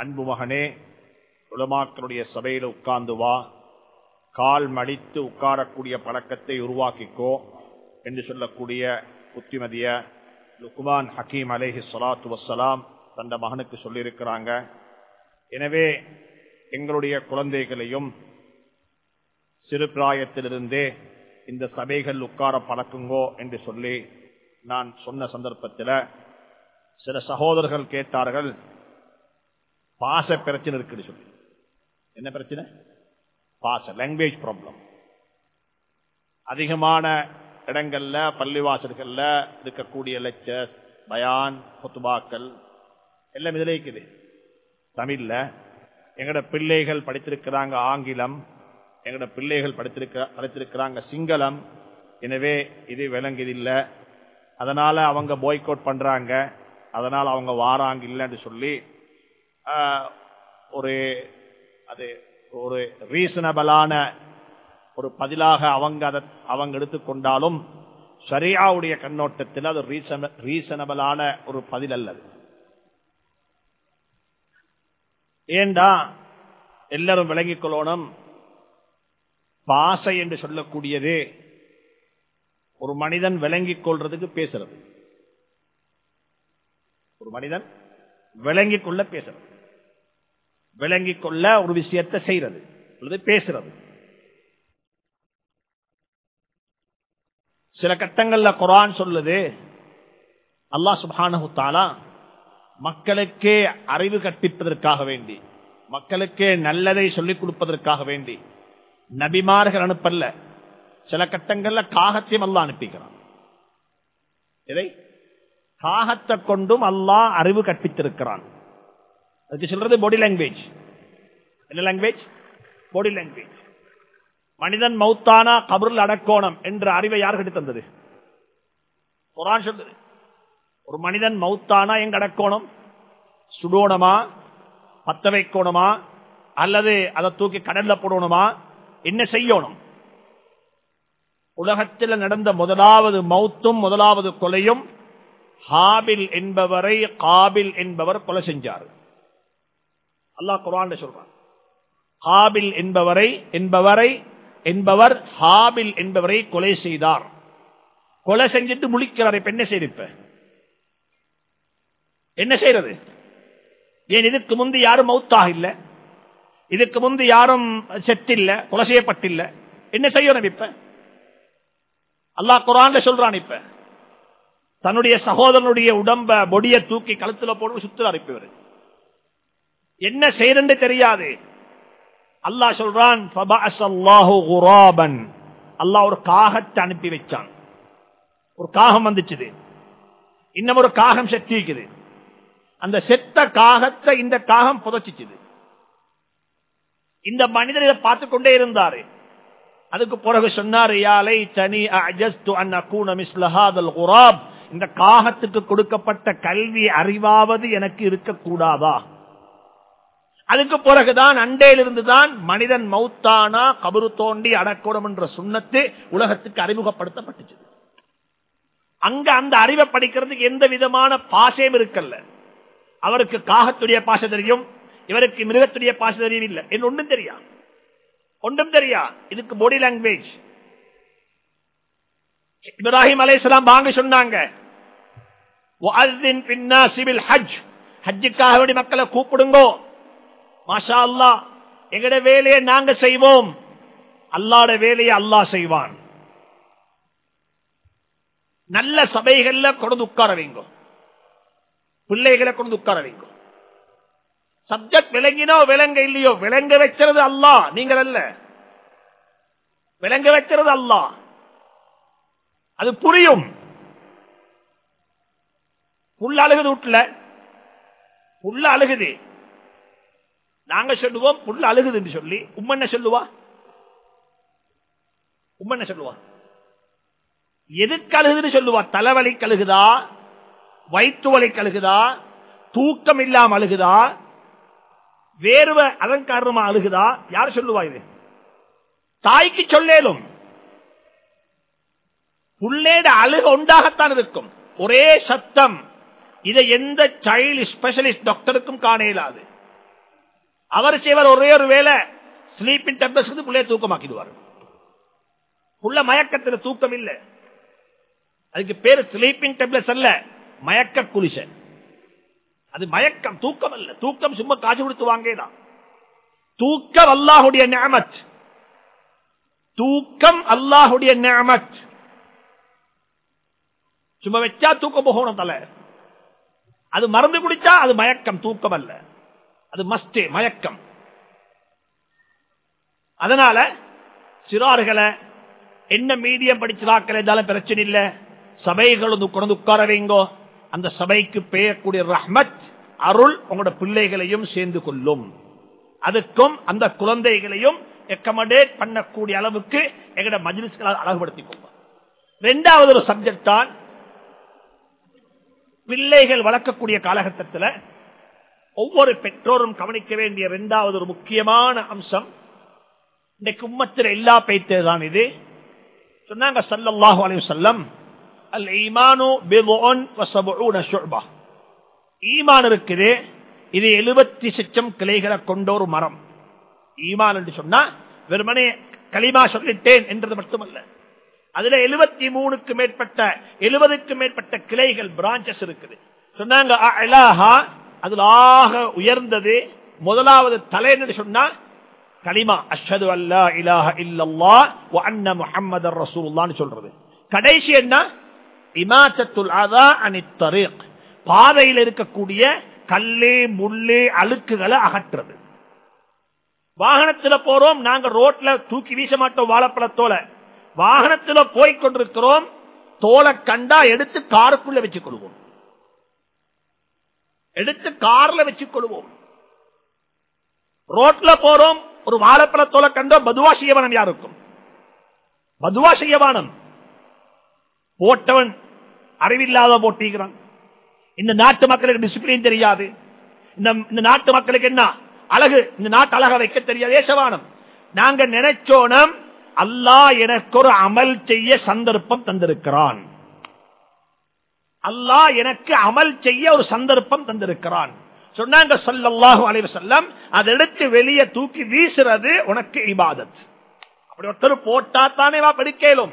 அன்பு மகனே உலமாக்களுடைய சபையில உட்கார்ந்து வா. கால் மடித்து உட்காரக்கூடிய பழக்கத்தை உருவாக்கிக்கோ என்று சொல்லக்கூடிய புத்திமதிய லுக்மான் ஹக்கீம் அலேஹி சலாத்து வசலாம் தந்த மகனுக்கு சொல்லியிருக்கிறாங்க. எனவே எங்களுடைய குழந்தைகளையும் சிறு பிராயத்திலிருந்தே இந்த சபைகள் உட்கார பழக்குங்கோ என்று சொல்லி நான் சொன்ன சந்தர்ப்பத்தில் சில சகோதரர்கள் கேட்டார்கள் பாச பிரச்சனை இருக்குன்னு சொல்லி. என்ன பிரச்சனை? பாச லாங்குவேஜ் ப்ராப்ளம் அதிகமான இடங்கள்ல பள்ளிவாசல்கள்ல இருக்கக்கூடிய லெக்சர்ஸ் பயான் கொத்துபாக்கள் எல்லாம் இதில் இருக்குது. தமிழ்ல எங்களோட பிள்ளைகள் படித்திருக்கிறாங்க ஆங்கிலம் எங்களோட பிள்ளைகள் படித்திருக்க படித்திருக்கிறாங்க சிங்களம். எனவே இது விளங்குதில்லை அதனால அவங்க பாய்கோட் பண்றாங்க. அதனால அவங்க வாராங்க இல்லைன்னு சொல்லி ஒரு அது ஒரு ரீசனபிளான ஒரு பதிலாக அவங்க அதை அவங்க எடுத்துக்கொண்டாலும் சரியாவுடைய கண்ணோட்டத்தில் அது ரீசனபிளான ஒரு பதில் அல்லது. ஏண்டா எல்லாரும் விளங்கிக் கொள்ளணும்? பாசை என்று சொல்லக்கூடியது ஒரு மனிதன் விளங்கிக் கொள்றதுக்கு பேசுறது. ஒரு மனிதன் விளங்கிக் கொள்ள பேசுறது. விளங்கிக் கொள்ள ஒரு விஷயத்தை செய்யறது அல்லது பேசுறது. சில கட்டங்கள்ல குரான் சொல்லுது அல்லா சுபானு தாலா மக்களுக்கே அறிவு கற்பிப்பதற்காக வேண்டி மக்களுக்கே நல்லதை சொல்லிக் கொடுப்பதற்காக வேண்டி நபிமார்கள் அனுப்பல்ல. சில கட்டங்கள்ல காகத்தையும் அல்லா அனுப்பிக்கிறான். இதை காகத்தை கொண்டும் அல்லா அறிவு கற்பித்திருக்கிறான். அதுக்கு சொல்றது பாடி லாங்குவேஜ் என்ன லாங்குவேஜ் பாடி லாங்குவேஜ் மனிதன் மௌத்தானா கபருள் அடக்கோணம் என்ற அறிவை யார் கட்டி தந்தது? குரான் சொல்றது ஒரு மனிதன் மௌத்தானா எங்க அடக்கோணம்? சுடோணமா? பத்த வைக்கோணுமா அல்லது அதை தூக்கி கடல்ல போடணுமா? என்ன செய்யணும்? உலகத்தில் நடந்த முதலாவது மௌத்தும் முதலாவது கொலையும் ஹாபில் என்பவரை காபில் என்பவர் கொலை செஞ்சார். அல்லாஹ் குரான் சொல்றான். ஹாபில் என்பவரை என்பவரை என்பவர் ஹாபில் என்பவரை கொலை செய்தார். கொலை செஞ்சுட்டு முழிக்கிறார். இப்ப என்ன செய்திருப்ப என்ன செய்யறது ஏன் இதுக்கு முந்து யாரும் மௌத்தாக இல்ல? இதுக்கு முந்து யாரும் செத்தில்ல கொலை செய்யப்பட்டில்ல. என்ன செய்யணும் இப்ப? அல்லாஹ் குரான் சொல்றான் இப்ப. தன்னுடைய சகோதரனுடைய உடம்ப பொடிய தூக்கி கழுத்துல போட்டு சுத்துறாரு இப்ப என்ன செய்யறன்னு தெரியாது. அல்லாஹ் சொல்றான் அல்லாஹ் ஒரு காகத்தை அனுப்பி வச்சான். ஒரு காகம் வந்துச்சுது. இன்னும் ஒரு காகம் செத்திக்குது அந்த செத்த காகத்தை இந்த காகம் புதைச்சிச்சுது. இந்த மனிதர் இதை பார்த்து கொண்டே இருந்தாரு. அதுக்கு பிறகு சொன்னார் யாலை தனி குராப். இந்த காகத்துக்கு கொடுக்கப்பட்ட கல்வி அறிவாவது எனக்கு இருக்கக்கூடாதா? அதுக்கு பிறகுதான் அண்டையிலிருந்து தான் மனிதன் மௌத்தானா கபரு தோண்டி அடக்கூடம் என்ற சுண்ணத்து உலகத்துக்கு அறிமுகப்படுத்தப்பட்டுச்சு. அங்க அந்த அறிவை படிக்கிறதுக்கு எந்த விதமான பாசையும் இருக்கல்ல. அவருக்கு காகத்துடைய பாச தெரியும் இவருக்கு மிருகத்துடைய பாச தெரியும் இல்லை. என்று ஒன்றும் தெரியா? ஒன்றும் தெரியா? இதுக்கு பாடி லாங்குவேஜ் இப்ராஹிம் அலையாம் வாங்க சொன்னாங்க. ஹஜ். ஹஜ்ஜுக்காக வேண்டி மக்களை கூப்பிடுங்கோ. மாஷா அல்லா எங்கட வேலையை நாங்க செய்வோம். அல்லாட வேலையை அல்லாஹ் செய்வான். நல்ல சபைகள்ல கொண்டு உட்கார வைங்க. பிள்ளைகளை கொண்டு உட்கார வைங்க. சப்ஜெக்ட் விளங்கினோ விளங்க இல்லையோ விளங்க வைக்கிறது அல்லா நீங்கள் அல்ல. விளங்க வைக்கிறது அல்லா அது புரியும். புள்ள அழுகுது வீட்டுல. புள்ள அழுகுது. நாங்க சொல்லுவோம் புள்ள அழுகுதுன்னு சொல்லி உம்மன்ன சொல்லுவா? உம்மன்ன சொல்லுவா? எதுக்கு அழுகுதுன்னு சொல்லுவா? தலைவலி கழுகுதா? வயிற்று வலி கழுகுதா? தூக்கம் இல்லாம அழுகுதா? வேறுவ அதன் காரணமா அழுகுதா? யார் சொல்லுவா இது? தாய்க்கு சொல்லேலும் புள்ளேட அழுக உண்டாகத்தான் இருக்கும். ஒரே சத்தம். இதை எந்த சைல்டு ஸ்பெஷலிஸ்ட் டாக்டருக்கும் காண இயலாது. அவர் செய்வார் ஒரே ஒரு வேலை ஸ்லீப்பிங் டெப்லெட்ஸ் பிள்ளைய தூக்கமாக்கிடுவார். உள்ள மயக்கத்தில் தூக்கம் இல்லை. அதுக்கு பேரு ஸ்லீப்பிங் டெப்லெட்ஸ் அல்ல மயக்க குளிச. அது மயக்கம் தூக்கம் அல்ல. தூக்கம் சும்மா காசு கொடுத்து வாங்கேதான் தூக்கம் அல்லாஹுடைய நியமத். தூக்கம் அல்லாஹுடைய நியமத். சும்மா வச்சா தூக்கம் போகணும் தலை. அது மறந்து குடிச்சா அது மயக்கம் தூக்கம் அல்ல. அது மஸ்டே மயக்கம். அதனால சிறார்களை என்ன மீடியம் படிச்சிராக்கள் இருந்தாலும் பிரச்சனை இல்லை. சபைகள் கொண்டு உட்கார வைங்கோ. அந்த சபைக்கு பெய்யக்கூடிய ரஹ்மத் அருள் உங்களோட பிள்ளைகளையும் சேர்ந்து கொள்ளும். அதுக்கும் அந்த குழந்தைகளையும் எக்கமடேட் பண்ணக்கூடிய அளவுக்கு எங்கட அழகுபடுத்திக் கொள்வோம் ரெண்டாவது ஒரு சப்ஜெக்ட் தான் பிள்ளைகள் வளர்க்கக்கூடிய காலகட்டத்தில் ஒவ்வொரு பெற்றோரும் கவனிக்க வேண்டிய இரண்டாவது ஒரு முக்கியமான அம்சம் இன்றைக்கு உம்மத்தில் எல்லா பைத்தே தான் இது. சொன்னாங்க சல்லல்லாஹு அலி சொல்லம் அல் ஈமானு ஈமான் இருக்குது இது எழுபத்தி சிச்சம் கிளைகளை கொண்ட ஒரு மரம். ஈமான் என்று சொன்னா வெறுமனே களிமா சொல்லிட்டேன் என்றது மட்டுமல்ல. அதுல எழுபத்தி மூணுக்கு மேற்பட்ட எழுபதுக்கு மேற்பட்ட கிளைகள் பிரான்சஸ் இருக்குது. சொன்னாங்க அதுலாக உயர்ந்தது. முதலாவது தலை என்று சொன்னா கலிமா அஷது அல்லா இலாஹ இல்லல்லா வ அன்ன முஹம்மது ரசூலுல்லான்னு சொல்றது. கடைசி என்ன? இமாச்சத்துல் அதா அனி பாதையில் இருக்கக்கூடிய கல்லு முள்ளு அழுக்குகளை அகற்றுறது. வாகனத்துல போறோம் நாங்க ரோட்ல தூக்கி வீச மாட்டோம் வாழைப்பழத்தோல. வாகனத்துல போய் கொண்டிருக்கிறோம் தோலை கண்டா எடுத்து காருக்குள்ள வச்சுக் கொள்வோம். எடுத்து கார்ல வச்சுக் கொள்வோம். ரோட்ல போறோம் ஒரு வாழைப்பழத்தோலை கண்டோம் பதுவா செய்யவனம் யாருக்கும்? பதுவா செய்யவானம் போட்டவன் அறிவில்லாத போட்டிக்கிறான் இந்த நாட்டு மக்களுக்கு டிசிப்ளின் தெரியாது. இந்த நாட்டு மக்களுக்கு என்ன? அழகு. இந்த நாட்டு அழக வைக்க தெரியாது. ஏசவானம். நாங்க நினைச்சோனம் அல்லாஹ் எனக்கு ஒரு அமல் செய்ய சந்தர்ப்பம் தந்திருக்கிறான். அல்லாஹ் எனக்கு அமல் செய்ய ஒரு சந்தர்ப்பம் தந்திருக்கிறான். சொன்னாங்க சொல்லல்லாஹு அலைவர் செல்லம் அதை எடுத்து வெளியே தூக்கி வீசுறது உனக்கு இபாதத். அப்படி ஒருத்தர் போட்டா தானே வா படிக்கலும்.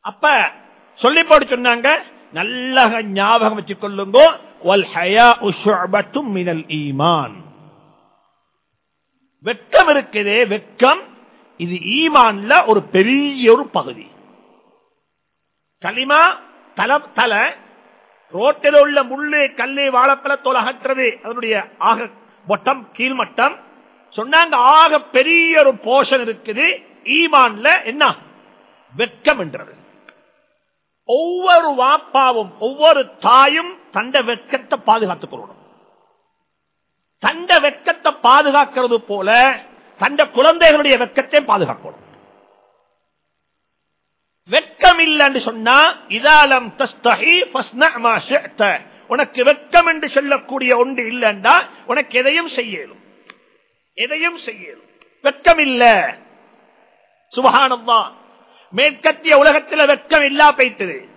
அப்ப சொல்லி போட்டு சொன்னாங்க நல்ல ஞாபகம் வச்சுக் கொள்ளுங்கோ ஈமான். வெட்கம் இருக்குதே வெட்கம் இது ஈமான்ல ஒரு பெரிய ஒரு பகுதி. களிமா தல தல ரோட்டில் உள்ள முள்ளு கல்லு வாழைப்பழத்தோல் அகற்றது. அதனுடைய ஆக மொட்டம் கீழ்மட்டம் சொன்னாங்க ஆக பெரிய ஒரு போஷன் இருக்குது. ஈமான்ல என்ன? வெட்கம் என்றது. ஒவ்வொரு வாப்பாவும் ஒவ்வொரு தாயும் தண்ட வெட்கத்தை பாதுகாத்துக் கொள்ளணும். தண்ட வெட்கத்தை பாதுகாக்கிறது போல தண்ட குழந்தைகளுடைய வெட்கத்தையும் பாதுகாக்கணும். வெட்கம் இல்லைன்னு சொன்னா இதாலம் தஸ்தஹி உனக்கு வெட்கம் என்று சொல்லக்கூடிய ஒன்று இல்லைண்டா உனக்கு எதையும் செய்யலும். எதையும் செய்யலும். வெட்கம் இல்ல சுபகானம்தான் மேற்கத்திய உலகத்தில் வெட்கம் இல்லா பைத்தது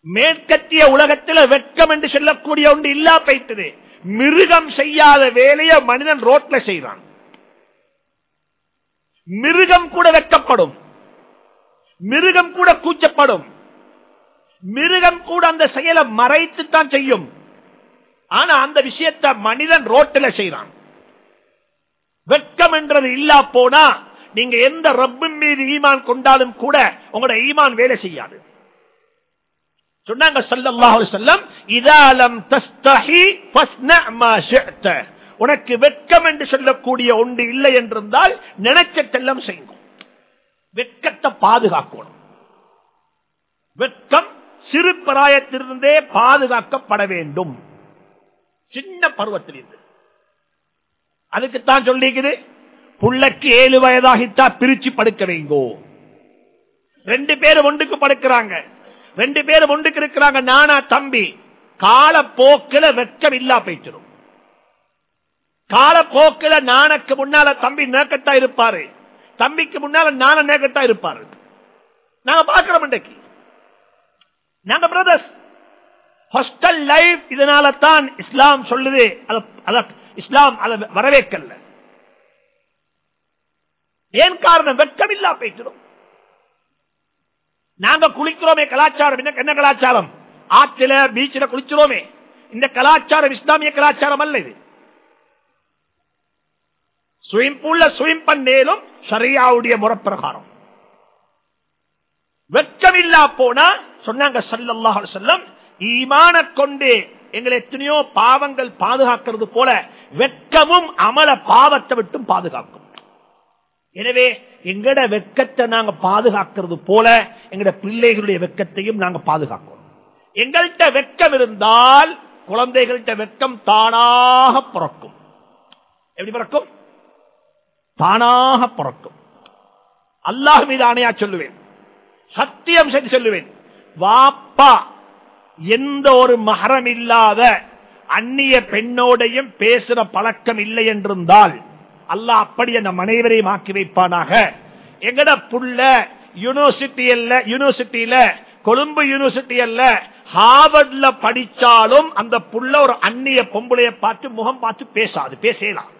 மேற்கத்திய உலகத்தில் வெட்கம் என்று சொல்லக்கூடிய ஒன்று இல்லா பைத்தது மிருகம் செய்யாத வேலையை மனிதன் ரோட்ல செய்யறான் மிருகம் கூட வெட்கப்படும். மிருகம் கூட கூச்சப்படும். மிருகம் கூட அந்த செயலை மறைத்து தான் செய்யும். ஆனா அந்த விஷயத்தை மனிதன் ரோட்டில் செய்யறான் வெட்கம் என்றது இல்லா போனா நீங்க எந்த ரப்பின் மீது ஈமான் கொண்டாலும் கூட உங்களோட ஈமான் வேலை செய்யாது. சொன்னாங்க சல்லல்லாஹு செல்லம் இதாலம் தஸ்தஹி உனக்கு வெட்கம் என்று சொல்லக்கூடிய ஒன்று இல்லை என்றிருந்தால் நினைச்சதெல்லாம் செய்யும் வெட்கத்தை பாதுகாக்கணும். வெட்கம் சிறு பிராயத்திலிருந்தே பாதுகாக்கப்பட வேண்டும். சின்ன பருவத்திலிருந்து. அதுக்குத்தான் சொல்லிக்குது புள்ளக்கு ஏழு வயதாகித்தா பிரிச்சு படுக்க வைங்கோ. ரெண்டு பேரும் ஒன்றுக்கு படுக்கிறாங்க. ரெண்டு பேரும் ஒன்றுக்கு இருக்கிறாங்க நானா தம்பி. காலப்போக்கில வெட்கம் இல்லா போயிச்சிடும் காலப்போக்கில நானக்கு முன்னால தம்பி நேக்கத்தா இருப்பாரு. தம்பிக்கு முன்னால நான நேக்கத்தா இருப்பாரு நாங்க பாக்கிறோம் இன்றைக்கு. நாங்க பிரதர்ஸ் ஹாஸ்டல் லைஃப் இதனால தான் இஸ்லாம் சொல்லுது. இஸ்லாம் அதை வரவேற்கல. ஏன் காரணம்? வெட்கம் இல்லா பேசுறோம். நாங்க குளிக்கிறோமே கலாச்சாரம். என்ன என்ன கலாச்சாரம்? ஆற்றில பீச்சில குளிக்கிறோமே. இந்த கலாச்சாரம் இஸ்லாமிய கலாச்சாரம் அல்ல இது. Swim பூல்ல swim பண்ணேலும் சரியாவுடைய முறப்பிரகாரம். வெட்கமில்லா போனா சொன்னாங்க சல்லல்லாஹு செல்லம் ஈமான கொண்டு எங்களை எத்தனையோ பாவங்கள் பாதுகாக்கிறது போல வெட்கமும் அமல பாவத்தை விட்டும் பாதுகாக்கும். எனவே எங்கட வெட்கத்தை நாங்க பாதுகாக்கிறது போல எங்கட பிள்ளைகளுடைய வெக்கத்தையும் நாங்க பாதுகாக்கிறோம் எங்கள்கிட்ட வெட்கம் இருந்தால் குழந்தைகள்கிட்ட வெட்கம் தானாக பிறக்கும். எப்படி பிறக்கும்? தானாக பிறக்கும். அல்லாஹ் மீது ஆணையா சொல்லுவேன். சத்தியம் சரி சொல்லுவேன். வாப்பா எந்த ஒரு மகரம் இல்லாத அந்நிய பெண்ணோடையும் பேசுற பழக்கம் இல்லை என்றிருந்தால் அல்லாஹ் அப்படி அந்த மனைவரையும் ஆக்கி வைப்பானாக. எங்கட புள்ள யூனிவர்சிட்டி அல்ல யூனிவர்சிட்டியில கொழும்பு யூனிவர்சிட்டி அல்ல ஹார்வர்ட்ல படிச்சாலும் அந்த புள்ள ஒரு அந்நிய பொம்பளைய பார்த்து முகம் பார்த்து பேசாது. பேசலாம்.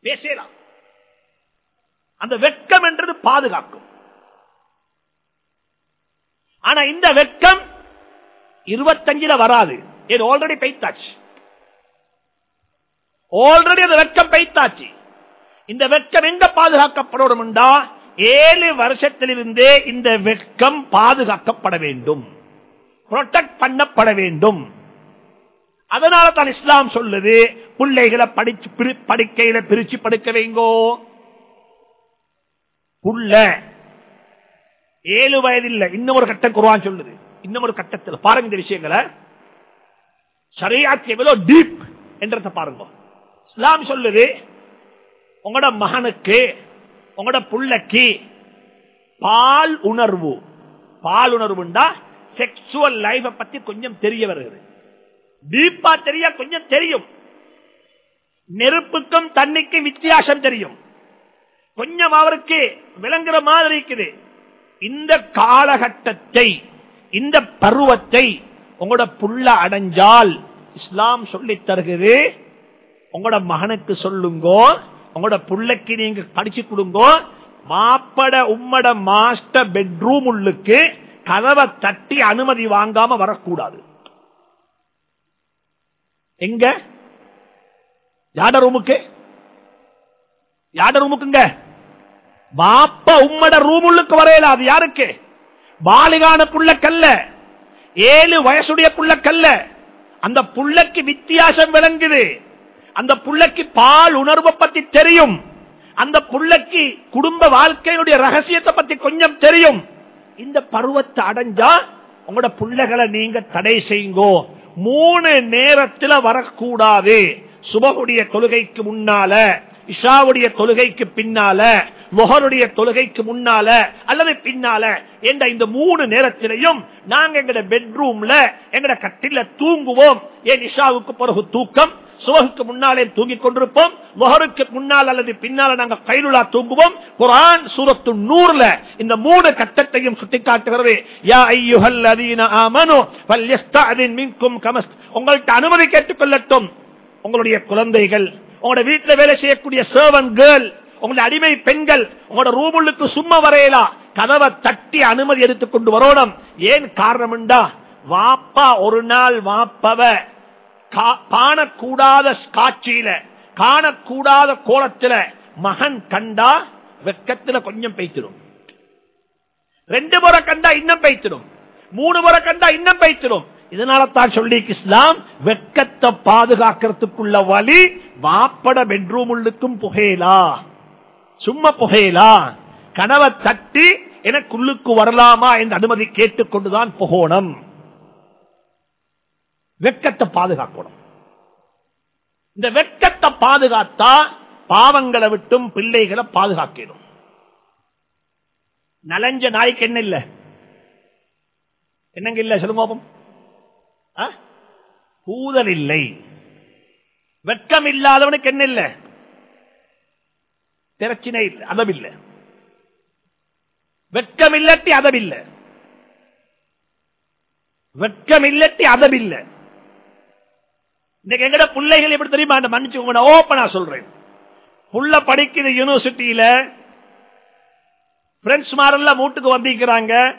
பேசலாம். அந்த வெட்கம் என்றது பாதுகாக்கும். ஆனா இந்த வெட்கம் இருபத்தஞ்சில வராது. இது ஆல்ரெடி பைத்தாச்சு. ஆல்ரெடி அந்த வெட்கம் பைத்தாச்சு. இந்த வெட்கம் எங்க பாதுகாக்கப்படணும் ஏழு வருஷத்திலிருந்தே இந்த வெட்கம் பாதுகாக்கப்பட வேண்டும். புரொடெக்ட் பண்ணப்பட வேண்டும். அதனால தான் இஸ்லாம் சொல்லுது பிள்ளைகளை படிச்சு பிரி- படுக்கையில பிரிச்சு படுக்க வைங்கோ. புள்ள. ஏழு வயதில்ல. இன்னும் ஒரு கட்டம் குருவான் சொல்லுது. இன்னும் ஒரு கட்டத்தில். பாருங்க இந்த விஷயங்களை. சரியாச்சு எவ்வளோ டீப் என்றத பாருங்க. இஸ்லாம் சொல்லுது உங்களோட மகனுக்கு உங்களோட புள்ளைக்கு பால் உணர்வு. பால் உணர்வுண்டா செக்ஷுவல் லைஃப பத்தி கொஞ்சம் தெரிய வருகிறது. டீப்பா தெரிய கொஞ்சம் தெரியும். நெருப்புக்கும் தண்ணிக்கும் வித்தியாசம் தெரியும். கொஞ்சம் அவருக்கு விளங்குற மாதிரி இருக்குது. இந்த காலகட்டத்தை இந்த பருவத்தை உங்களோட புள்ள அடைஞ்சால் இஸ்லாம் சொல்லி தருகிறது. உங்களோட மகனுக்கு சொல்லுங்கோ உங்களோட புள்ளைக்கு நீங்க படிச்சு கொடுங்கோ மாப்பட உம்மட மாஸ்டர் பெட்ரூம் உள்ளுக்கு கதவை தட்டி அனுமதி வாங்காம வரக்கூடாது. எங்க? யாட ரூமுக்கு? யாட ரூமுக்குங்க? பாப்பா உம்மட ரூம் உள்ளுக்கு வரையல அது யாருக்கு? பாலிகான புள்ள கல்ல ஏழு வயசுடைய புள்ள கல்ல அந்த புள்ளக்கு வித்தியாசம் விளங்குது. அந்த புள்ளக்கு பால் உணர்வை பத்தி தெரியும். அந்த புள்ளக்கு குடும்ப வாழ்க்கையினுடைய ரகசியத்தை பத்தி கொஞ்சம் தெரியும். இந்த பருவத்தை அடைஞ்சா உங்களோட புள்ளைகளை நீங்க தடை செய்யுங்கோ. மூணு நேரத்தில் வரக்கூடாது. சுபகுடைய தொழுகைக்கு முன்னால இஷாவுடைய தொழுகைக்கு பின்னால மொஹருடைய தொழுகைக்கு முன்னால அல்லது பின்னால என்ற இந்த மூணு நேரத்திலையும் நாங்க எங்கட பெட்ரூம்ல எங்கட கட்டில தூங்குவோம். ஏன் இஷாவுக்கு பிறகு தூக்கம்? சுவகுக்கு முன்னாலே தூங்கிக் கொண்டிருப்போம். முகருக்கு முன்னால் அல்லது பின்னால நாங்கள் கைலுலா தூங்குவோம். குரான் சூரத்து நூறுல இந்த மூணு கட்டத்தையும் சுட்டிக்காட்டுகிறது. யா ஐயுஹல் லதீன ஆமனு ஃபல்யஸ்தஅதின் மின்கும் கமஸ் அனுமதி கேட்டுக்கொள்ளட்டும் உங்களுடைய குழந்தைகள் உங்களோட வீட்டுல வேலை செய்யக்கூடிய சர்வன் கேர்ள் உங்களுடைய அடிமை பெண்கள் உங்களோட ரூமுள்ளுக்கு சும்மா வரையலா? கதவை தட்டி அனுமதி எடுத்துக் கொண்டு வரணும். ஏன் காரணம்டா வாப்பா ஒரு நாள் வாப்பவ. கா- காணக்கூடாத காட்சியில காணக்கூடாத கோலத்துல மகன் கண்டா வெக்கத்துல கொஞ்சம் பெய்த்திடும் ரெண்டு முறை கண்டா இன்னும் பெய்த்திடும் மூணு முறை கண்டா இன்னும் பெய்த்திடும் இதனால தான் சொல்லி இஸ்லாம் வெக்கத்தை பாதுகாக்கிறதுக்குள்ள வழி வாப்பட பெட்ரூம் உள்ளுக்கும் புகையலா. சும்மா புகையலா. கனவை தட்டி எனக்குள்ளுக்கு வரலாமா என்று அனுமதி கேட்டுக்கொண்டுதான் புகோணம். வெக்கத்தை பாதுகாக்கணும். இந்த வெக்கத்தை பாதுகாத்தா பாவங்களை விட்டும் பிள்ளைகளை பாதுகாக்கணும். நலஞ்ச நாய்க்கு என்ன இல்ல? என்னங்க இல்ல? சொல்லுங்க கூதல் இல்லை வெட்கம் இல்லாதவனுக்கு என்ன இல்ல? பிரச்சனை இல்லை அதவில்லை வெட்கம் இல்லாட்டி அதவில்லை வெட்கம் இல்லட்டி அதம் இல்ல இன்னைக்கு எங்கட பிள்ளைகள் எப்படி தெரியுமா? அந்த மன்னிச்சு ஓப்பனா சொல்றேன். புள்ள படிக்கிற யூனிவர்சிட்டியில பிரெண்ட்ஸ் மாரெல்லாம் வீட்டுக்கு வந்திருக்கிறாங்க.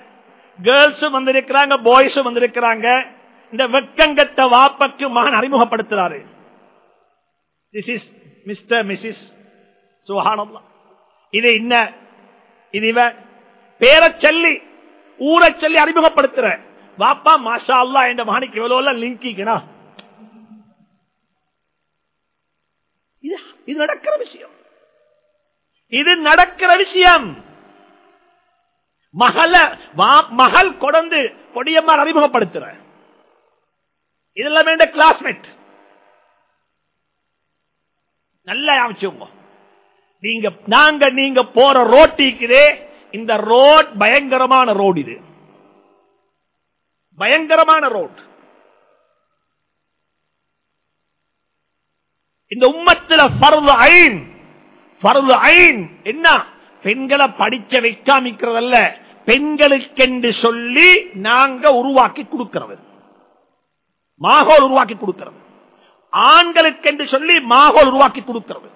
கேர்ள்ஸும் வந்திருக்கிறாங்க பாய்ஸும் வந்திருக்கிறாங்க. இந்த வெட்கங்கட்ட வாப்பக்கு மகன் அறிமுகப்படுத்துறாரு. திஸ் இஸ் மிஸ்டர் மிஸ்இஸ் சுஹானல்லா இது என்ன? இது இவ பேரை சொல்லி ஊரை சொல்லி அறிமுகப்படுத்துற. வாப்பா மாஷா அல்லா என்ற மகனுக்கு எவ்வளவு லிங்கிக்கணும் இது இது நடக்கிற விஷயம். இது நடக்கிற விஷயம். மகள மகள் கொடந்து கொடியம்மார் அறிமுகப்படுத்துற. இதெல்லாம் வேண்ட கிளாஸ்மேட் நல்ல அமைச்சுங்க நீங்க நாங்க நீங்க போற ரோட்டிக்குதே இந்த ரோட் பயங்கரமான ரோடு இது. பயங்கரமான ரோட் இந்த உம்மத்துல பருவ ஐன் பருவ ஐன் என்ன? பெண்களை படிச்ச வைக்காமிக்கிறதல்ல. பெண்களுக்கென்று சொல்லி நாங்க உருவாக்கி கொடுக்கிறது மாகோல் உருவாக்கி கொடுக்கிறது. ஆண்களுக்கென்று சொல்லி மாகோல் உருவாக்கி கொடுக்கிறது.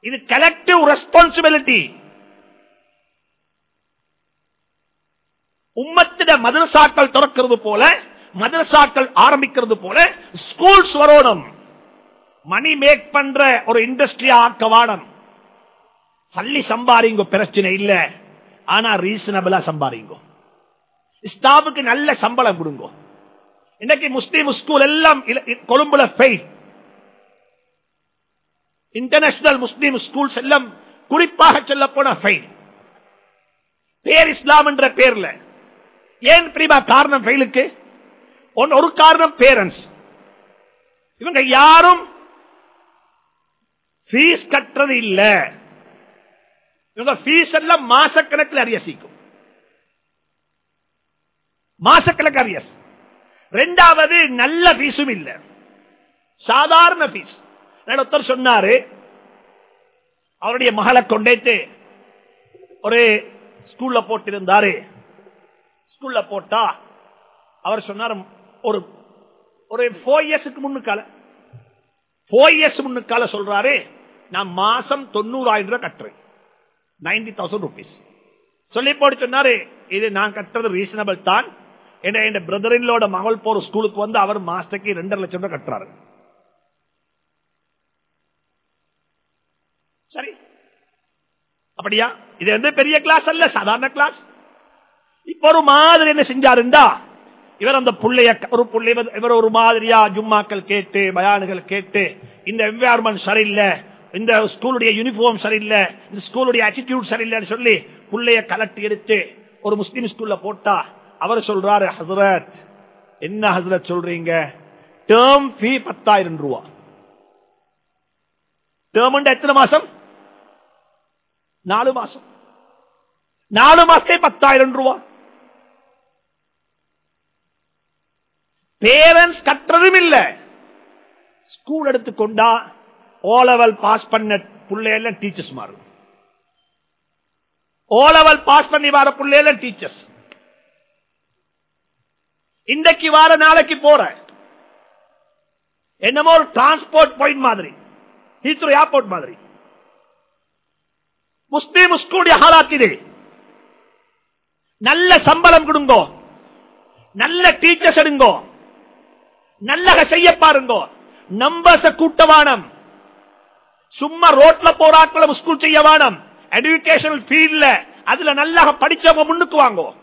இது கலெக்டிவ் ரெஸ்பான்சிபிலிட்டி உம்மத்திட மதரசாக்கள் திறக்கிறது போல மதரசாக்கள் ஆரம்பிக்கிறது போல ஸ்கூல்ஸ் வரணும் மணி மேக் பண்ற ஒரு இண்டஸ்ட்ரியா ஆக்க வாடம். சல்லி சம்பாரிங்க பிரச்சனை இல்ல. ஆனா ரீசனபிளா சம்பாரிங்க. ஸ்டாஃபுக்கு நல்ல சம்பளம் கொடுங்க. இன்னைக்கு முஸ்லீம் ஸ்கூல் எல்லாம் கொழும்புல ஃபெயில் இன்டர்நேஷனல் முஸ்லீம் ஸ்கூல்ஸ் எல்லாம் குறிப்பாக சொல்ல போன ஃபெயில் பேர் இஸ்லாம் என்ற பேர்ல. ஏன் பிரிமா காரணம் ஃபெயிலுக்கு ஒரு காரணம் பேரண்ட்ஸ் இவங்க யாரும் ஃபீஸ் கட்டுறது இல்ல. இவங்க ஃபீஸ் எல்லாம் மாசக்கணக்கில் அரியசிக்கும் மாசக்கணக்கு அரியஸ் ரெண்டாவது நல்ல ஃபீஸும் இல்ல. சாதாரண ஃபீஸ் ஒருத்தர் சொன்னாரு அவருடைய மகளை கொண்டேத்து ஒரு ஸ்கூல்ல போட்டிருந்தாரு. ஸ்கூல்ல போட்டா அவர் சொன்னார் ஒரு ஒரு போர் இயர்ஸுக்கு முன்னுக்கால. போர் இயர்ஸ் முன்னுக்கால சொல்றாரு நான் மாசம் தொண்ணூறாயிரம் ரூபாய் கட்டுறேன். நைன்டி தௌசண்ட் ருபீஸ் சொல்லி போட்டு சொன்னாரு இது நான் கட்டுறது ரீசனபிள் தான். என் பிரதரின்லோட மகள் போற ஸ்கூலுக்கு வந்து அவர் மாஸ்டருக்கு ரெண்டரை லட்சம் ரூபாய் கட்டுறாரு. சரி. அப்படியா? இது வந்து பெரிய கிளாஸ் அல்ல சாதாரண கிளாஸ் இப்ப ஒரு மாதிரி என்ன செஞ்சாருண்டா? இவர் அந்த புள்ளைய ஒரு புள்ளை இவர் ஒரு மாதிரியா ஜும்மாக்கள் கேட்டு பயானுகள் கேட்டு இந்த என்வாயர்மெண்ட் சரியில்லை இந்த ஸ்கூலுடைய யூனிஃபார்ம் சரியில்லை இந்த ஸ்கூலுடைய ஆட்டிடியூட் சரியில்லைன்னு சொல்லி புள்ளைய கலட்டி எடுத்து ஒரு முஸ்லீம் ஸ்கூல்ல போட்டா அவர் சொல்றாரு ஹசரத் என்ன ஹசரத் சொல்றீங்க? டேர்ம் ஃபீ பத்தாயிரம் ரூபா. டேர்ம் எத்தனை மாசம்? நாலு மாசம். நாலு மாசத்தே பத்தாயிரம் ரூபா. பேரண்ட்ஸ் கட்டுறதும் இல்ல. ஸ்கூல் எடுத்துக்கொண்டா ஓ லெவல் பாஸ் பண்ண பிள்ளைல டீச்சர்ஸ் மாறும் ஓ லெவல் பாஸ் பண்ணி வர பிள்ளையெல்லாம் டீச்சர்ஸ் இன்றைக்கு வார நாளைக்கு போற என்னமோ ஒரு டிரான்ஸ்போர்ட் பாயிண்ட் மாதிரி. ஹீத்ரோ ஏர்போர்ட் மாதிரி. முஸ்லீம் ஸ்கூலுடைய ஹாலாத்திதே நல்ல சம்பளம் கொடுங்கோ. நல்ல டீச்சர்ஸ் எடுங்கோ. நல்லக செய்ய பாருங்கோ. நம்பர்ஸ கூட்டவானம் சும்மா ரோட்ல போராட்டம் ஸ்கூல் செய்ய வானம். எஜுகேஷனல் ஃபீல்ட்ல அதுல நல்லா படிச்சவங்க முன்னுக்கு வாங்குவோம்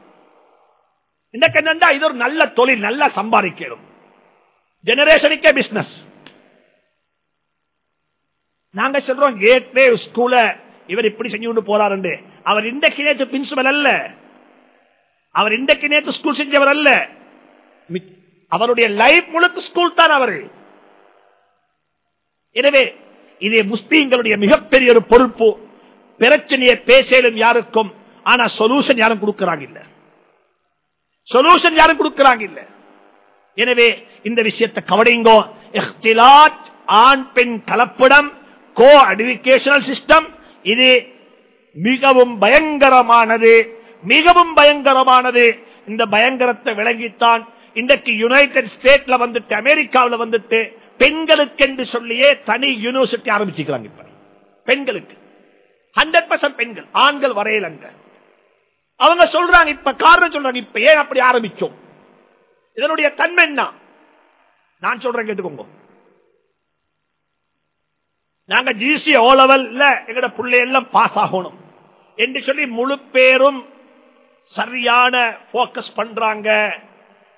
இன்னைக்கு என்னண்டா இது ஒரு நல்ல தொழில் நல்லா சம்பாதிக்கணும். ஜெனரேஷனுக்கே பிசினஸ் நாங்க சொல்றோம் கேட்வே ஸ்கூல இவர் இப்படி செஞ்சு கொண்டு போறாரு அவர் இன்றைக்கு நேற்று பிரின்சிபல் அல்ல. அவர் இன்றைக்கு நேற்று ஸ்கூல் செஞ்சவர் அல்ல. அவருடைய லைஃப் முழுக்க ஸ்கூல் தான் அவர். எனவே இது முஸ்லீம்களுடைய மிகப்பெரிய ஒரு பொறுப்பு. பிரச்சனையை பேசலும் யாருக்கும் ஆனா சொல்யூஷன் யாரும் கொடுக்கிறாங்க இல்ல. சொல்யூஷன் யாரும் கொடுக்கிறாங்க இல்ல. எனவே இந்த விஷயத்தை கவனிங்கோ. ஆண் பெண் கலப்படம் கோ அடிவிகேஷனல் சிஸ்டம் இது மிகவும் பயங்கரமானது. மிகவும் பயங்கரமானது. இந்த பயங்கரத்தை விளங்கித்தான் இன்றைக்கு யுனைடெட் ஸ்டேட்ல வந்துட்டு அமெரிக்காவில் வந்துட்டு பெண்களுக்கு என்று சொல்லியே தனி யூனிவர்சிட்டி ஆரம்பிச்சுக்கிறாங்க இப்ப. பெண்களுக்கு. ஹண்ட்ரட் பர்சன்ட் பெண்கள் ஆண்கள் வரையிலங்க. அவங்க சொல்றாங்க இப்ப காரணம் சொல்றாங்க இப்ப ஏன் அப்படி ஆரம்பிச்சோம்? இதனுடைய தன்மை என்ன? நான் சொல்றேன் கேட்டுக்கோங்க. நாங்க ஜிசி ஓ லெவல்ல எங்கட பிள்ளை எல்லாம் பாஸ் ஆகணும். என்று சொல்லி முழு பேரும் சரியான போக்கஸ் பண்றாங்க.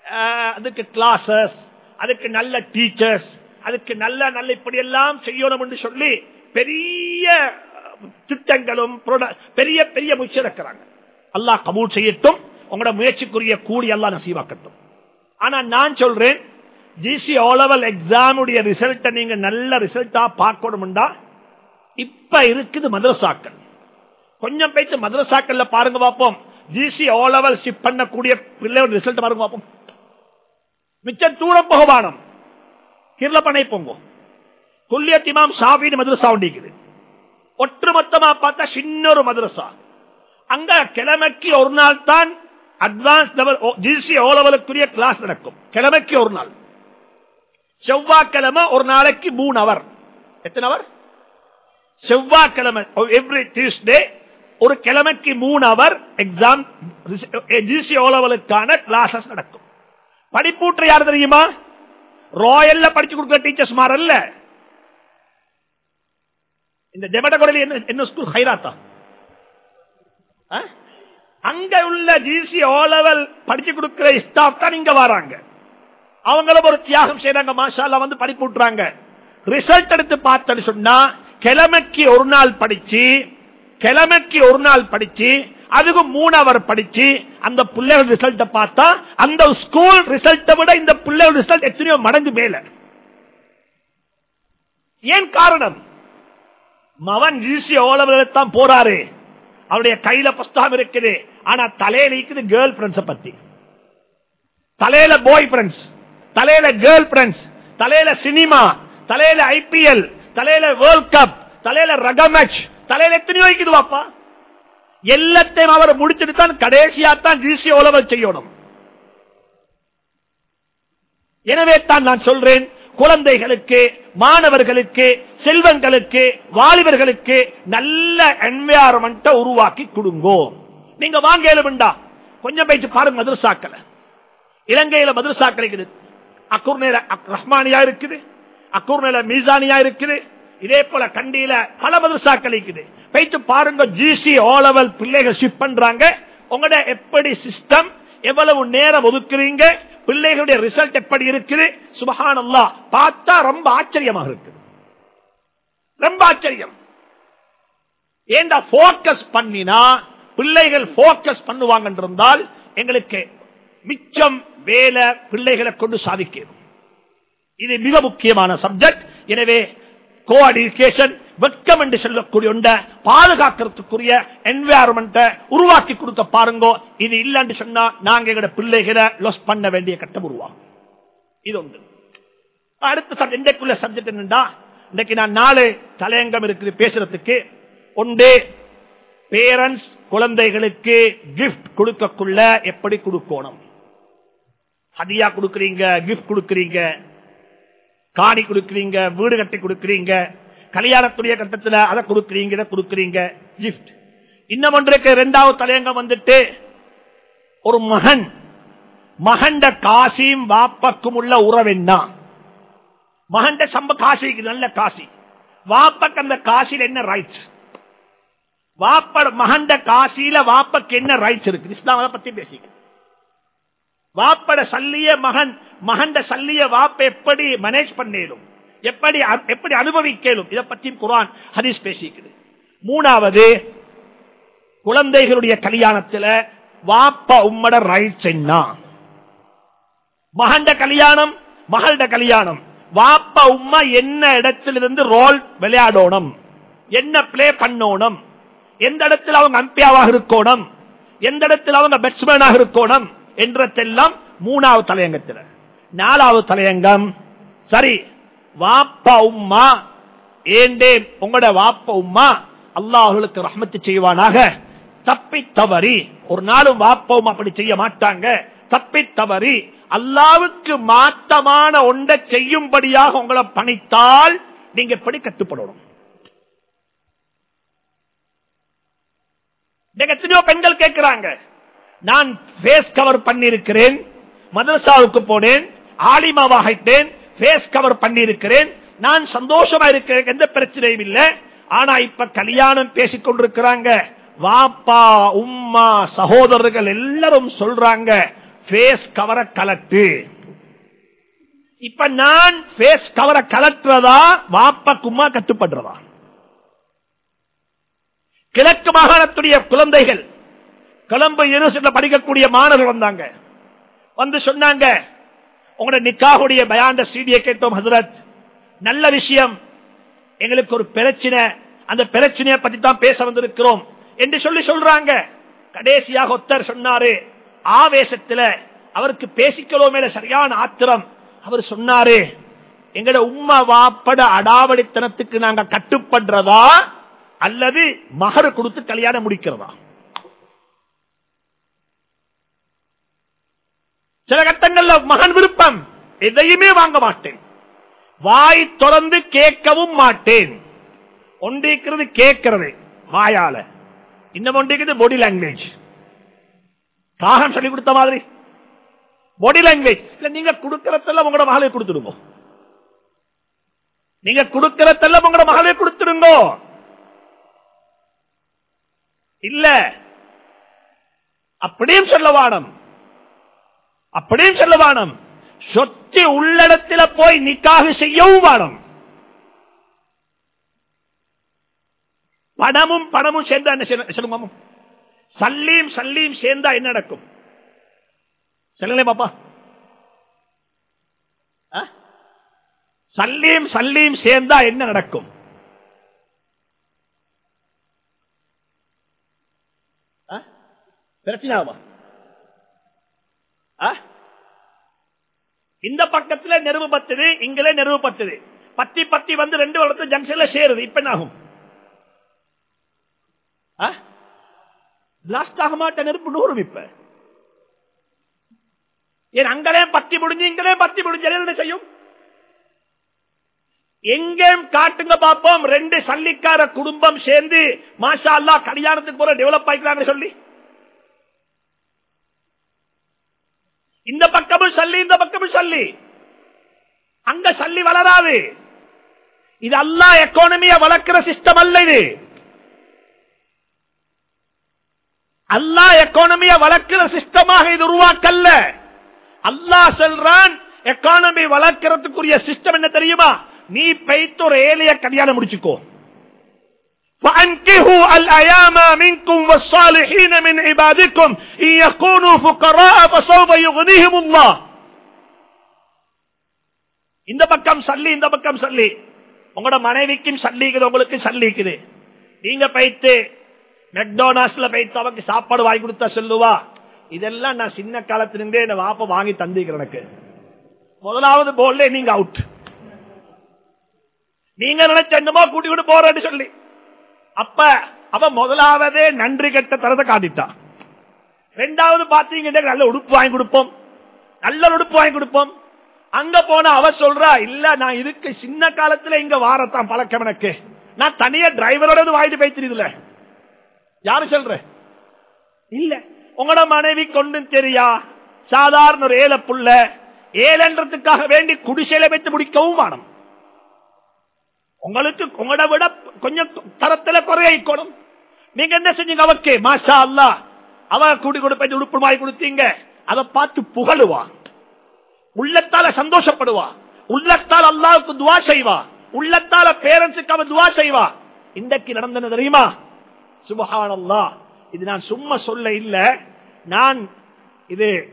அஹ், அதுக்கு கிளாஸஸ் அதுக்கு நல்ல டீச்சர்ஸ் அதுக்கு நல்ல நல்ல இப்படி எல்லாம் செய்யணும் என்று சொல்லி பெரிய திட்டங்களும் பெரிய பெரிய முயற்சி இருக்கிறாங்க. அல்லாஹ் கபூல் செய்யட்டும். உங்களோட முயற்சிக்குரிய கூடி எல்லாம் நசீவாக்கட்டும். ஆனா நான் சொல்றேன் ஜிசி ஓலவல் எக்ஸாமுடைய ரிசல்ட்டை நீங்க நல்ல ரிசல்ட்டா பார்க்கணும்டா. இப்ப இருக்குது மதரசாக்கள். கொஞ்சம் போயிட்டு மதரசாக்கள்ல பாருங்க பார்ப்போம் ஜிசி ஓலவல் லெவல் ஷிப் பண்ணக்கூடிய பிள்ளையோட ரிசல்ட் பாருங்க பார்ப்போம் மிச்சம் தூரம் போகவானம் கிர்ல பண்ணை போங்க. குல்லியத் இமாம் மதுரசா மதரசா உண்டிக்குது ஒட்டுமொத்தமா பார்த்தா சின்ன ஒரு மதரசா. அங்க கிழமைக்கு ஒரு நாள் தான் advance level G C O லெவலுக்குரிய class நடக்கும். கிழமைக்கு ஒரு நாள். செவ்வாய்க்கிழமை ஒரு நாளைக்கு மூணு அவர் எத்தனை அவர் செவ்வாய்க்கிழமை எவ்ரி டியூஸ்டே ஒரு கிழமைக்கு மூணு அவர் எக்ஸாம் ஜிசி ஓ லெவலுக்கான கிளாஸஸ் நடக்கும். படிப்பூற்ற யார் தெரியுமா? ராயல்ல படிச்சு கொடுக்குற டீச்சர்ஸ் மாறல்ல இந்த டெமடகொடையில் என்ன என்ன ஸ்கூல் ஹைராத்தான் அங்க உள்ள ஜிசி ஓ லெவல் படிச்சு கொடுக்கிற ஸ்டாஃப் தான் இங்க வராங்க. அவங்களும் ஒரு தியாகம் செய்யறாங்க மாஷால வந்து படிப்பு விட்டுறாங்க. ரிசல்ட் எடுத்து பார்த்தேன்னு சொன்னா கிழமைக்கு ஒரு நாள் படிச்சு கிழமைக்கு ஒரு நாள் படிச்சு அதுக்கு மூணு அவர் படிச்சு அந்த பிள்ளைகள் ரிசல்ட் பார்த்தா அந்த ஸ்கூல் ரிசல்ட்டை விட இந்த பிள்ளைகள் ரிசல்ட் எத்தனையோ மடங்கு மேல. ஏன் காரணம்? மவன் ஜிசி ஓலவத்தான் போறாரு. அவருடைய கையில புஸ்தகம் இருக்குது. ஆனா தலையில இருக்குது கேர்ள் ஃபிரெண்ட்ஸ பத்தி. தலையில பாய் ஃபிரெண்ட்ஸ் தலையில கேர்ள் ஃபிரெண்ட்ஸ் தலையில சினிமா தலையில ஐபிஎல் தலையில வேர்ல்ட் கப் தலையில ரக மேட்ச் தலையில எத்தனையோ இருக்குது பாப்பா. எல்லாத்தையும் அவர் முடிச்சுட்டு தான் கடைசியா தான் ஜிசி உலக செய்யணும். எனவே தான் நான் சொல்றேன் குழந்தைகளுக்கு மாணவர்களுக்கு செல்வங்களுக்கு வாலிபர்களுக்கு நல்ல என்வாரன்மெண்ட்டை உருவாக்கி கொடுங்கோ. நீங்க வாங்க வேண்டா கொஞ்சம் பேச்சு பாருங்க மதுரசாக்கள. இலங்கையில மதுரசாக்கள் இருக்குது. அக்கூர்நேல ரஹ்மானியா இருக்குது. அக்கூர்நேல மீசானியா இருக்குது. இதே போல கண்டியில பல மதுரசாக்கள் இருக்குது. பேச்சு பாருங்க ஜிசி ஓ லெவல் பிள்ளைகள் ஷிப் பண்றாங்க. உங்களோட எப்படி சிஸ்டம் எவ்வளவு நேரம் ஒதுக்குறீங்க? பிள்ளைகளுடைய ரிசல்ட் எப்படி இருக்குது? சுபஹான் அல்லா பார்த்தா ரொம்ப ஆச்சரியமாக இருக்கு ரொம்ப ஆச்சரியம். ஏண்டா போக்கஸ் பண்ணினா பிள்ளைகள் போக்கஸ் பண்ணுவாங்க இருந்தால் எங்களுக்கு மிச்சம் வேலை பிள்ளைகளை கொண்டு சாதிக்கும் இது மிக முக்கியமான சப்ஜெக்ட் எனவே கோ வெட்கம் என்று சொல்லக்கூடிய ஒன்றை பாதுகாக்கிறதுக்குரிய என்வாரன்மெண்ட்டை உருவாக்கி கொடுக்க பாருங்க. இது இல்லைன்னு சொன்னா நாங்க எங்களோட பிள்ளைகளை லொஸ் பண்ண வேண்டிய கட்டம் உருவாகும். இது ஒன்று. அடுத்த இன்றைக்குள்ள சப்ஜெக்ட் என்னண்டா இன்னைக்கு நான் நாலு தலையங்கம் இருக்குது பேசுறதுக்கு. ஒன்று பேரண்ட்ஸ் குழந்தைகளுக்கு கிஃப்ட் கொடுக்கக்குள்ள எப்படி கொடுக்கணும்? ஹதியா கொடுக்குறீங்க கிஃப்ட் கொடுக்குறீங்க. காணி கொடுக்குறீங்க வீடு கட்டி கொடுக்குறீங்க. கல்யாணத்துடைய கட்டத்தில் அதை கொடுக்கறீங்க இதை கொடுக்கறீங்க. கிஃப்ட் இன்னும் ஒன்றுக்கு இரண்டாவது தலையங்கம் வந்துட்டு ஒரு மகன். மகண்ட காசியும் வாப்பக்கும் உள்ள உறவென்னா மகண்ட சம்ப காசிக்கு நல்ல காசி. வாப்பக்கு அந்த காசியில் என்ன ரைட்ஸ் வாப்ப மகண்ட காசியில வாப்பக்கு என்ன ரைட்ஸ் இருக்கு? இஸ்லாம் அதை பத்தி பேசிக்க. வாப்பட சல்லிய மகன் மகண்ட சல்லிய வாப்ப எப்படி மேனேஜ் பண்ணேலும் எப்படி அ- எப்படி அனுபவிக்கலும்? இதை பற்றி குரான் ஹதீஸ் பேசிக்குது மூணாவது குழந்தைகளுடைய கல்யாணத்துல வாப்ப உம்மட ரைட்ஸ் என்ன? மகண்ட கல்யாணம் மகள்ட கல்யாணம். வாப்ப உம்மா என்ன இடத்திலிருந்து ரோல் விளையாடணும்? என்ன பிளே பண்ணணும்? எந்த இடத்துல அவங்க அம்பியாவாக இருக்கணும்? எந்த இடத்துல அவங்க பேட்ஸ்மேனாக இருக்கணும்? என்றதெல்லாம் மூணாவது தலையங்கத்தில். நாலாவது தலையங்கம் சரி வாப்பா உம்மா. ஏண்டே உங்களோட வாப்ப உம்மா. அல்லாஹர்களுக்கு ரஹமத்து செய்வானாக. தப்பி தவறி ஒரு நாளும் வாப்பவும் அப்படி செய்ய மாட்டாங்க. தப்பி தவறி அல்லாவுக்கு மாத்தமான ஒன்றை செய்யும்படியாக உங்களை பணித்தால் நீங்க எப்படி கட்டுப்படணும்? எத்தனையோ பெண்கள் கேட்கிறாங்க. நான் பேஸ் கவர் பண்ணியிருக்கிறேன். மதரசாவுக்கு போனேன். ஆலிமாவாகிட்டேன் ஃபேஸ் கவர் பண்ணியிருக்கிறேன். நான் சந்தோஷமா இருக்கிறேன். எந்த பிரச்சனையும் இல்லை. ஆனா இப்ப கல்யாணம் பேசிக் கொண்டிருக்கிறாங்க. வாப்பா உம்மா சகோதரர்கள் எல்லாரும் சொல்றாங்க ஃபேஸ் கவரை கலட்டு. இப்ப நான் ஃபேஸ் கவரை கலட்டுறதா வாப்பா கட்டுப்படுறதா கிழக்கு மாகாணத்துடைய குழந்தைகள் கொலம்பு யூனிவர்சிட்டியில் படிக்கக்கூடிய மாணவர்கள் வந்தாங்க. வந்து சொன்னாங்க உங்களோட நிக்காகுடைய பயாண்ட சீடியை கேட்டோம் ஹசரத். நல்ல விஷயம். எங்களுக்கு ஒரு பிரச்சனை. அந்த பிரச்சனையை பத்தி தான் பேச வந்திருக்கிறோம் என்று சொல்லி சொல்றாங்க. கடைசியாக ஒத்தர் சொன்னாரு ஆவேசத்துல அவருக்கு பேசிக்கலோ மேல சரியான ஆத்திரம். அவர் சொன்னாரு எங்கட உம்மா வாப்பட அடாவடித்தனத்துக்கு நாங்க கட்டுப்படுறதா அல்லது மகர கொடுத்து கல்யாணம் முடிக்கிறதா? சில கட்டங்கள்ல மகன் விருப்பம். எதையுமே வாங்க மாட்டேன். வாய் தொடர்ந்து கேட்கவும் மாட்டேன். ஒன்றிருக்கிறது கேட்கிறது வாயால. இன்னும் ஒன்றிருக்கிறது பாடி லாங்குவேஜ் தாகம் சொல்லி கொடுத்த மாதிரி. பாடி லாங்குவேஜ் இல்ல நீங்க கொடுக்கறதெல்லாம் உங்களோட மகளை கொடுத்துருங்க நீங்க கொடுக்கறதெல்லாம் உங்களோட மகளை கொடுத்துருங்க இல்ல. அப்படியும் சொல்ல வாடம் அப்படியும் சொல்ல வேணும் சொத்து உள்ளடத்தில் போய் நிக்காக செய்யவும் வேணும் பணமும் பணமும் சேர்ந்தா என்ன சொல்லுங்க சல்லியும் சல்லியும் சேர்ந்தா என்ன நடக்கும்? சொல்லுங்களே பாப்பா. சல்லியும் சல்லியும் சேர்ந்தா என்ன நடக்கும்? பிரச்சனை ஆகுமா? இந்த பக்கத்துல நெருவு பத்துது இங்களே நெருவு பத்துது. பத்தி பத்தி வந்து ரெண்டு வருடத்து ஜங்ஷன்ல சேருது. இப்ப என்ன ஆகும்? பிளாஸ்ட் ஆக மாட்ட நெருப்பு நூறும் இப்ப. ஏன் அங்களே பத்தி முடிஞ்சு இங்களே பத்தி முடிஞ்சு என்ன செய்யும்? எங்கேயும் காட்டுங்க பார்ப்போம். ரெண்டு சல்லிக்கார குடும்பம் சேர்ந்து மாஷா அல்லா கல்யாணத்துக்கு போற டெவலப் ஆயிக்கிறாங்க சொல்லி. இந்த பக்கமும் சல்லி இந்த பக்கமும் சல்லி. அங்க சல்லி வளராது. இது அல்லா எக்கானமிய வளர்க்கிற சிஸ்டம் அல்ல இது. அல்லா எக்கானமிய வளர்க்கிற சிஸ்டமாக இது உருவாக்கல்ல. அல்லா சொல்றான் எக்கானமி வளர்க்கிறதுக்குரிய சிஸ்டம் என்ன தெரியுமா? நீ பைத்து ஒரு ஏழைய கல்யாணம் முடிச்சுக்கோ. فأنكهوا الأيام منكم والصالحين من عبادكم إن يكونوا فقراء فسوف يغنيهم الله இந்த பக்கம் சல்லி இந்த பக்கம் சல்லி உங்களோட மனைவிக்கும் சல்லிக்குது உங்களுக்கு சல்லிக்குது நீங்க பைத்து மெக்டோனாஸ்ல பைத்து அவக்கு சாப்பாடு வாங்கி கொடுத்தா சொல்லுவா இதெல்லாம் நான் சின்ன காலத்திலிருந்தே என்ன வாப்ப வாங்கி தந்திக்கிறேன் எனக்கு முதலாவது போல்ல நீங்க அவுட் நீங்க நினைச்ச என்னமோ கூட்டி கொண்டு போறேன்னு சொல்லி அப்ப அவ முதலாவதே நன்றி கெட்ட தரத்தை காட்டிட்டான் ரெண்டாவது பாத்தீங்கன்னா நல்ல உடுப்பு வாங்கி கொடுப்போம். நல்ல உடுப்பு வாங்கி கொடுப்போம். அங்க போன அவ சொல்றா இல்ல நான் இதுக்கு சின்ன காலத்துல இங்க வாரத்தான் பழக்கம் எனக்கு. நான் தனியா டிரைவரோட வாங்கிட்டு போய்த்திருதுல யாரு சொல்ற? இல்ல. உங்களோட மனைவி கொண்டு தெரியா? சாதாரண ஒரு ஏழை புள்ள. ஏழன்றதுக்காக வேண்டி குடிசையில வைத்து முடிக்கவும் வேணும். உங்களுக்கு உங்களோட விட கொஞ்சம் தரத்துல குறையணும் நீங்க என்ன செஞ்சீங்க? அவக்கு மாஷா அல்லா அவ கூடி கொடுப்ப உடுப்பு மாறி கொடுத்தீங்க. அதை பார்த்து புகழுவா. உள்ளத்தால சந்தோஷப்படுவா. உள்ளத்தால் அல்லாவுக்கு துவா செய்வா. உள்ளத்தால பேரண்ட்ஸுக்கு அவன் துவா செய்வா. இன்றைக்கு நடந்தது தெரியுமா? சுபஹான் அல்லா இது நான் சும்மா சொல்ல இல்ல. நான் இது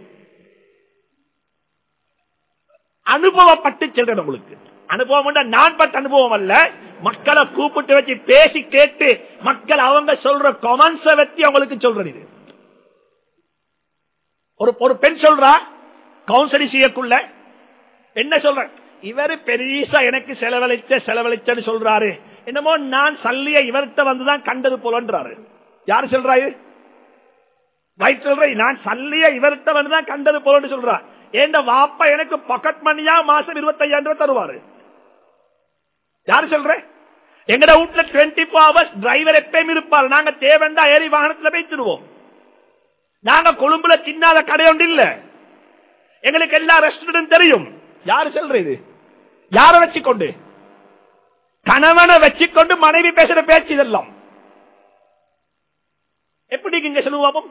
அனுபவப்பட்டு செல்றேன் உங்களுக்கு. அனுபவம் நான் பட்ட அனுபவம் அல்ல. மக்களை கூப்பிட்டு வச்சு பேசி கேட்டு மக்கள் அவங்க சொல்ற கொமன்ஸ வச்சு அவங்களுக்கு சொல்றது இது. ஒரு ஒரு பெண் சொல்றா கவுன்சிலிங் செய்யக்குள்ள என்ன சொல்ற? இவரு பெரிசா எனக்கு செலவழித்த செலவழிச்சன்னு சொல்றாரு. என்னமோ நான் சல்லிய இவர்கிட்ட வந்துதான் கண்டது போலன்றாரு. யாரு சொல்றாரு வயிற்று சொல்ற நான் சல்லிய இவர்கிட்ட வந்துதான் கண்டது போலன்னு சொல்றா. என் வாப்பா எனக்கு பாக்கெட் மணியா மாசம் இருபத்தையாயிரம் ரூபாய் தருவாரு. யாரு சொல்ற? எங்கட வீட்டுல டுவெண்ட்டி போர் ஹவர்ஸ் டிரைவர் எப்பயும் இருப்பார். நாங்க தேவண்டா ஏறி வாகனத்துல பேசிடுவோம். நாங்க கொழும்புல தின்னாத கடை ஒன்று இல்ல. எங்களுக்கு எல்லா ரெஸ்டாரண்ட் தெரியும். யாரு சொல்ற இது? யார வச்சுக்கொண்டு? கணவனை வச்சுக்கொண்டு மனைவி பேசுற பேச்சு இதெல்லாம். எப்படி இங்க செலவாகும்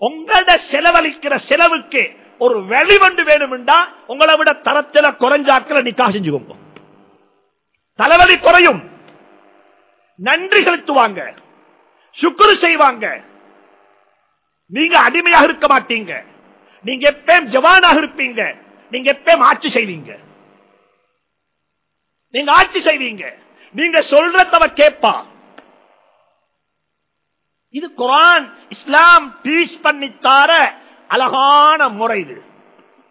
உங்களோட செலவழிக்கிற செலவுக்கு ஒரு வெளிவண்டு வேணும்டா உங்களை விட தரத்தில குறைஞ்சாக்கிற நிக்கா செஞ்சுக்கோங்க. தலைவலி குறையும் நன்றி செலுத்துவாங்க. சுக்குரு செய்வாங்க. நீங்க அடிமையாக இருக்க மாட்டீங்க. நீங்க எப்பயும் ஜவானாக இருப்பீங்க. நீங்க எப்பயும் ஆட்சி செய்வீங்க. நீங்க ஆட்சி செய்வீங்க. நீங்க சொல்றதவ கேட்பா இது குரான் இஸ்லாம் டீச் பண்ணித்தார அழகான முறை இது.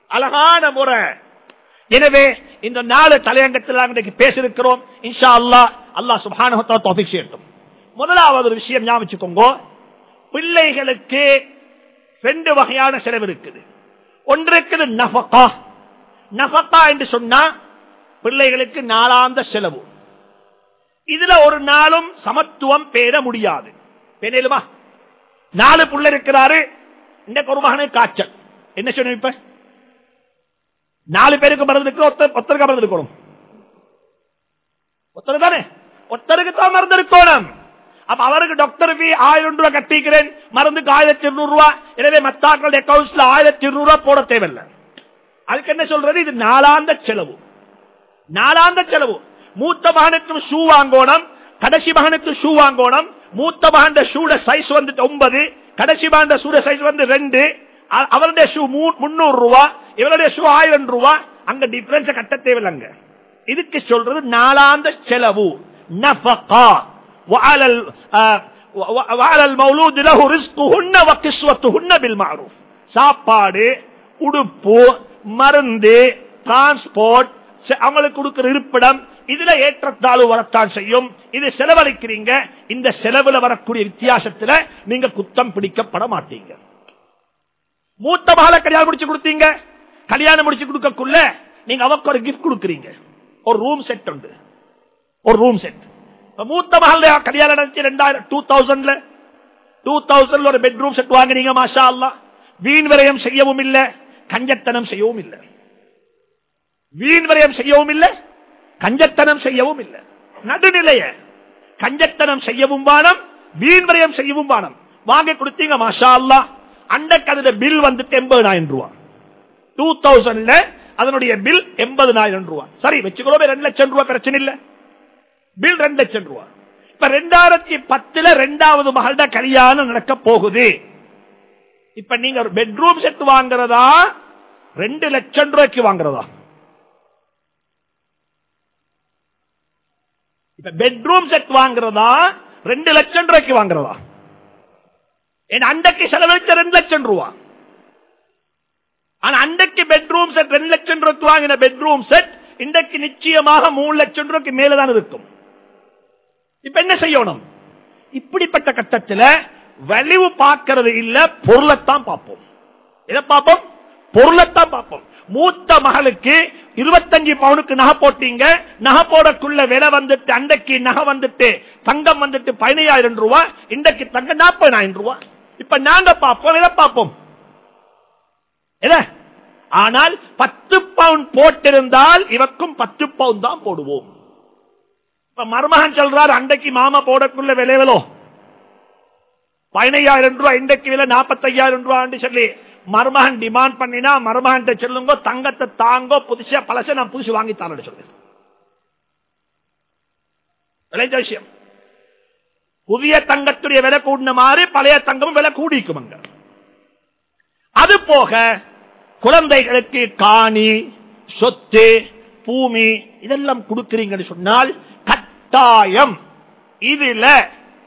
அழகான முறை. எனவே இந்த நாலு தலையங்கத்தில் நாம் இன்றைக்கு பேசியிருக்கிறோம். இன்ஷா அல்லா அல்லா சுபானு டாபிக் செய்யட்டும். முதலாவது ஒரு விஷயம் ஞாபகம் வச்சுக்கோங்க பிள்ளைகளுக்கு ரெண்டு வகையான செலவு இருக்குது. ஒன்று இருக்குது நபக்கா நபக்கா என்று சொன்னா பிள்ளைகளுக்கு நாளாந்த செலவு. இதுல ஒரு நாளும் சமத்துவம் பேர முடியாது. பேணலுமா? நாலு புள்ள இருக்கிறாரு. இன்னைக்கு ஒரு மகனுக்கு காய்ச்சல் என்ன சொன்ன இப்ப? நாலு பேருக்கு மருந்து இருக்கு ஒருத்தருக்கு மருந்து இருக்கணும் ஒருத்தர் தானே? ஒருத்தருக்கு தான் மருந்து இருக்கணும் அப்ப அவருக்கு டாக்டர் ஆயிரம் ரூபாய் கட்டிக்கிறேன். மருந்துக்கு ஆயிரத்தி இருநூறு ரூபாய். எனவே மத்தாக்களுடைய அக்கௌண்ட்ஸ்ல ஆயிரத்தி இருநூறு ரூபாய் போட தேவையில்லை. அதுக்கு என்ன சொல்றது? இது நாலாந்த செலவு. நாலாந்த செலவு. மூத்த மகனுக்கும் ஷூ வாங்கணும். கடைசி மகனுக்கு ஷூ வாங்கணும். மூத்த மகன் ஷூட சைஸ் வந்து ஒன்பது. கடைசி மகன் ஷூட சைஸ் வந்து ரெண்டு. அவருடைய ஷூ முன்னூறு ரூபா இவருடைய ஷூ ஆயிரம் ரூபாய் அங்க டிஃபரன்ஸ் கட்ட தேவையில்லைங்க. இதுக்கு சொல்றது நாலாந்த செலவு. சாப்பாடு உடுப்பு மருந்து டிரான்ஸ்போர்ட் அவங்களுக்கு கொடுக்கிற இருப்பிடம் இதுல ஏற்றத்தாழ்வு வரத்தான் செய்யும். இது செலவழிக்கிறீங்க. இந்த செலவுல வரக்கூடிய வித்தியாசத்துல நீங்க குத்தம் பிடிக்கப்பட மாட்டீங்க. மூத்த மகளை கல்யாணம் முடிச்சு கொடுத்தீங்க. கல்யாணம் முடிச்சு கொடுக்கக்குள்ள நீங்க அவக்கு ஒரு கிஃப்ட் கொடுக்குறீங்க. ஒரு ரூம் செட் உண்டு. ஒரு ரூம் செட் மூத்த மகள் கல்யாணம் நடந்துச்சு ரெண்டாயிரம் டூ தௌசண்ட்ல டூ தௌசண்ட்ல ஒரு பெட்ரூம் செட் வாங்கினீங்க மாஷா அல்லா வீண் விரயம் செய்யவும் இல்லை கஞ்சத்தனம் செய்யவும் இல்லை. வீண் விரயம் செய்யவும் இல்லை கஞ்சத்தனம் செய்யவும் இல்லை. நடுநிலைய கஞ்சத்தனம் செய்யவும் வானம் வீண் விரயம் செய்யவும் வானம் வாங்கி கொடுத்தீங்க மாஷா அல்லா அண்டக்கு அதுல பில் வந்துட்டு எண்பதாயிரம் ரூபாய். டூ தௌசண்ட்ல அதனுடைய பில் எண்பதுனாயிரம் ரூபாய். சரி வச்சுக்கிறோம் ரெண்டு லட்சம் ரூபாய் பிரச்சனை இல்லை. பில் ரெண்டு லட்சம் ரூபாய். இப்ப ரெண்டாயிரத்தி பத்துல ரெண்டாவது மகள்ட கல்யாணம் நடக்க போகுது. இப்ப நீங்க ஒரு பெட்ரூம் செட் வாங்குறதா? ரெண்டு லட்சம் ரூபாய்க்கு வாங்குறதா? இப்ப பெட்ரூம் செட் வாங்குறதா? ரெண்டு லட்சம் ரூபாய்க்கு வாங்குறதா? என் அண்டைக்கு செலவழிச்ச ரெண்டு லட்சம் ரூபா ஆனா அண்டைக்கு பெட்ரூம் செட் ரெண்டு லட்சம் ரூபாய்க்கு வாங்கின பெட்ரூம் செட் இன்றைக்கு நிச்சயமாக மூணு லட்சம் ரூபாய்க்கு மேலதான் இருக்கும். இப்ப என்ன செய்யணும்? இப்படிப்பட்ட கட்டத்தில் வலிவு பார்க்கறது இல்ல பொருளைத்தான் பார்ப்போம். எதை பார்ப்போம்? பொருளைத்தான் பார்ப்போம். மூத்த மகளுக்கு இருபத்தஞ்சு பவுனுக்கு நகை போட்டீங்க நகை போடக்குள்ள விலை வந்துட்டு அன்றைக்கு நகை வந்துட்டு தங்கம் வந்துட்டு பதினையாயிரம் ரூபாய் இன்றைக்கு தங்கம் நாற்பதாயிரம் ரூபாய். இப்ப நாங்க பார்ப்போம் எதை பார்ப்போம்? ஆனால் பத்து பவுன் போட்டிருந்தால் இவக்கும் பத்து பவுன் தான் போடுவோம். இப்ப மருமகன் சொல்றார் அண்டைக்கு மாமா போடக்குள்ள விளைவலோ பதினையாயிரம் ரூபாய் இன்றைக்கு விலை நாற்பத்தையாயிரம் ரூபாய் சொல்லி மருமகன் டிமாண்ட் பண்ணினா மருமகன் சொல்லுங்க தங்கத்தை தாங்கோ புதுசா பழச நான் புதுசு வாங்கி தரேன் சொல்லு விளைஞ்ச விஷயம் புதிய தங்கத்துடைய விலை கூடின மாதிரி பழைய தங்கமும் விலை கூடிக்கும் அது போக குழந்தைகளுக்கு காணி சொத்து பூமி இதெல்லாம் கொடுக்கிறீங்கன்னு சொன்னால் கட்டாயம் இதுல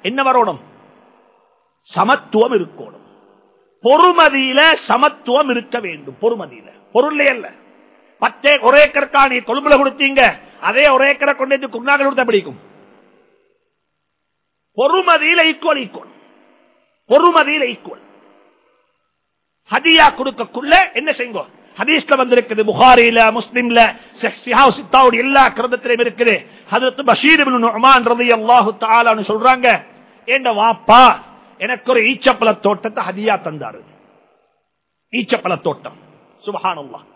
என்ன வரணும்? சமத்துவம் இருக்கணும். பொறுமதியில சமத்துவம் இருக்க வேண்டும் பொறுமதியில. பொருள் அல்ல. பத்தே ஒரே ஏக்கர் காணி கொழும்புல கொடுத்தீங்க அதே ஒரே ஏக்கரை கொண்டு குருநாகல் கொடுத்த பிடிக்கும் பொறுமதியில ஈக்குவல் ஈக்குவல் பொறுமதியில ஈக்குவல் ஹதியா கொடுக்கக்குள்ள என்ன செய்வோம் ஹதீஸ்ல வந்திருக்குது புகாரில முஸ்லிம்ல சித்தாவுடைய எல்லா கிரந்தத்திலும் இருக்குது. ஹதரத் பஷீர் இப்னு நுஅமான் ரலியல்லாஹு தஆலான்னு சொல்றாங்க என் வாப்பா? எனக்கு ஒரு ஈச்சப்பழ தோட்டத்தை ஹதியா தந்தாரு. ஈச்சப்பழ தோட்டம். சுபஹானல்லாஹ்.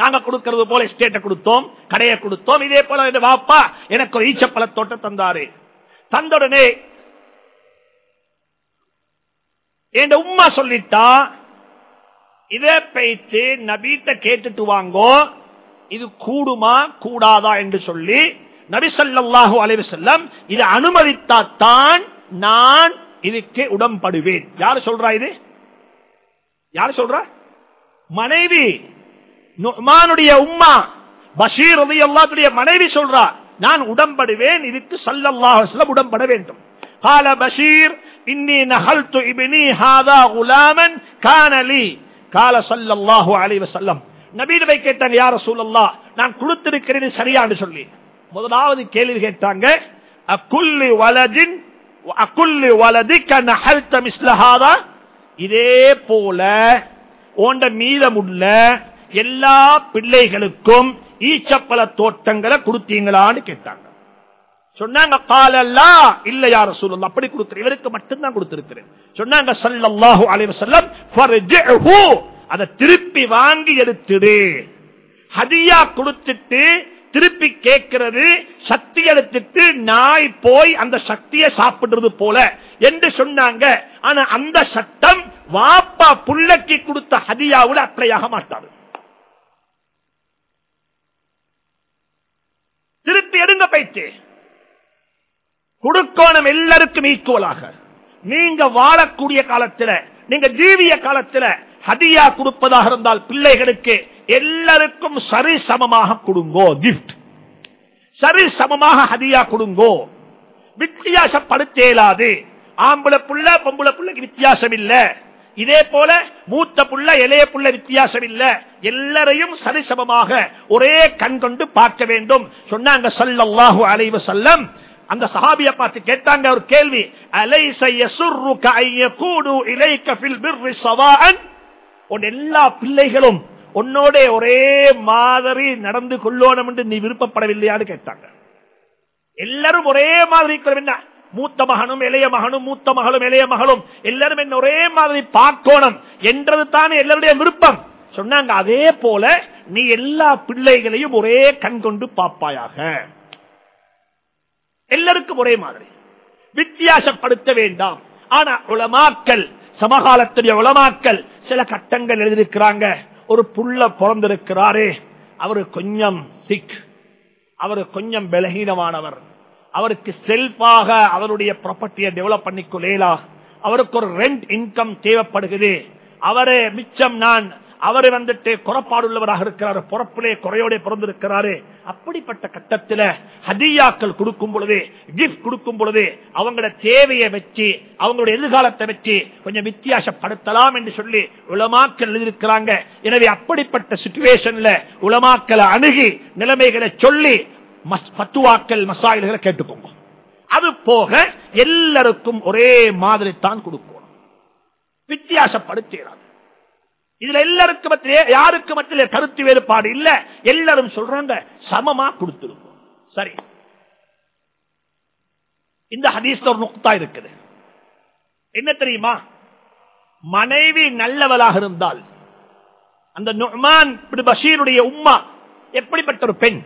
நாங்க கொடுக்கறது போல எஸ்டேட்டை கொடுத்தோம் கடையை கொடுத்தோம். இதே போல என் வாப்பா எனக்கு ஒரு ஈச்சப்பழ தோட்டம் தந்தாரு. தந்தவுடனே என் உம்மா சொல்லிட்டா இதை பேச்சு நபீட்ட கேட்டுட்டு வாங்கோ இது கூடுமா கூடாதா என்று சொல்லி நபி சொல்லாஹு அலைவு செல்லம் இது அனுமதித்தாத்தான் நான் இதுக்கு உடம்படுவேன் யார் சொல்றா இது? யார் சொல்ற? மனைவி நுமானுடைய உம்மா பஷீர் எல்லாத்துடைய மனைவி சொல்றா நான் உடம்படுவேன் இதுக்கு சல்லல்லாஹ் உடம்பட வேண்டும். கால பஷீர் இன்னி நகல் து இபினி ஹாதா குலாமன் கானலி கால சல்லல்லாஹு அலைஹி வஸல்லம். நபீனவை கேட்டாங்க யார சூழல்லா நான் கொடுத்திருக்கிறேன் சரியான்னு சொல்லி. முதலாவது கேள்வி கேட்டாங்க அக்குல்லி வலதின் அக்குல்லி வலதிக்க கண்ணம் இஸ்லஹாதா இதே போல ஓண்ட மீதமுள்ள எல்லா பிள்ளைகளுக்கும் ஈச்சப்பல தோட்டங்களை கொடுத்தீங்களான்னு கேட்டாங்க. சொன்னாங்க காலல்லா இல்ல யார சூழல் அப்படி கொடுக்கிறேன் இவருக்கு மட்டும்தான் கொடுத்திருக்கிறேன். சொன்னாங்க சல்லல்லாஹு அலைஹி வஸல்லம் ஃபர்ஜிஹு. அதை திருப்பி வாங்கி எடுத்துடு. ஹதியா கொடுத்துட்டு திருப்பி கேட்கிறது சக்தி எடுத்துட்டு நாய் போய் அந்த சக்தியை சாப்பிடுறது போல என்று சொன்னாங்க. ஆனா அந்த சட்டம் வாப்பா புள்ளக்கி கொடுத்த ஹதியாவில் அப்ளையாக மாட்டாரு திருப்பி எடுங்க பயிற்சி கொடுக்கோணம் எல்லாருக்கும் ஈக்குவலாக நீங்க வாழக்கூடிய காலத்துல நீங்க ஜீவிய காலத்துல ஹதியா கொடுப்பதாக இருந்தால் பிள்ளைகளுக்கு எல்லாருக்கும் சரி சமமாக கொடுங்கோ கிஃப்ட் சரி சமமாக ஹதியா கொடுங்கோ. வித்தியாசப்படுத்தேலாது. ஆம்பளை புள்ள பொம்பளை புள்ளைக்கு வித்தியாசம் இல்ல இதே போல மூத்த புள்ள இளைய புள்ள வித்தியாசம் இல்ல எல்லாரையும் சரிசமமாக ஒரே கண் கொண்டு பார்க்க வேண்டும். சொன்னாங்க சல்லாஹூ அலைவ செல்லம் அந்த சஹாபிய பார்த்து கேட்டாங்க ஒரு கேள்வி. உன் எல்லா பிள்ளைகளும் உன்னோட ஒரே மாதிரி நடந்து கொள்ளணும் என்று நீ விருப்பப்படவில்லையான்னு கேட்டாங்க. எல்லாரும் ஒரே மாதிரி என்ன? மூத்த மகனும் இளைய மகனும் மூத்த மகளும் இளைய மகளும். எல்லாரும் என்ன ஒரே மாதிரி பார்க்கணும் என்றது தானே எல்லாருடைய விருப்பம். சொன்னாங்க அதே போல நீ எல்லா பிள்ளைகளையும் ஒரே கண் கொண்டு பார்ப்பாயாக. எல்லாருக்கும் ஒரே மாதிரி. வித்தியாசப்படுத்த வேண்டாம். ஆனா உளமாக்கல் சமகாலத்துடைய உளமாக்கல் சில கட்டங்கள் எழுதியிருக்கிறாங்க. ஒரு புள்ள பிறந்திருக்கிறாரே அவரு கொஞ்சம் சிக். அவரு கொஞ்சம் பலகீனமானவர். அவருக்கு செல்ஃபாக அவருடைய ப்ராப்பர்ட்டியை டெவலப் பண்ணிக்கொள்ளேலா அவருக்கு ஒரு ரெண்ட் இன்கம் தேவைப்படுகிறது. அவரே மிச்சம் நான். அவரு வந்துட்டு குறப்பாடுள்ளவராக இருக்கிறார். பொறப்பிலே குறையோட பிறந்திருக்கிறாரு. அப்படிப்பட்ட கட்டத்தில் ஹதியாக்கள் கொடுக்கும் பொழுது கிஃப்ட் கொடுக்கும் பொழுது அவங்களோட தேவையை வச்சு அவங்களுடைய எதிர்காலத்தை வச்சு கொஞ்சம் வித்தியாசப்படுத்தலாம் என்று சொல்லி உலமாக்கள் எழுதியிருக்கிறாங்க. எனவே அப்படிப்பட்ட சுச்சுவேஷன்ல உலமாக்களை அணுகி நிலைமைகளை சொல்லி பத்துவாக்கள் மசாயில்களை கேட்டுக்கோங்க. அது போக எல்லாருக்கும் ஒரே மாதிரி தான் கொடுக்கணும். வித்தியாசப்படுத்திடாது இதுல எல்லாருக்கும் மத்தியிலே யாருக்கு மத்தியில கருத்து வேறுபாடு இல்ல? எல்லாரும் சொல்றாங்க சமமா கொடுத்துருக்கோம். சரி. இந்த ஹதீஸ்ல ஒரு நுக்தா இருக்குது. என்ன தெரியுமா? மனைவி நல்லவளாக இருந்தால் அந்த நுமான் பஷீருடைய உம்மா எப்படிப்பட்ட ஒரு பெண்?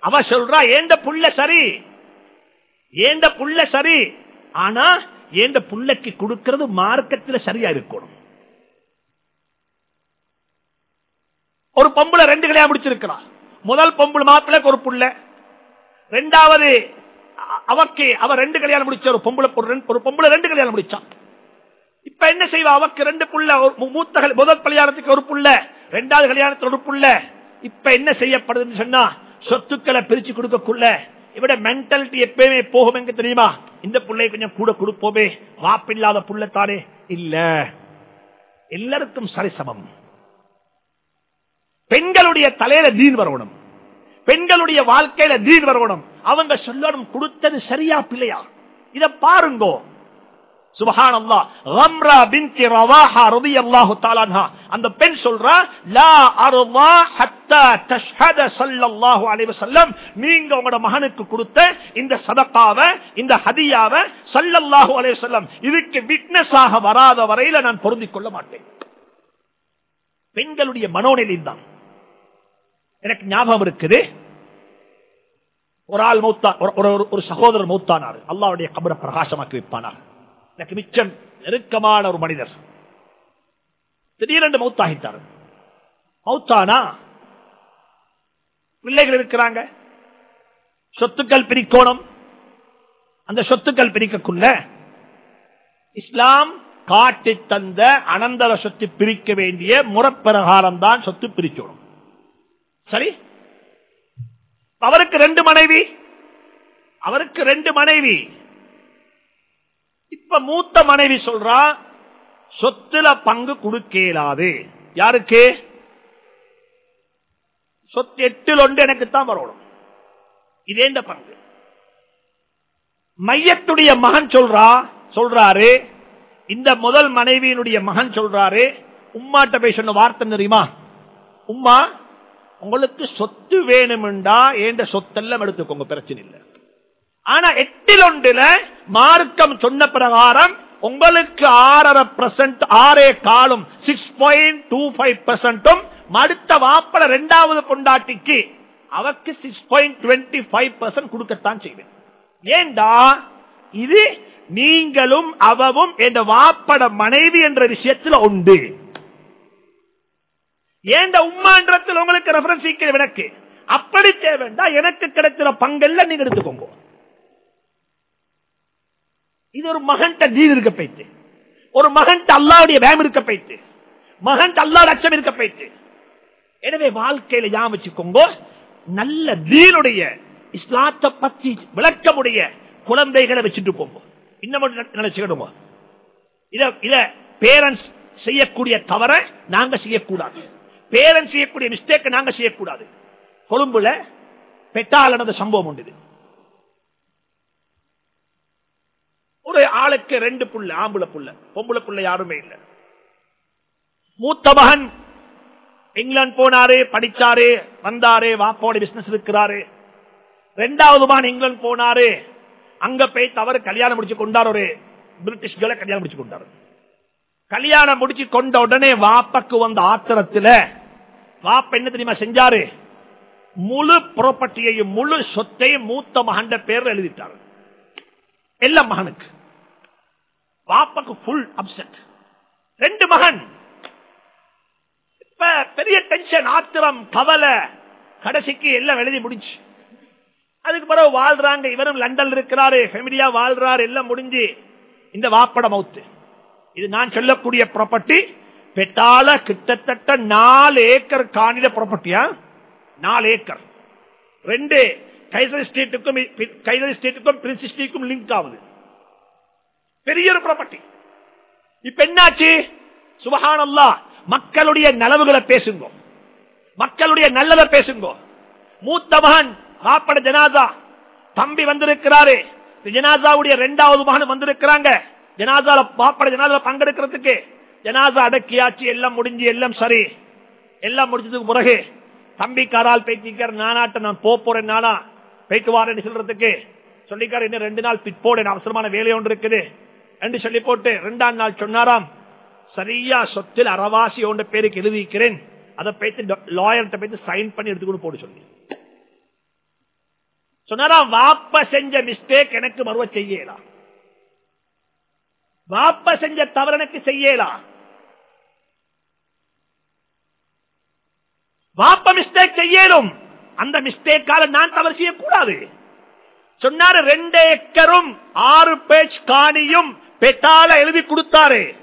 அவ சொல்றா ஏந்த புள்ள சரி. ஏண்ட புள்ள சரி. ஆனா ஏண்ட புள்ளைக்கு கொடுக்கிறது மார்க்கத்தில் சரியா இருக்கணும். ஒரு பொம்பளை ரெண்டு கல்யாணம் முடிச்சிருக்கிறார் முதல் பொம்பளை மாப்பிள்ளைக்கு ஒரு புள்ள. ரெண்டாவது அவக்கு அவ ரெண்டு கல்யாணம் முடிச்ச ஒரு பொம்பளை ஒரு பொம்பளை ரெண்டு கல்யாணம் முடிச்சான் இப்ப என்ன செய்வா? அவக்கு ரெண்டு புள்ள மூத்த முதல் கல்யாணத்துக்கு ஒரு புள்ள ரெண்டாவது கல்யாணத்துக்கு ஒரு புள்ள. இப்ப என்ன செய்யப்படுதுன்னு சொன்னா சொத்துக்களை பிரிச்சு கொடுக்கக்குள்ள இவட மென்டாலிட்டி எப்பயுமே போகும் எங்க தெரியுமா? இந்த பிள்ளை கொஞ்சம் கூட கொடுப்போமே. வாப்பில்லாத புள்ளத்தானே? இல்ல. எல்லாருக்கும் சரிசமம். பெண்களுடைய தலையில தீன் வரணும். பெண்களுடைய வாழ்க்கையில தீன் வரணும். அவங்க சொல்லணும் கொடுத்தது சரியா பிள்ளையா? இத பாருங்கோ. சுபஹான் அல்லா ரம்ரா பின்தி ரவாஹா ரலியல்லாஹு தஆலா அன்ஹா அந்த பெண் சொல்றா லா அர்வா ஹத்தா தஷ்ஹத ஸல்லல்லாஹு அலைஹி வஸல்லம். நீங்க உங்களோட மகனுக்கு கொடுத்த இந்த சதகாவை இந்த ஹதியாவை ஸல்லல்லாஹு அலைஹி வஸல்லம். இதுக்கு விட்னஸ் ஆக வராத வரையில நான் பொருந்திக் கொள்ள மாட்டேன். பெண்களுடைய மனோநிலை தான் எனக்கு ஞாபகம் இருக்குது. ஒரு ஆள் மூத்தான் ஒரு- ஒரு- சகோதரர் மூத்தானார். அல்லாவுடைய கபரை பிரகாசமாக்கி வைப்பானார். எனக்கு மிச்சம் நெருக்கமான ஒரு மனிதர். திடீரென்று மௌத்தாகிட்டார். மௌத்தானா? பிள்ளைகள் இருக்கிறாங்க. சொத்துக்கள் பிரிக்கோணம். அந்த சொத்துக்கள் பிரிக்கக்குள்ள இஸ்லாம் காட்டி தந்த அனந்தர சொத்து பிரிக்க வேண்டிய முறப்பிரகாரம் தான் சொத்து பிரிக்கணும். சரி? அவருக்கு ரெண்டு மனைவி. அவருக்கு ரெண்டு மனைவி. இப்ப மூத்த மனைவி சொல்றா சொத்துல பங்கு கொடுக்கலாது. யாருக்கு? சொத்து எட்டில் ஒன்று எனக்குத்தான் வரணும். இதே இந்த பங்கு. மையத்துடைய மகன் சொல்றா சொல்றாரு இந்த முதல் மனைவியினுடைய மகன் சொல்றாரு உம்மாட்ட போய் சொன்ன வார்த்தை தெரியுமா? உம்மா உங்களுக்கு சொத்து வேணுமெண்டா ஏண்ட சொத்தெல்லாம் எடுத்துக்கோங்க பிரச்சனை இல்லை. ஆனா எட்டில் ஒன்றுல மார்க்கம் சொன்ன பிரகாரம் உங்களுக்கு ஆறரை பர்சன்ட் ஆறே காலும் சிக்ஸ் பாயிண்ட் டூ ஃபைவ் பர்சன்டும் அடுத்த வாப்பட இரண்டாவது கொண்டாட்டிக்கு அவக்கு six point twenty five percent கொடுக்கத்தான் செய்வேன். ஏண்டா? இது நீங்களும் அவவும் என்ற வாப்பட மனைவி என்ற விஷயத்தில் உண்டு. ஏண்ட உம்மான்றத்தில் உங்களுக்கு ரெஃபரன்ஸ் எனக்கு அப்படி தேவைண்டா எனக்கு கிடைக்கிற பங்கல்ல நீங்க எடுத்துக்கோங்க. இது ஒரு மகன்கிட்ட நீர் இருக்க போயிட்டு. ஒரு மகன்கிட்ட அல்லாவுடைய வேம் இருக்க போயிட்டு. மகன்கிட்ட அல்லாட அச்சம் இருக்க போயிட்டு. எனவே வாழ்க்கையில யாம் வச்சுக்கோங்க நல்ல நீருடைய இஸ்லாத்தை பத்தி விளக்கமுடைய குழந்தைகளை வச்சுட்டு போங்க. இன்னும் நினைச்சுக்கிடுங்க இத இத பேரண்ட்ஸ் செய்யக்கூடிய தவற நாங்க செய்யக்கூடாது. பேரன் செய்யக்கூடிய மிஸ்டேக் நாங்க செய்யக்கூடாது. கொழும்புல பெட்டால் நடந்த சம்பவம் உண்டு ஒரு ஆளுக்கு ரெண்டு புள்ள ஆம்புல புள்ள பொம்புல புள்ள யாருமே இல்ல. மூத்த மகன் இங்கிலாந்து போனாரு படிச்சாரு வந்தாரு வாப்போட பிசினஸ் இருக்கிறாரு. ரெண்டாவது மகன் இங்கிலாந்து போனாரு அங்க போய் தவறு கல்யாணம் முடிச்சு கொண்டார் ஒரு பிரிட்டிஷ்களை கல்யாணம் முடிச்சு கொண்டாரு. கல்யாணம் முடிச்சு கொண்ட உடனே வாப்பக்கு வந்த ஆத்திரத்துல வாப்ப என்ன தெரியுமா செஞ்சாரு? முழு ப்ராப்பர்ட்டியையும் முழு சொத்தையும் மூத்த மகன் பேர் எழுதிட்டார். எல்லா மகனுக்கு. வாப்பக்கு ஃபுல் அப்செட் ரெண்டு மகன். இப்ப பெரிய டென்ஷன் ஆத்திரம் கவலை. கடைசிக்கு எல்லாம் எழுதி முடிச்சு அதுக்கு பிறகு வாழ்றாங்க இவரும் லண்டன் இருக்கிறாரு ஃபெமிலியா வாழ்றாரு எல்லாம் முடிஞ்சு. இந்த வாப்பட மவுத்து. இது நான் சொல்லக்கூடிய ப்ராப்பர்ட்டி பெட்டால கிட்டத்தட்ட நாலு ஏக்கர் காணில புறப்பட்டியா? நாலு ஏக்கர். ரெண்டு கைசர் ஸ்டேட்டுக்கும் கைசர் ஸ்டேட்டுக்கும் பிரின்ஸ் ஸ்டேட்டுக்கும் லிங்க் ஆகுது. பெரிய ஒரு ப்ராப்பர்ட்டி இப்ப என்னாச்சு? சுபஹானல்லா மக்களுடைய நலவுகளை பேசுங்க. மக்களுடைய நல்லதை பேசுங்க. மூத்த மகன் காப்பட ஜனாதா தம்பி வந்திருக்கிறாரு. ஜனாசாவுடைய இரண்டாவது மகன் வந்திருக்கிறாங்க. ஜனாசால பாப்பட ஜனாதால பங்கெடுக்கிறதுக்கு. ஜனாசா அடக்கியாச்சு எல்லாம் முடிஞ்சு எல்லாம் சரி. எல்லாம் முடிஞ்சதுக்கு பிறகு தம்பிக்காரால் பேச்சிக்கார் நானாட்ட நான் போறேன் நானா? போயிட்டு வாரேன்னு சொல்றதுக்கு சொல்லிக்கார் இன்னும் ரெண்டு நாள் பிற்போடு அவசரமான வேலை ஒன்று இருக்குது. என்று சொல்லி போட்டு ரெண்டாம் நாள் சொன்னாராம் சரியா சொத்தில் அறவாசி ஒன்று பேருக்கு எழுதிக்கிறேன். அதை போயிட்டு லாயர்கிட்ட போயிட்டு சைன் பண்ணி எடுத்துக்கொண்டு போட்டு சொல்லி. சொன்னாராம் வாப்ப செஞ்ச மிஸ்டேக் எனக்கு மறுவ செய்யலாம் வாப்ப செஞ்ச தவறு எனக்கு செய்யலாம் வாப்ப மிஸ்டேக் செய்யலும். அந்த மிஸ்டேக்கால நான் தவறு செய்யக்கூடாது. சொன்னாரு ரெண்டு ஏக்கரும் ஆறு பேஜ் காணியும் பெட்டால எழுதி கொடுத்தாரு.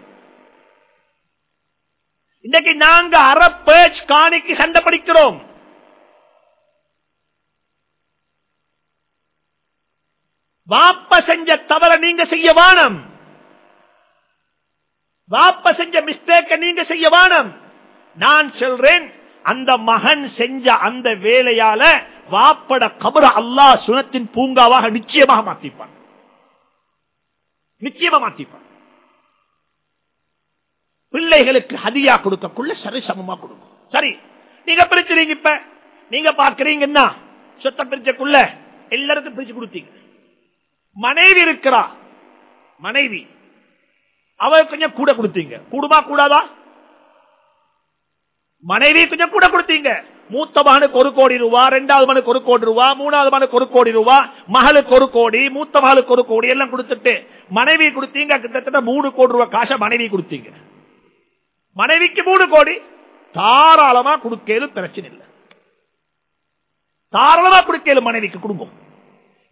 இன்னைக்கு நாங்க அரை பேஜ் காணிக்கு சண்டை படிக்கிறோம். வாப்ப செஞ்ச தவற நீங்க செய்ய வானம். வாப்ப செஞ்ச மிஸ்டேக்க நீங்க செய்ய வானம். நான் சொல்றேன் அந்த மகன் செஞ்ச அந்த வேலையால வாப்பட கபர அல்லா சுனத்தின் பூங்காவாக நிச்சயமாக மாத்திப்பான். நிச்சயமா மாத்திப்பான். பிள்ளைகளுக்கு ஹதியா கொடுக்கக்குள்ள சரி சமமா கொடுக்கும். சரி நீங்க பிரிச்சுறீங்க இப்ப. நீங்க பாக்குறீங்கன்னா சொத்த பிரிச்சக்குள்ள எல்லாருக்கும் பிரிச்சு கொடுத்தீங்க. மனைவி இருக்கிறா. மனைவி. அவ கொஞ்சம் கூட கொடுத்தீங்க. கூடுமா கூடாதா? மனைவி கொஞ்சம் கூட கொடுத்தீங்க. மூத்த மகனுக்கு ஒரு கோடி ரூபா ரெண்டாவது மகனுக்கு ஒரு கோடி ரூபா மூணாவது மகனுக்கு ஒரு கோடி ரூபா மகளுக்கு ஒரு கோடி மூத்த மகளுக்கு ஒரு கோடி எல்லாம் கொடுத்துட்டு மனைவி கொடுத்தீங்க கிட்டத்தட்ட மூணு கோடி ரூபாய் காசை மனைவி கொடுத்தீங்க. மனைவிக்கு மூணு கோடி தாராளமா கொடுக்கலும் பிரச்சனை இல்லை. தாராளமா கொடுக்கலும் மனைவிக்கு குடும்பம்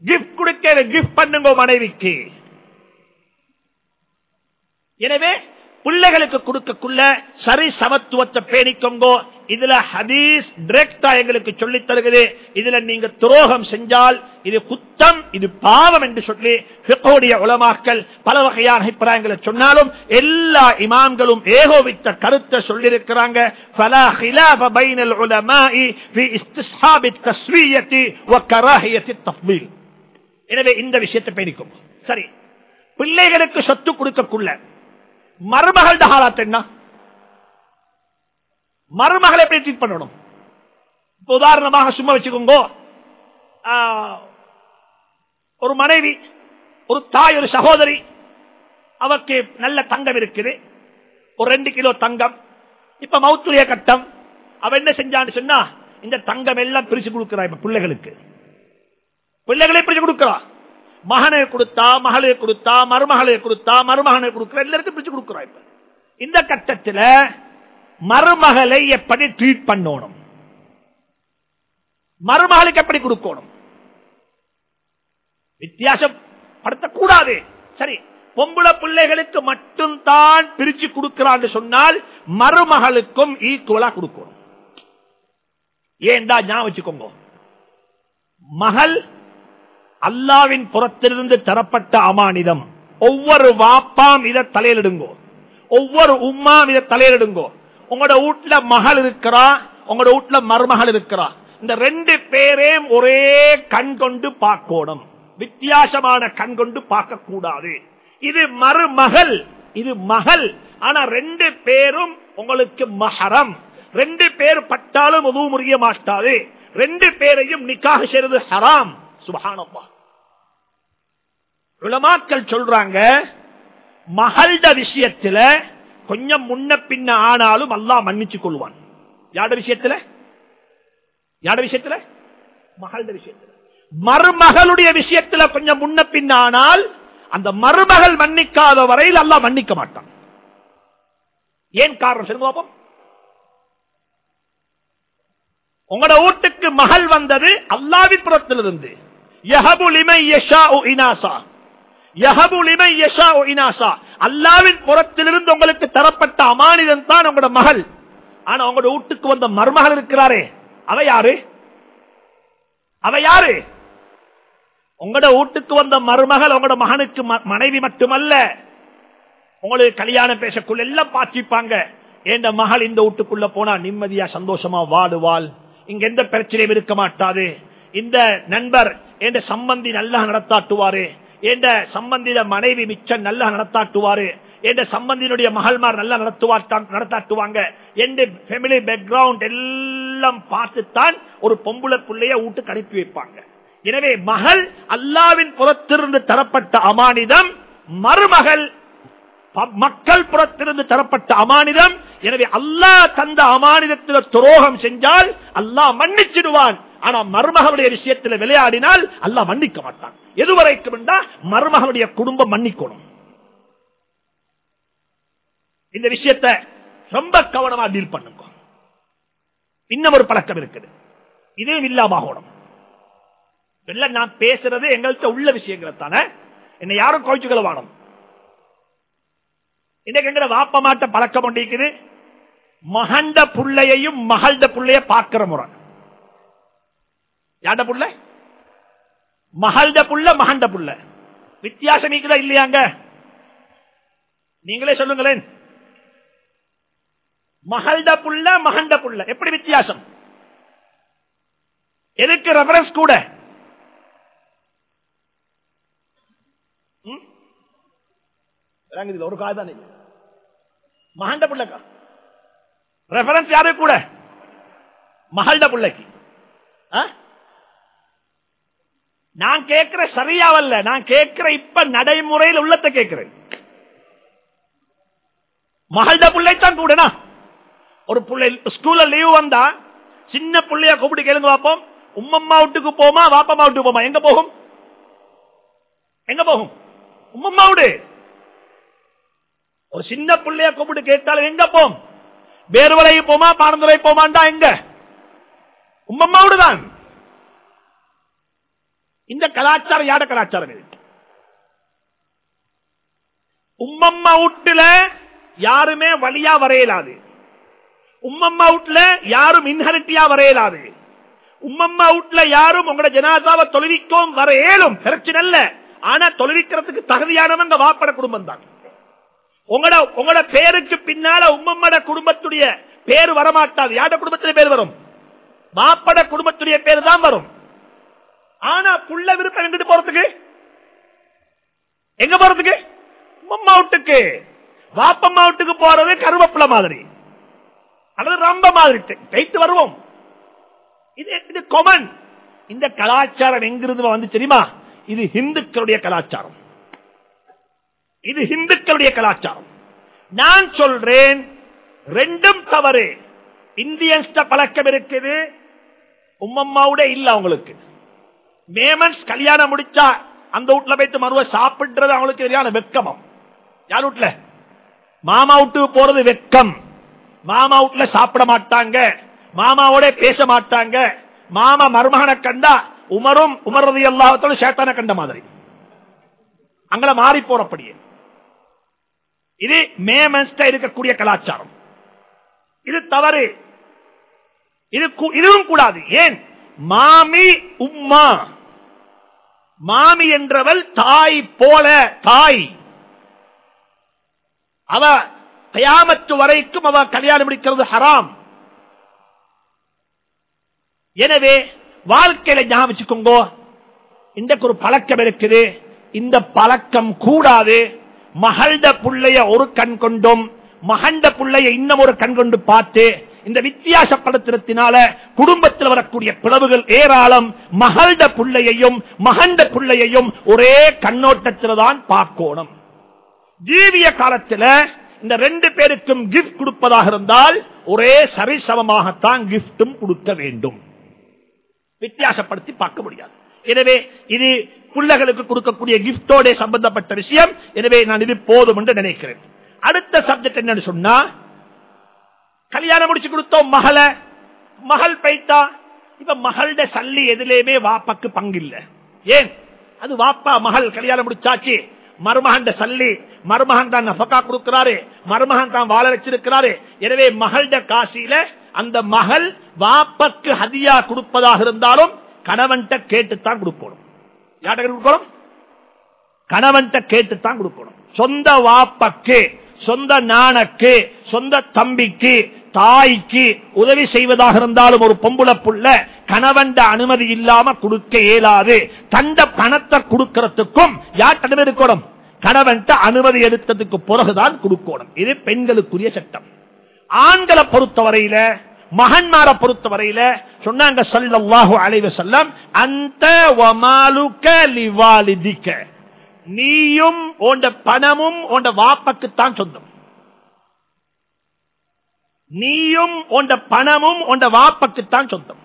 கிஃப்ட் கொடுக்க கிஃப்ட் பண்ணுங்க மனைவிக்கு. எனவே பிள்ளைகளுக்கு கொடுக்கக்குள்ள சரி சமத்துவத்தை பேணிக்கோங்கோ. இதுல ஹதீஸ் டிரெக்டா எங்களுக்கு சொல்லி தருகிறது. இதுல நீங்க துரோகம் செஞ்சால் இது குத்தம் இது பாவம் என்று சொல்லி பிக்கோடைய உலமாக்கள் பல வகையான அபிப்பிராயங்களை சொன்னாலும் எல்லா இமாம்களும் ஏகோவித்த கருத்தை சொல்லியிருக்கிறாங்க. எனவே இந்த விஷயத்தை பேணிக்கும் சரி. பிள்ளைகளுக்கு சொத்து கொடுக்கக்குள்ள மருமகள் ஹாலாத் என்ன மருமகளை எப்படி ட்ரீட் பண்ணணும்? இப்போ உதாரணமாக சும்மா வச்சுக்கோங்க. ஒரு மனைவி ஒரு தாய் ஒரு சகோதரி அவருக்கு நல்ல தங்கம் இருக்குது. ஒரு ரெண்டு கிலோ தங்கம். இப்ப மௌத்துரிய கட்டம். அவ என்ன செஞ்சான்னு சொன்னா இந்த தங்கம் எல்லாம் பிரிச்சு கொடுக்கிறா இப்ப பிள்ளைகளுக்கு. பிள்ளைகளை பிரிச்சு கொடுக்கிறான். மகனை கொடுத்தா மகளை கொடுத்தா மருமகளை கொடுத்தா மருமகனை கொடுக்கிற எல்லாருக்கும் பிரிச்சு கொடுக்கிறா இப்ப. இந்த கட்டத்தில் மருமகளை எப்படி ட்ரீட் பண்ணணும்? மருமகளுக்கு எப்படி கொடுக்கணும்? வித்தியாசம் படுத்தக்கூடாது சரி பொம்பளை பிள்ளைகளுக்கு மட்டும்தான் பிரிச்சு கொடுக்கிறான்னு சொன்னால் மருமகளுக்கும் ஈக்குவலா கொடுக்கணும். ஏன்டா ஞாபகம் வச்சுக்கோங்க. மகள் அல்லாவின் புறத்திலிருந்து தரப்பட்ட அமானிதம். ஒவ்வொரு வாப்பாம் இதை தலையிலிடுங்கோ. ஒவ்வொரு உம்மாம் இதை தலையிலிடுங்கோ. உங்களோட வீட்டுல மகள் இருக்கிறா உங்களோட வீட்டுல மருமகள் இருக்கிறா. இந்த ரெண்டு பேரையும் ஒரே கண் கொண்டு பார்க்கணும். வித்தியாசமான கண் கொண்டு பார்க்க கூடாது இது மருமகள் இது மகள். ஆனா ரெண்டு பேரும் உங்களுக்கு மகரம் ரெண்டு பேர் பட்டாலும் உதவு முறிய மாட்டாது. ரெண்டு பேரையும் நிக்காக செய்வது ஹராம். சுபானப்பா உலமாக்கள் சொல்றாங்க மகள்ட விஷயத்துல கொஞ்சம் முன்ன பின்ன ஆனாலும் அல்லா மன்னிச்சு கொள்வான். யாட விஷயத்துல? யாட விஷயத்துல? மகள்ட விஷயத்துல. மருமகளுடைய விஷயத்துல கொஞ்சம் முன்ன பின்ன ஆனால் அந்த மருமகள் மன்னிக்காத வரையில் அல்லா மன்னிக்க மாட்டான். ஏன் காரணம் சொல்லுங்க பாப்போம். உங்களோட வீட்டுக்கு மகள் வந்தது அல்லாவின் புறத்திலிருந்து. அல்லாவின் புறத்திலிருந்து உங்களுக்கு தரப்பட்ட அமானிதன் தான் உங்களோட மகள். ஆனா உங்களோட வீட்டுக்கு வந்த மருமகள் இருக்கிறாரே. அவ யாரு? அவ யாரு? உங்களோட வீட்டுக்கு வந்த மருமகள் உங்களோட மகனுக்கு மனைவி மட்டுமல்ல. உங்களுக்கு கல்யாணம் பேசக்குள்ள எல்லாம் பாத்திப்பாங்க என் மகள் இந்த வீட்டுக்குள்ள போனா நிம்மதியா சந்தோஷமா வாடுவாள். இங்க எந்த பிரச்சனையும் இருக்க மாட்டாது. இந்த நண்பர் என்ற சம்பந்தி நல்லா நடத்தாட்டுவாரு. என்ற சம்பந்தித மனைவி மிச்சம் நல்லா நடத்தாட்டுவாரு. என்ற சம்பந்தினுடைய மகள்மார் நல்லா நடத்தாட்டுவாங்க. என்று ஃபேமிலி பேக்ரவுண்ட் எல்லாம் பார்த்துத்தான் ஒரு பொம்புல பிள்ளைய வீட்டுக்கு அனுப்பி வைப்பாங்க. எனவே மகள் அல்லாவின் புறத்திலிருந்து தரப்பட்ட அமானிதம் மருமகள் மக்கள் புறத்திலிருந்து தரப்பட்ட அமானிதம். எனவே அல்லாஹ் தந்த அமானிதத்தில் துரோகம் செஞ்சால் அல்லாஹ் மன்னிச்சிடுவான். ஆனா மருமகனுடைய விஷயத்தில் விளையாடினால் அல்ல மன்னிக்க மாட்டான். எதுவரைக்கும் மருமகனுடைய குடும்பம் மன்னிக்கணும். இந்த விஷயத்தை ரொம்ப கவனமா டீல் பண்ணுங்க. இன்னும் ஒரு பழக்கம் இருக்குது. இதே இல்லாம நான் பேசுறது எங்கள்கிட்ட உள்ள விஷயங்களை தானே என்ன யாரும் கோயிச்சுக்கள வாணும் இன்னைக்கு வாப்பமாட்ட வாப்ப மாட்ட பழக்கம் கொண்டிருக்குது மகண்ட புள்ளையையும் மகள்ட புள்ளைய பார்க்கிற முறை. யாண்ட புள்ள? மகள்ட புள்ள மகண்ட புள்ள. வித்தியாசம் இருக்குதா இல்லையாங்க நீங்களே சொல்லுங்களேன். மகள்ட புள்ள மகண்ட புள்ள. எப்படி வித்தியாசம்? எதுக்கு ரெஃபரன்ஸ் கூட? ஒரு காய் மகண்ட பிள்ளைக்கா? ரெஃபரன்ஸ் யாரு கூட? மகள்ட பிள்ளைக்கு. நான் கேட்கிற சரியாவல்ல நான் கேட்கிற இப்ப நடைமுறையில் உள்ளத்தை கேட்கிறேன். மகள்ட பிள்ளைத்தான் கூடனா? ஒரு பிள்ளை ஸ்கூல்ல லீவ் வந்தா சின்ன பிள்ளைய கூப்பிட்டு கேளுங்க பாப்போம். உம்மம்மா வீட்டுக்கு போமா வாப்பம்மா வீட்டுக்கு போமா? எங்க போகும்? எங்க போகும்? உம்மம்மா வீடு. ஒரு சின்ன பிள்ளைய கூப்பிட்டு கேட்டாலும் எங்க போம் வேறுவலை போமா பாரந்துரை போமாண்டா எங்க? உம்மம்மா வீடுதான். இந்த கலாச்சாரம் யாட கலாச்சாரம் இது? உம்மம்மா வீட்டுல யாருமே வழியா வரையலாது. உம்மம்மா வீட்டுல யாரும் இன்ஹரிட்டியா வரையலாது. உம்மம்மா வீட்டுல யாரும் உங்களோட ஜனாதாவை தொழுவிக்கும் வர ஏழும் பிரச்சனை இல்ல. ஆனா தொழுவிக்கிறதுக்கு தகுதியானவங்க வாப்பட குடும்பம் தான். உங்களோட உங்களோட பேருக்கு பின்னால உம்மம்மட குடும்பத்துடைய பேர் வரமாட்டாது. யாட குடும்பத்துடைய பேர் வரும்? மாப்பட குடும்பத்துடைய பேர் தான் வரும். ஆனா புள்ள விருப்பம் எங்கிட்டு போறதுக்கு? எங்க போறதுக்கு? உம்மம்மா வீட்டுக்கு. வாப்பம்மா வீட்டுக்கு போறது கருவப்புல மாதிரி. அல்லது ரம்ப மாதிரி. வைத்து வருவோம். இது இது கொமன் இந்த கலாச்சாரம் எங்கிருந்து வந்து தெரியுமா? இது ஹிந்துக்களுடைய கலாச்சாரம். இது ஹிந்துக்களுடைய கலாச்சாரம். நான் சொல்றேன் ரெண்டும் தவறு. இந்தியன்ஸ்ட பழக்கம் இருக்குது. உம்மம்மாவோட இல்ல அவங்களுக்கு. மேமன்ஸ் கல்யாணம் முடிச்சா அந்த வீட்டுல போயிட்டு மறுவ சாப்பிடுறது அவங்களுக்கு சரியான வெக்கமம் யார் வீட்டுல? மாமா வீட்டுக்கு போறது வெக்கம் மாமா வீட்டுல சாப்பிட மாட்டாங்க. மாமாவோட பேச மாட்டாங்க. மாமா மருமகனை கண்டா உமரும் உமர்றது எல்லாத்தோட சேத்தான கண்ட மாதிரி. அங்கள மாறி போறப்படியே இது மேமன்ஸ்ட இருக்கக்கூடிய கலாச்சாரம். இது தவறு. இது இதுவும் கூடாது. ஏன்? மாமி உம்மா. மாமி என்றவள் தாய் போல தாய். அவ கயாமத்து வரைக்கும் அவ கல்யாணம் முடிக்கிறது ஹராம். எனவே வாழ்க்கையில ஞாபகம் வச்சுக்கோங்க இன்றைக்கு ஒரு பழக்கம் இருக்குது. இந்த பழக்கம் கூடாது. மகள்ட புள்ளைய ஒரு கண் கொண்டும் மகண்ட புள்ளைய இன்னும் ஒரு கண் கொண்டு பார்த்து இந்த வித்தியாசப்படுத்தினால குடும்பத்தில் வரக்கூடிய பிளவுகள் ஏராளம். மகள்ட புள்ளையையும் மகண்ட புள்ளையையும் ஒரே கண்ணோட்டத்தில் தான் பார்க்கணும். ஜீவிய காலத்தில் இந்த ரெண்டு பேருக்கும் கிஃப்ட் கொடுப்பதாக இருந்தால் ஒரே சரிசமமாகத்தான் கிஃப்டும் கொடுக்க வேண்டும். வித்தியாசப்படுத்தி பார்க்க முடியாது. எனவே இது பிள்ளைகளுக்கு கொடுக்கக்கூடிய கிஃப்டோட சம்பந்தப்பட்ட விஷயம். எனவே நான் இது போதும் என்று நினைக்கிறேன். அடுத்த சப்ஜெக்ட் என்னன்னு சொன்னா கல்யாணம் முடிச்சு கொடுத்தோம் மகளை. மகள் பைத்தா இப்ப மகளோட சல்லி எதுலயுமே வாப்பாக்கு பங்கு இல்ல ஏன்? அது வாப்பா மகள் கல்யாணம் முடிச்சாச்சு. மருமகன் சல்லி மருமகன் தான் நபக்கா கொடுக்கிறாரு மருமகன் தான் வாழ வச்சிருக்கிறாரு எனவே மகள்ட காசியில அந்த மகள் வாப்பக்கு ஹதியா கொடுப்பதாக இருந்தாலும் கணவன்கிட்ட கேட்டுத்தான் கொடுப்போம் யார்கிட்ட கொடுக்கணும்? கணவன்கிட்ட கேட்டுத்தான் கொடுக்கணும். சொந்த வாப்பக்கு சொந்த நாணக்கு சொந்த தம்பிக்கு தாய்க்கு உதவி செய்வதாக இருந்தாலும் ஒரு பொம்புள புள்ள கணவன் அனுமதி இல்லாம கொடுக்க இயலாது. தந்த பணத்தை கொடுக்கறதுக்கும் யார் அனுமதி இருக்கணும் கணவன் அனுமதி எடுத்ததுக்கு பிறகுதான் கொடுக்கணும். இது பெண்களுக்குரிய சட்டம். ஆண்களை பொறுத்தவரையில மகன்மார பொறுத்தவரையில சொன்னாங்க சல்லாஹு அலைவ செல்லம் அந்த நீயும் உண்ட பணமும் உண்ட வாப்பக்குத்தான் சொந்தம். நீயும் உண்ட பணமும் உண்ட வாப்பக்குத்தான் சொந்தம்.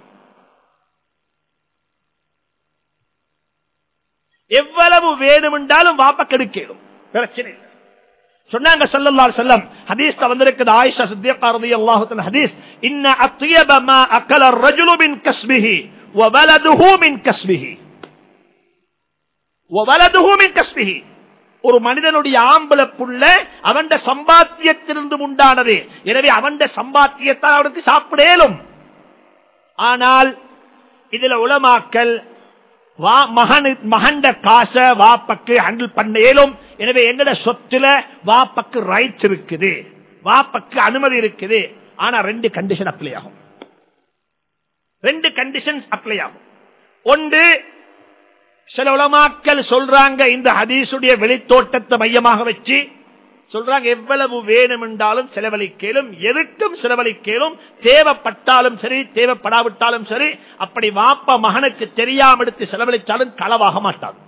எவ்வளவு வேணுமென்றாலும் வாப்பக்கு எடுக்கணும் பிரச்சனை இல்லை. சொன்னாங்க சல்லல்லாஹு செல்லம் ஹதீஸ் வந்திருக்குது ஆயிஷா சித்தியக்கா ரலியல்லாஹு தஆலா ஹதீஸ் இன்ன அத்யப மா அக்கல الرجل من كسبه وولده من كسبه وولده من كسبه ஒரு மனிதனுடைய ஆம்பள புள்ள அவன் சம்பாத்தியத்திலிருந்து உண்டானது. எனவே அவன் சம்பாத்தியத்தால் அவனுக்கு சாப்பிடலும். ஆனால் இதுல உலமாக்கல் மகண்ட காச வாப்பக்கு ஹேண்டில் பண்ண இயலும் எனவே எங்கட சொத்துல வாப்பக்கு ரைட்ஸ் இருக்குது. வாப்பக்கு அனுமதி இருக்குது. ஆனா ரெண்டு கண்டிஷன் அப்ளை ஆகும். ரெண்டு கண்டிஷன்ஸ் அப்ளை ஆகும். ஒன்று சில உலமாக்கள் சொல்றாங்க இந்த ஹதீசுடைய வெளித்தோட்டத்தை மையமாக வச்சு. சொல்றாங்க எவ்வளவு வேணும் என்றாலும் செலவழிக்கலும் எதுக்கும் செலவழிக்கலும் தேவைப்பட்டாலும் சரி தேவைப்படாவிட்டாலும் சரி அப்படி வாப்ப மகனுக்கு தெரியாம எடுத்து செலவழித்தாலும் களவாக மாட்டாது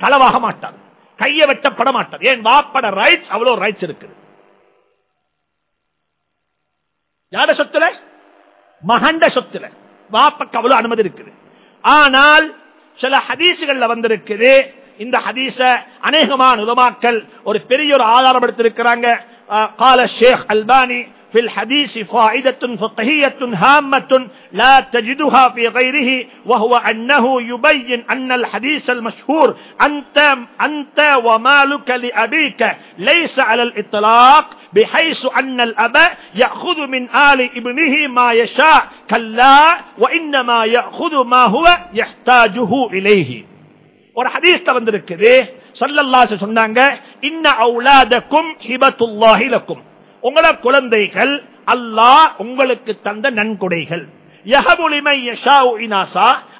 களவாக மாட்டாது கையை வெட்டப்பட மாட்டாது ஏன்? வாப்பட ரைட்ஸ் அவ்வளவு ரைட்ஸ் இருக்குது. யார சொத்துல? மகண்ட சொத்துல. வாப்பக்கு அவ்வளவு அனுமதி இருக்குது. ஆனால் சில ஹதீசுகள்ல வந்திருக்குது. இந்த ஹதீச அநேகமான உதமாக்கள் ஒரு பெரிய ஒரு ஆதாரம் எடுத்திருக்கிறாங்க. கால ஷேக் அல்பானி في الحديث فائدة فقهية هامة لا تجدها في غيره وهو أنه يبين أن الحديث المشهور أنت, أنت ومالك لأبيك ليس على الإطلاق بحيث أن الأب يأخذ من آل ابنه ما يشاء كلا وإنما يأخذ ما هو يحتاجه إليه ஒரு ஹதீஸ்ல வந்திருக்குது சல்லல்லாஹு சொன்னாங்க இன்ன அவுலாதக்கும் ஹிபத்துல்லாஹி லக்கும் உங்களோட குழந்தைகள் அல்லாஹ் உங்களுக்கு தந்த நன்கொடைகள்.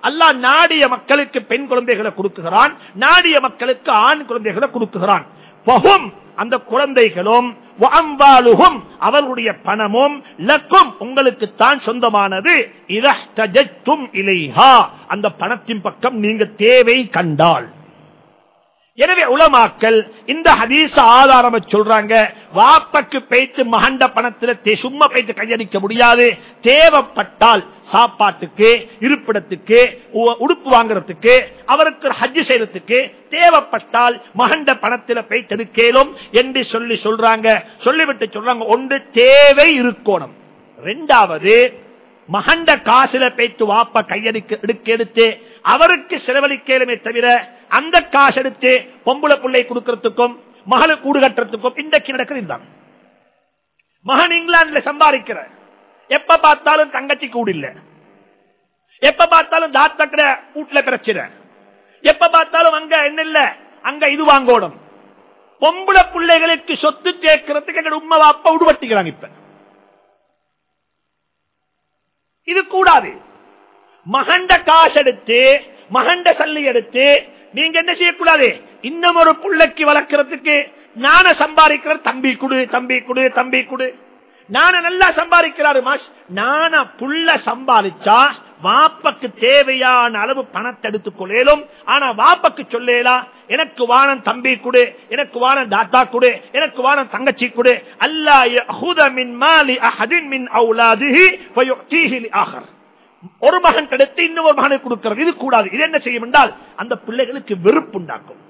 அல்லாஹ் நாடிய மக்களுக்கு பெண் குழந்தைகளை கொடுக்குகிறான் நாடிய மக்களுக்கு ஆண் குழந்தைகளை கொடுக்குகிறான். அந்த குழந்தைகளும் அவர்களுடைய பணமும் லக்கும் உங்களுக்கு தான் சொந்தமானது. அந்த பணத்தின் பக்கம் நீங்க தேவை கண்டால். எனவே உலமாக்கல் இந்த ஹதீச ஆதாரம் சொல்றாங்க வாப்பக்கு பேய்த்து மகண்ட பணத்தில் சும்மா பேய்த்து கையடிக்க முடியாது தேவைப்பட்டால் சாப்பாட்டுக்கு இருப்பிடத்துக்கு உடுப்பு வாங்குறதுக்கு அவருக்கு ஹஜ் செய்யறதுக்கு தேவைப்பட்டால் மகண்ட பணத்துல பேய்த்தெடுக்கலும் என்று சொல்லி சொல்றாங்க. சொல்லிவிட்டு சொல்றாங்க ஒன்று தேவை இருக்கணும். ரெண்டாவது மகண்ட காசுல பேய்த்து வாப்ப கையடிக்க எடுக்க எடுத்து அவருக்கு செலவழிக்கலுமே தவிர அந்த காசு எடுத்து பொம்பளை பிள்ளை கொடுக்கறதுக்கும் மகளு கூடு கட்டுறதுக்கும் இன்றைக்கு நடக்கிறது மகன் இங்கிலாந்துல சம்பாதிக்கிற. எப்ப பார்த்தாலும் தங்கச்சி கூடு இல்ல. எப்ப பார்த்தாலும் தாத்தக்கிற வீட்டுல பிரச்சனை. எப்ப பார்த்தாலும் அங்க என்ன இல்ல அங்க இது வாங்கோடும் பொம்பளை பிள்ளைகளுக்கு சொத்து சேர்க்கிறதுக்கு எங்க உண்மை அப்பா உடுபட்டிக்கிறாங்க இப்ப. இது கூடாது. மகண்ட காசு எடுத்து மகண்ட சல்லி எடுத்து நீங்க என்ன செய்யக்கூடாது? இன்னும் ஒரு புள்ளைக்கு வளர்க்கறதுக்கு நான சம்பாதிக்கிற தம்பி குடு தம்பி குடு தம்பி குடு. நான நல்லா சம்பாதிக்கிறாரு மாஷ். நான புள்ள சம்பாதிச்சா வாப்பக்கு தேவையான அளவு பணத்தை எடுத்துக் கொள்ளலும் ஆனா வாப்பக்கு சொல்லலாம் எனக்கு வானம் தம்பி குடு எனக்கு வானம் தாத்தா குடு எனக்கு வானம் தங்கச்சி குடு. அல்லா மின் மாலி அஹதின் மின் அவுலாதிஹி ஃபயுக்தீஹி ஒரு மகன் கிடைத்து இன்னொரு மகனை கொடுக்கிறது. இது கூடாது. இது என்ன செய்யும் என்றால் அந்த பிள்ளைகளுக்கு வெறுப்பு உண்டாக்கும்.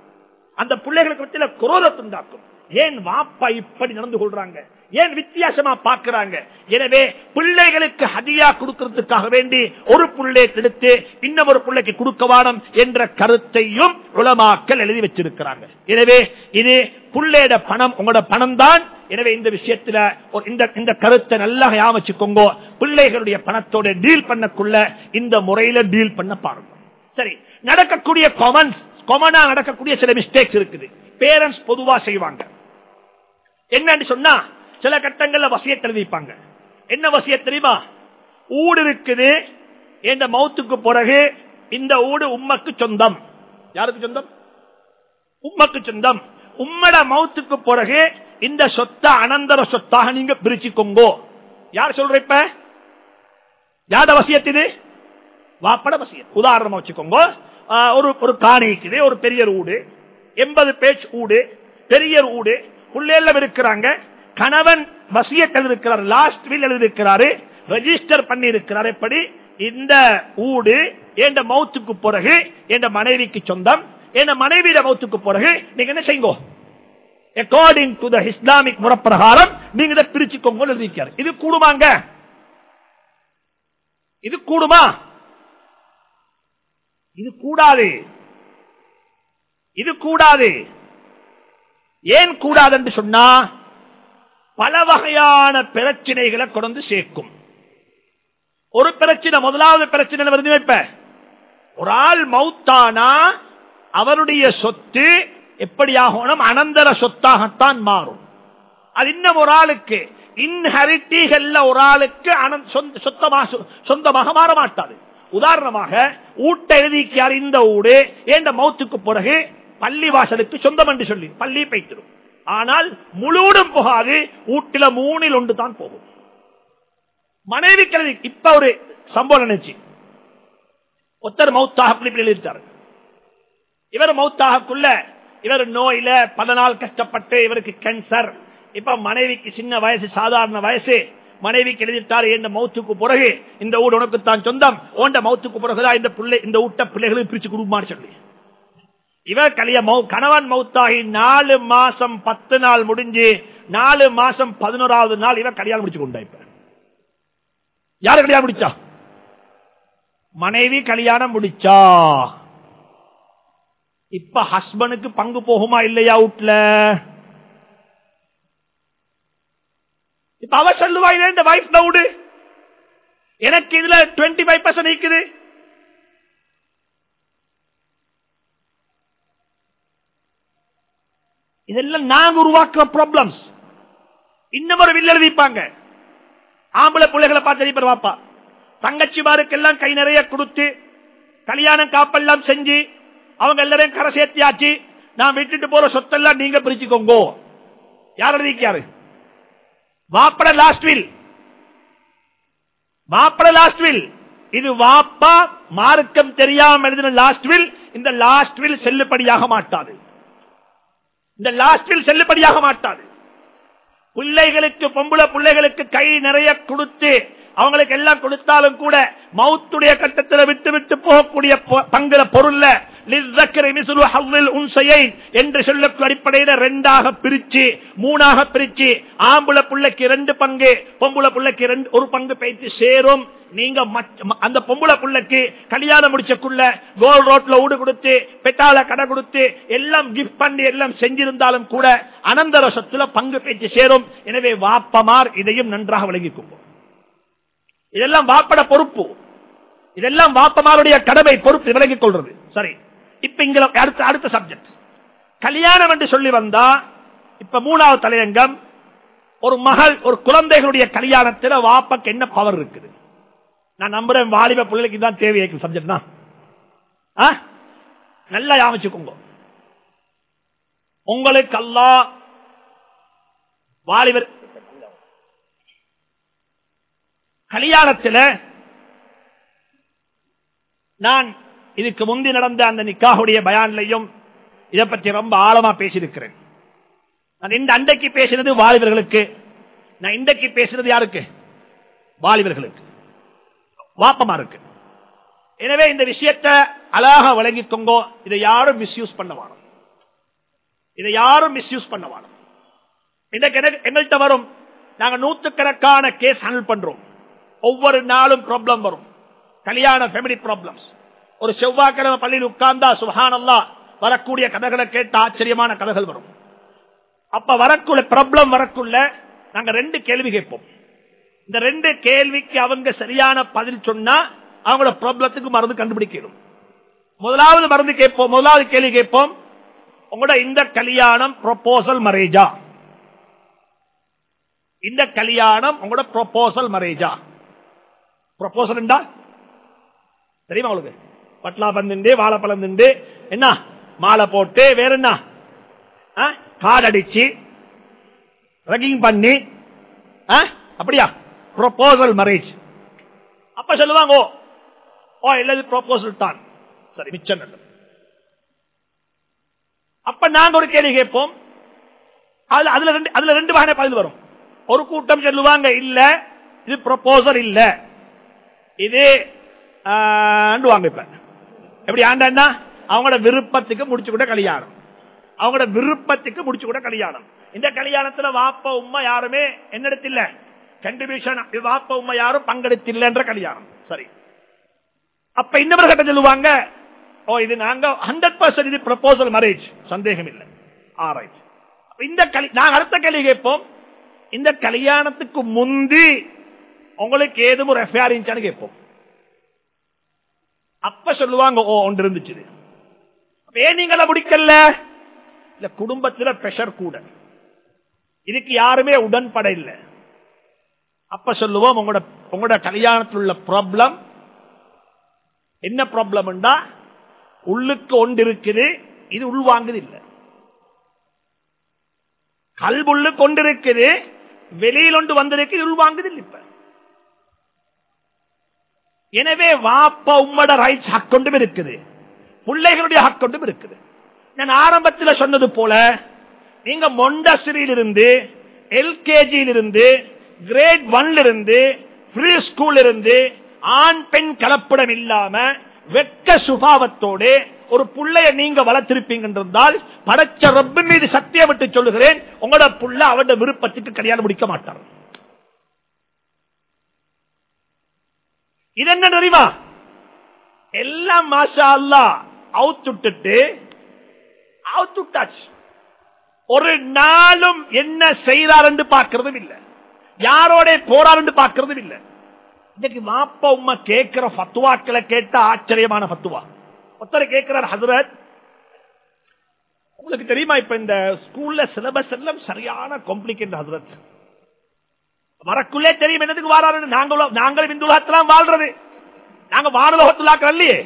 அந்த பிள்ளைகளுக்கு மத்தியில குரோதத்தை உண்டாக்கும். ஏன் வாப்பா இப்படி நடந்து கொள்றாங்க? ஏன் வித்தியாசமா பார்க்கிறாங்க? எனவே பிள்ளைகளுக்கு ஹதியா கொடுக்கறதுக்காக வேண்டி ஒரு புள்ளை எடுத்து இன்னொரு பிள்ளைக்கு கொடுக்க வானம் என்ற கருத்தையும் உளமாக்கல் எழுதி வச்சிருக்கிறாங்க. எனவே இது புள்ளையோட பணம் உங்களோட பணம் தான் எனவே இந்த விஷயத்துல இந்த இந்த கருத்தை நல்லா யாமச்சுக்கோங்க பிள்ளைகளுடைய பணத்தோட டீல் பண்ணக்குள்ள இந்த முறையில டீல் பண்ண பாருங்க. சரி நடக்கக்கூடிய காமன்ஸ் காமனா நடக்கக்கூடிய சில மிஸ்டேக்ஸ் இருக்குது. பேரண்ட்ஸ் பொதுவா செய்வாங்க. என்னன்னு சொன்னா சில கட்டங்கள்ல வசியத்தை எழுதிப்பாங்க என்ன வசிய தெரியுமா? ஊடு இருக்குது இந்த மௌத்துக்கு பிறகு இந்த ஊடு உம்மக்கு சொந்தம். யாருக்கு சொந்தம்? உம்மக்கு சொந்தம். உம்மட மௌத்துக்கு பிறகு இந்த சொத்தை அனந்தர சொத்தாக நீங்க பிரிச்சுக்கோங்கோ. யார் சொல்ற இப்ப? யாதாவசியத்து இது? வாப்பட வசியம் உதாரணமா வச்சுக்கோங்க. ஒரு ஒரு காணி இருக்குது ஒரு பெரிய ஊடு. எண்பது பேச் ஊடு பெரிய ஊடு. புள்ளையெல்லாம் இருக்கிறாங்க. கணவன் வசியத்தில் இருக்கிறார் லாஸ்ட் வில் எழுதியிருக்கிறாரு ரெஜிஸ்டர் பண்ணி இருக்கிறார் எப்படி? இந்த ஊடு என் மௌத்துக்கு பிறகு என் மனைவிக்கு சொந்தம். என் மனைவியிட மௌத்துக்கு பிறகு நீங்க என்ன செய்யுங்க? அக்கார்டிங் டு த இஸ்லாமிக் முறப்பிரகாரம் நீங்க இதை பிரிச்சுக்கோங்க எழுதிக்கிறார் இது கூடுவாங்க இது கூடுமா? இது கூடாது. இது கூடாது. ஏன் கூடாது என்று சொன்னா பல வகையான பிரச்சனைகளை கொண்டு சேர்க்கும். ஒரு பிரச்சனை முதலாவது பிரச்சனை வருது வைப்ப? ஒரு ஆள் மௌத்தானா அவருடைய சொத்து எப்படியாகணும்? அனந்தர சொத்தாகத்தான் மாறும். அது இன்னும் ஒரு ஆளுக்கு. இன்ஹரிட்டிகள்ல ஒரு ஆளுக்கு சொந்தமாக சொந்தமாக மாற மாட்டாது உதாரணமாக ஊட்ட எழுதிக்கார் இந்த ஊடு ஏண்ட மௌத்துக்கு பிறகு பள்ளி வாசலுக்கு சொந்தம் என்று சொல்லி பள்ளி பைத்திரும் ஆனால் முழுவதும் போகாது வீட்டில மூணில் ஒன்று தான் போகும். மனைவி கல்வி இப்ப ஒரு சம்பவம் நினைச்சு ஒருத்தர் மௌத்தாக எழுதிட்டார் இவர் மௌத்தாகக்குள்ள இவர் நோயில பல நாள் கஷ்டப்பட்டு இவருக்கு கேன்சர் இப்ப மனைவிக்கு சின்ன வயசு சாதாரண வயசு. மனைவிக்கு எழுதிட்டாரு என்ற மௌத்துக்கு பிறகு இந்த ஊர் உனக்கு தான் சொந்தம். ஓண்ட மௌத்துக்கு பிறகுதான் இந்த பிள்ளை இந்த ஊட்ட பிள்ளைகளுக்கு பிரிச்சு கொடுமான்னு சொல்லி. இவர் கலிய கணவன் மௌத்தாகி நாலு மாசம் பத்து நாள் முடிஞ்சு நாலு மாசம் பதினோராவது நாள் இவர் கல்யாணம் முடிச்சு கொண்டா இப்ப. யாரு கல்யாணம் முடிச்சா? மனைவி கல்யாணம் முடிச்சா? இப்ப ஹஸ்பண்டுக்கு பங்கு போகுமா இல்லையா வீட்டுல இப்ப அவ சொல்லுவா இந்த வைஃப் டவுடு எனக்கு இதுல டுவெண்ட்டி ஃபைவ் பர்சன்ட் இருக்குது. இதெல்லாம் நாங்க உருவாக்குற ப்ராப்ளம்ஸ் இன்னும் ஒரு வில் எழுதிப்பாங்க. ஆம்பளை பிள்ளைகளை பார்த்து எழுதி வாப்பா. தங்கச்சிமாருக்கெல்லாம் கை நிறைய கொடுத்து கல்யாணம் காப்பெல்லாம் செஞ்சு அவங்க எல்லாரையும் கரை சேர்த்தியாச்சு. நான் விட்டுட்டு போற சொத்தெல்லாம் நீங்க பிரிச்சுக்கோங்க. யார் எழுதிக்காரு வாப்பட லாஸ்ட் வில் வாப்பட லாஸ்ட் வில் இது வாப்பா மார்க்கம் தெரியாம எழுதின லாஸ்ட் வில் இந்த லாஸ்ட் வில் செல்லுபடியாக மாட்டாது. இந்த லாஸ்ட் வில் செல்லுபடியாக மாட்டாது. பிள்ளைகளுக்கு பொம்பளை பிள்ளைகளுக்கு கை நிறைய கொடுத்து அவங்களுக்கு எல்லாம் கொடுத்தாலும் கூட மவுத்துடைய கட்டத்தில் விட்டு விட்டு போகக்கூடிய பங்குல பொருள்ல என்று சொல்ல அடிப்படையில ரெண்டாக பிரிச்சு மூணாக பிரிச்சு ஆம்புல பிள்ளைக்கு ரெண்டு பங்கு பொம்புல பிள்ளைக்கு ரெண்டு ஒரு பங்கு பயிற்சி சேரும். நீங்க அந்த பொம்புல பிள்ளைக்கு கல்யாணம் முடிச்சக்குள்ள கோல் ரோட்ல ஊடு கொடுத்து பெட்டால கடை கொடுத்து எல்லாம் கிஃப்ட் பண்ணி எல்லாம் செஞ்சிருந்தாலும் கூட அனந்த ரசத்துல பங்கு பேச்சு சேரும். எனவே வாப்பமார் இதையும் நன்றாக விளங்கிக்கும் இதெல்லாம் வாப்பட பொறுப்பு. இதெல்லாம் வாப்பமாருடைய கடமை பொறுப்பு விலகிக் கொள்றது. சரி. இப்ப இங்க அடுத்த அடுத்த சப்ஜெக்ட் கல்யாணம் என்று சொல்லி வந்தா இப்ப மூணாவது தலையங்கம் ஒரு மகள் ஒரு குழந்தைகளுடைய கல்யாணத்தில் வாப்பக்கு என்ன பவர் இருக்குது? நான் நம்புறேன் வாலிப பிள்ளைக்கு தான் தேவையை சப்ஜெக்ட் தான். நல்லா யாமிச்சுக்கோங்க. உங்களுக்கு அல்லா வாலிபர் கல்யாணத்தில் நான் இதுக்கு முந்தி நடந்த அந்த நிக்காவுடைய பயான்லையும் இதை பற்றி ரொம்ப ஆழமா பேசியிருக்கிறேன். நான் இந்த அண்டைக்கு பேசினது வாலிபர்களுக்கு நான் இன்றைக்கு பேசுறது யாருக்கு? வாலிபர்களுக்கு. வாப்பமா இருக்கு. எனவே இந்த விஷயத்தை அழகாக வழங்கிக்கோங்க இதை யாரும் மிஸ்யூஸ் பண்ண வாடும் இதை யாரும் மிஸ்யூஸ் பண்ண வாடும் இன்றைக்கு எங்கள்கிட்ட வரும். நாங்க நூத்துக்கணக்கான கேஸ் ஹேண்டில் பண்றோம். ஒவ்வொரு நாளும் ப்ராப்ளம் வரும். கல்யாண ஃபேமிலி ப்ராப்ளம்ஸ் ஒரு செவ்வாய்க்கிழமை பள்ளியில் உட்கார்ந்தா சுஹானல்லா வரக்கூடிய கதைகளை கேட்ட ஆச்சரியமான கதைகள் வரும். அப்ப வரக்குள்ள பிரபலம் வரக்குள்ள நாங்க ரெண்டு கேள்வி கேட்போம். இந்த ரெண்டு கேள்விக்கு அவங்க சரியான பதில் சொன்னா அவங்களோட ப்ராப்ளத்துக்கு மருந்து கண்டுபிடிக்கணும். முதலாவது மருந்து கேட்போம் முதலாவது கேள்வி கேட்போம் உங்களோட இந்த கல்யாணம் ப்ரொபோசல் மரேஜா இந்த கல்யாணம் உங்களோட ப்ரொபோசல் மரேஜா ப்ரொபோசல் தெரியுமா உங்களுக்கு? பட்லா பந்து வாழைப்பழம் திண்டு என்ன? மாலை போட்டு வேற என்ன? கார்டு அடிச்சு ரகிங் பண்ணி அப்படியா? ப்ரொபோசல் மேரேஜ் அப்ப சொல்லுவாங்க ஓ ஓ இல்லது ப்ரொபோசல் தான். சரி மிச்சம் நல்லது. அப்ப நாங்க ஒரு கேள்வி கேட்போம். அதுல ரெண்டு அதுல ரெண்டு வகையான பதில் வரும். ஒரு கூட்டம் சொல்லுவாங்க இல்ல இது ப்ரொபோசல் இல்ல. இது இப்ப. எப்படி ஆண்டா அவங்களோட விருப்பத்துக்கு முடிச்சு கூட கல்யாணம். அவங்களோட விருப்பத்துக்கு முடிச்சு கூட கல்யாணம். இந்த கல்யாணத்துல வாப்ப உமா யாருமே என்னிடத்தில் கண்டிபியூஷன் வாப்ப உமா யாரும் பங்கெடுத்தில்லைன்ற கல்யாணம். சரி. அப்ப இன்னொரு கட்டம் சொல்லுவாங்க ஓ இது நாங்க ஹண்ட்ரட் பர்சன்ட் இது ப்ரப்போசல் மேரேஜ் சந்தேகம் இல்லை ஆராய்ச்சி இந்த நாங்க அடுத்த கேள்வி கேட்போம். இந்த கல்யாணத்துக்கு முந்தி உங்களுக்கு ஏதும் ஒரு எஃப்ஐஆர் இருந்துச்சான்னு கேட்போம். அப்ப சொல்லுவாங்க ஓ ஒன்று இருந்துச்சு ஏன் நீங்கள முடிக்கல? இல்ல குடும்பத்துல பிரஷர் கூட. இதுக்கு யாருமே உடன்பட இல்லை. அப்ப சொல்லுவோம் உங்களோட உங்களோட கல்யாணத்தில் உள்ள ப்ராப்ளம் என்ன ப்ராப்ளம் உள்ளுக்கு ஒன்று இருக்குது இது உள்வாங்குது இல்லை. கல்புள்ளு கொண்டிருக்குது வெளியில் ஒன்று வந்திருக்கு உள்வாங்குது இப்ப. எனவே வாப்ப உம்மட ரைட்ஸ் ஹக்கொண்டும் இருக்குது. பிள்ளைகளுடைய ஹக்கொண்டும் இருக்குது. நான் ஆரம்பத்தில் சொன்னது போல நீங்க மொண்டசிரியிலிருந்து இருந்து எல்கேஜியில் இருந்து கிரேட் ஒன்ல இருந்து ஃப்ரீ ஸ்கூல் இருந்து ஆண் பெண் கலப்படம் இல்லாம வெக்க சுபாவத்தோடு ஒரு பிள்ளைய நீங்க வளர்த்திருப்பீங்கன்றால் படைச்ச ரப்பு மீது சத்தியம் விட்டு சொல்லுகிறேன். உங்களோட புள்ள அவட விருப்பத்துக்கு கல்யாணம் முடிக்க மாட்டார் இது என்ன தெரியுமா? எல்லாம் மாஷா அல்லா அவுத்துட்டு அவுத்துட்டாச்சு. ஒரு நாளும் என்ன செய்யறார் என்று பார்க்கறதும் இல்லை. யாரோட போறார் என்று பார்க்கறதும் இல்லை. இன்னைக்கு மாப்பா உமா கேட்கிற பத்துவாக்களை கேட்டா ஆச்சரியமான பத்துவா ஒருத்தர் கேட்கிறார் ஹசரத் உங்களுக்கு தெரியுமா இப்ப இந்த ஸ்கூல்ல சிலபஸ் எல்லாம் சரியான காம்ப்ளிகேட் ஹசரத். வரக்குள்ளே தெரியும் என்னதுக்கு வாராரு நாங்களும் நாங்களும் இந்த வாழ்றது. நாங்க வானலோகத்துலாக்கள் இல்லையே?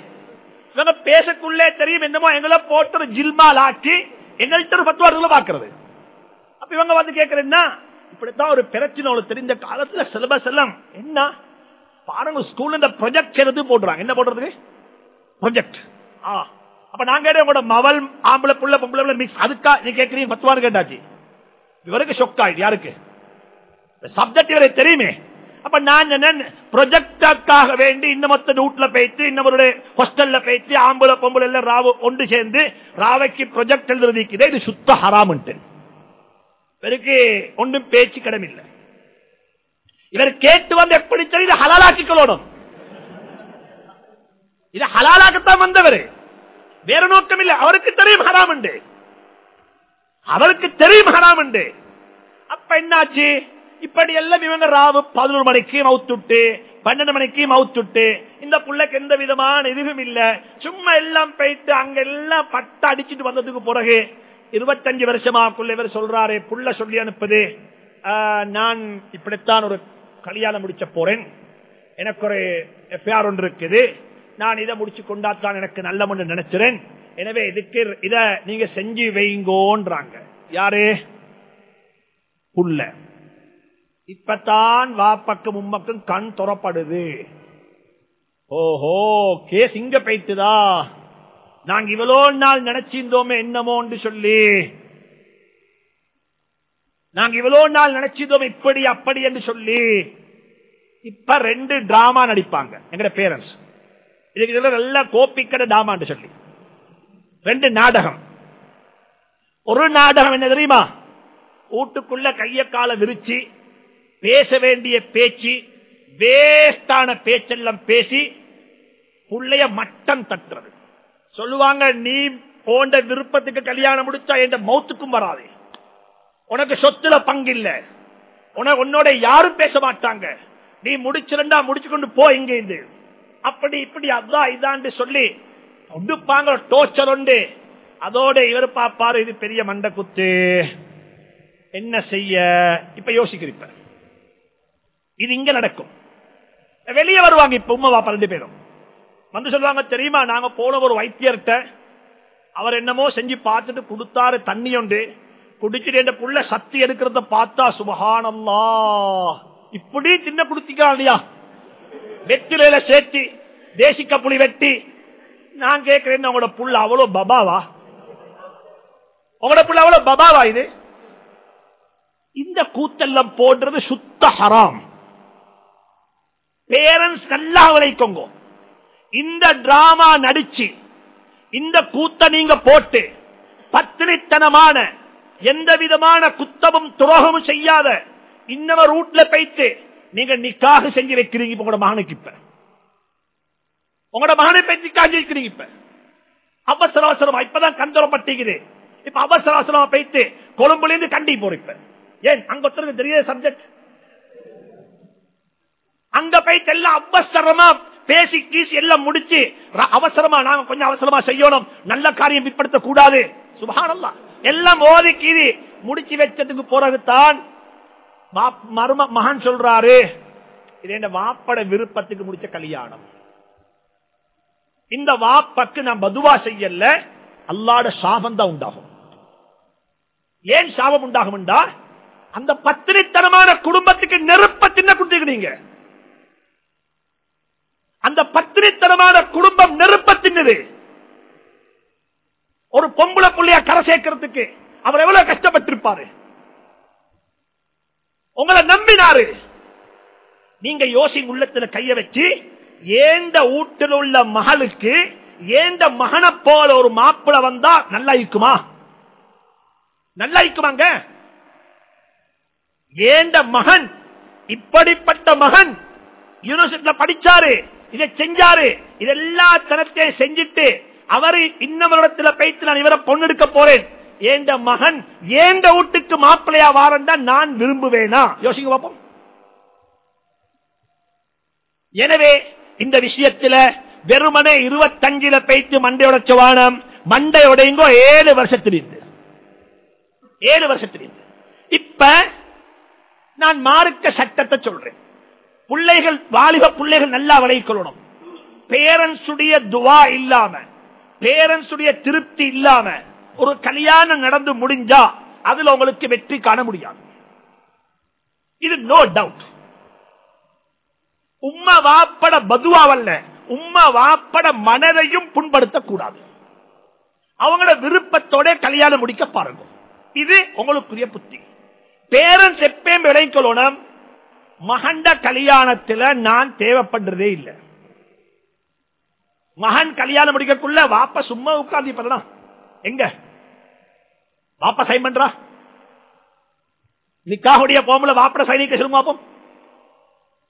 இவங்க பேசக்குள்ளே தெரியும் என்னமோ எங்களை போட்டு ஜில்மால் ஆக்கி எங்கள்கிட்ட ஒரு பாக்குறது அப்ப இவங்க வந்து கேட்கறேன்னா இப்படித்தான் ஒரு பிரச்சனை ஒரு தெரிந்த காலத்துல சிலபஸ் எல்லாம். என்ன? பாருங்க ஸ்கூல்ல இந்த ப்ரொஜெக்ட் செய்யறது போடுறாங்க என்ன போடுறது ப்ரொஜெக்ட் ஆ. அப்ப நாங்க உங்களோட மவல் ஆம்பளை புள்ள பொம்பளை மிக்ஸ் அதுக்கா நீ கேட்கறீங்க பத்துவான்னு கேட்டாச்சு. இவருக்கு ஷொக் ஆயிடுச்சு யாருக்கு? சப்ஜெக்ட் இவரை தெரியுமே. அப்ப நான் ப்ரொஜெக்டுக்காக வேண்டி இன்னமத்த வீட்டுல போயிட்டு இன்னவருடைய ஹாஸ்டல்ல போயிட்டு ஆம்பளை பொம்பளை எல்லாம் ராவு ஒன்று சேர்ந்து ராவைக்கு ப்ரொஜெக்ட் எழுதுறதுக்குதே இது சுத்த ஹராமன்ட்டு. இவருக்கு ஒன்றும் பேச்சு கடமில்லை இவர் கேட்டு வந்து எப்படி சரி இதை ஹலாலாக்கிக்கொள்ளணும் இது ஹலாலாக்கத்தான் வந்தவர். வேற நோக்கம் இல்லை. அவருக்கு தெரியும் ஹராமண்டு அவருக்கு தெரியும் ஹராமண்டு அப்ப என்னாச்சு? இப்படி எல்லாம் இவங்க ராவு பதினோரு மணிக்கு மவுத்துட்டு பன்னெண்டு மணிக்கு மவுத்துட்டு இந்த புள்ளைக்கு எந்த விதமான இதுவும் இல்ல. சும்மா எல்லாம் போயிட்டு அங்க எல்லாம் பட்ட அடிச்சுட்டு வந்ததுக்கு பிறகு இருபத்தஞ்சு வருஷமாக்குள்ள இவர் சொல்றாரு புள்ள சொல்லி அனுப்புது. நான் இப்படித்தான் ஒரு கல்யாணம் முடிச்ச போறேன். எனக்கு ஒரு எஃப்ஐஆர் ஒன்று இருக்குது. நான் இதை முடிச்சு கொண்டாத்தான் எனக்கு நல்ல ஒன்று நினைச்சிறேன். எனவே இதுக்கு இத நீங்க செஞ்சு வைங்கோன்றாங்க. யாரு? புள்ள. இப்பத்தான் வாப்பக்கும் உம்மக்கும் கண் துறப்படுது. ஓஹோ கேஸ் இங்க பைத்துதா நாங்க இவ்வளோ நாள் நினைச்சிருந்தோமே என்னமோன்னு சொல்லி. நாங்க இவ்வளோ நாள் நினைச்சிருந்தோம் இப்படி அப்படி என்று சொல்லி. இப்ப ரெண்டு டிராமா நடிப்பாங்க எங்கட பேரண்ட்ஸ் இதுக்கு இதெல்லாம் நல்ல கோப்பிக்கட டிராமான்னு சொல்லி. ரெண்டு நாடகம். ஒரு நாடகம் என்ன தெரியுமா? வீட்டுக்குள்ள கைய கால விரிச்சு பேச வேண்டிய பேச்சு வேஸ்டான பேச்செல்லாம் பேசி பிள்ளைய மட்டம் தட்டுறது. சொல்லுவாங்க நீ போன்ற விருப்பத்துக்கு கல்யாணம் முடிச்சா என்ற மௌத்துக்கும் வராது. உனக்கு சொத்துல பங்கு இல்ல உனக்கு உன்னோட யாரும் பேச மாட்டாங்க. நீ முடிச்சிருந்தா முடிச்சு கொண்டு போ இங்க இருந்து. அப்படி இப்படி அதான் இதாண்டு சொல்லி உடுப்பாங்க டோச்சர் உண்டு. அதோட இவர் பாப்பாரு இது பெரிய மண்டை குத்து என்ன செய்ய? இப்ப யோசிக்கிறப்ப இது இங்க நடக்கும். வெளியே வருவாங்க இப்ப உமா பாப்பா ரெண்டு பேரும். வந்து சொல்லுவாங்க தெரியுமா நாங்க போன ஒரு வைத்தியர்கிட்ட அவர் என்னமோ செஞ்சு பார்த்துட்டு கொடுத்தாரு தண்ணி ஒன்று குடிச்சிட்டு என்ற புள்ள சக்தி எடுக்கிறத பார்த்தா சுபகானல்லா இப்படி சின்ன குடுத்திக்கலாம் இல்லையா? வெற்றிலையில சேர்த்தி தேசிக்க புலி வெட்டி. நான் கேட்கிறேன் உங்களோட புள்ள அவ்வளவு பபாவா? உங்களோட புள்ள அவ்வளவு பபாவா இது? இந்த கூத்தெல்லாம் போடுறது சுத்த ஹராம். பேரண்ட்ஸ் நல்லா விளைக்கோங்க இந்த டிராமா நடிச்சு இந்த கூத்த நீங்க போட்டு பத்தினித்தனமான எந்த விதமான குத்தமும் துரோகமும் செய்யாத இன்னவர் ரூட்ல போயிட்டு நீங்க நிக்காக செஞ்சு வைக்கிறீங்க உங்களோட மகனுக்கு இப்ப. உங்களோட மகனை போய் நிக்காக வைக்கிறீங்க இப்ப. அவசர அவசரமா இப்பதான் கந்தரப்பட்டீங்குது இப்ப அவசர அவசரமா போயிட்டு கொழும்புல இருந்து கண்டி போற இப்ப. ஏன்? அங்க ஒருத்தருக்கு தெரியாத சப்ஜெக்ட் அங்க போயிட்டு எல்லாம் அவசரமா பேசி கீசி எல்லாம் முடிச்சு அவசரமா நாங்க கொஞ்சம் அவசரமா செய்யணும். நல்ல காரியம் பிற்படுத்த கூடாது சுபானல்லா. எல்லாம் ஓதி கீதி முடிச்சு வச்சதுக்கு பிறகுதான் மரும மகன் சொல்றாரு இது என்ன வாப்பட விருப்பத்துக்கு முடிச்ச கல்யாணம். இந்த வாப்பக்கு நான் பதுவா செய்யல அல்லாட சாபம் தான் உண்டாகும். ஏன் சாபம் உண்டாகும் அந்த பத்திரித்தனமான குடும்பத்துக்கு நெருப்ப சின்ன கொடுத்துக்கிறீங்க அந்த பத்திரித்தனமான குடும்பம் நெருப்ப ஒரு பொம்பளை புள்ளைய கரை சேர்க்கிறதுக்கு அவர் எவ்வளவு கஷ்டப்பட்டிருப்பாரு? உங்களை நம்பினாரு. நீங்க யோசி உள்ளத்துல கைய வச்சு ஏந்த வீட்டில் உள்ள மகளுக்கு ஏண்ட மகனை போல ஒரு மாப்பிள வந்தா நல்லா இருக்குமா? நல்லா இருக்குமாங்க? ஏண்ட மகன் இப்படிப்பட்ட மகன் யூனிவர்சிட்டியில படிச்சாரு. இதை செஞ்சாரு. இதெல்லா தனத்தையும் செஞ்சுட்டு அவரு இன்னவரிடத்துல போயிட்டு நான் இவரை பொண்ணெடுக்க போறேன். ஏண்ட மகன் ஏண்ட வீட்டுக்கு மாப்பிள்ளையா வாரண்டா நான் விரும்புவேனா? யோசிங்க பார்ப்போம் எனவே இந்த விஷயத்துல வெறுமனே இருபத்தஞ்சுல போயிட்டு மண்டையோட மண்டை மண்டையோடைங்கோ ஏழு வருஷத்திலிருந்து ஏழு வருஷத்திலிருந்து இப்ப நான் மார்க்க சட்டத்தை சொல்றேன். பிள்ளைகள் வாலிப பிள்ளைகள் நல்லா விளைக்கொள்ளணும் பேரண்ட்ஸுடைய துவா இல்லாம பேரண்ட்ஸுடைய திருப்தி இல்லாம ஒரு கல்யாணம் நடந்து முடிஞ்சா அதுல உங்களுக்கு வெற்றி காண முடியாது. இது நோ டவுட் உம்மா வாப்பட பதுவாவல்ல உம்மா வாப்பட மனதையும் புண்படுத்தக்கூடாது. அவங்கள விருப்பத்தோட கல்யாணம் முடிக்க பாருங்க. இது உங்களுக்குரிய புத்தி. பேரண்ட்ஸ் எப்பயும் விளைக்கொள்ளணும் மகண்ட கல்யாணத்துல நான் தேவைப்படுறதே இல்லை. மகன் கல்யாணம் முடிக்கக்குள்ள வாப்ப சும்மா உட்கார்ந்து இப்பதான் எங்க? வாப்ப சைன் பண்றா? நிக்காவுடைய போம்புல வாப்பட சைனிக்க சொல்லுங்க பாப்போம்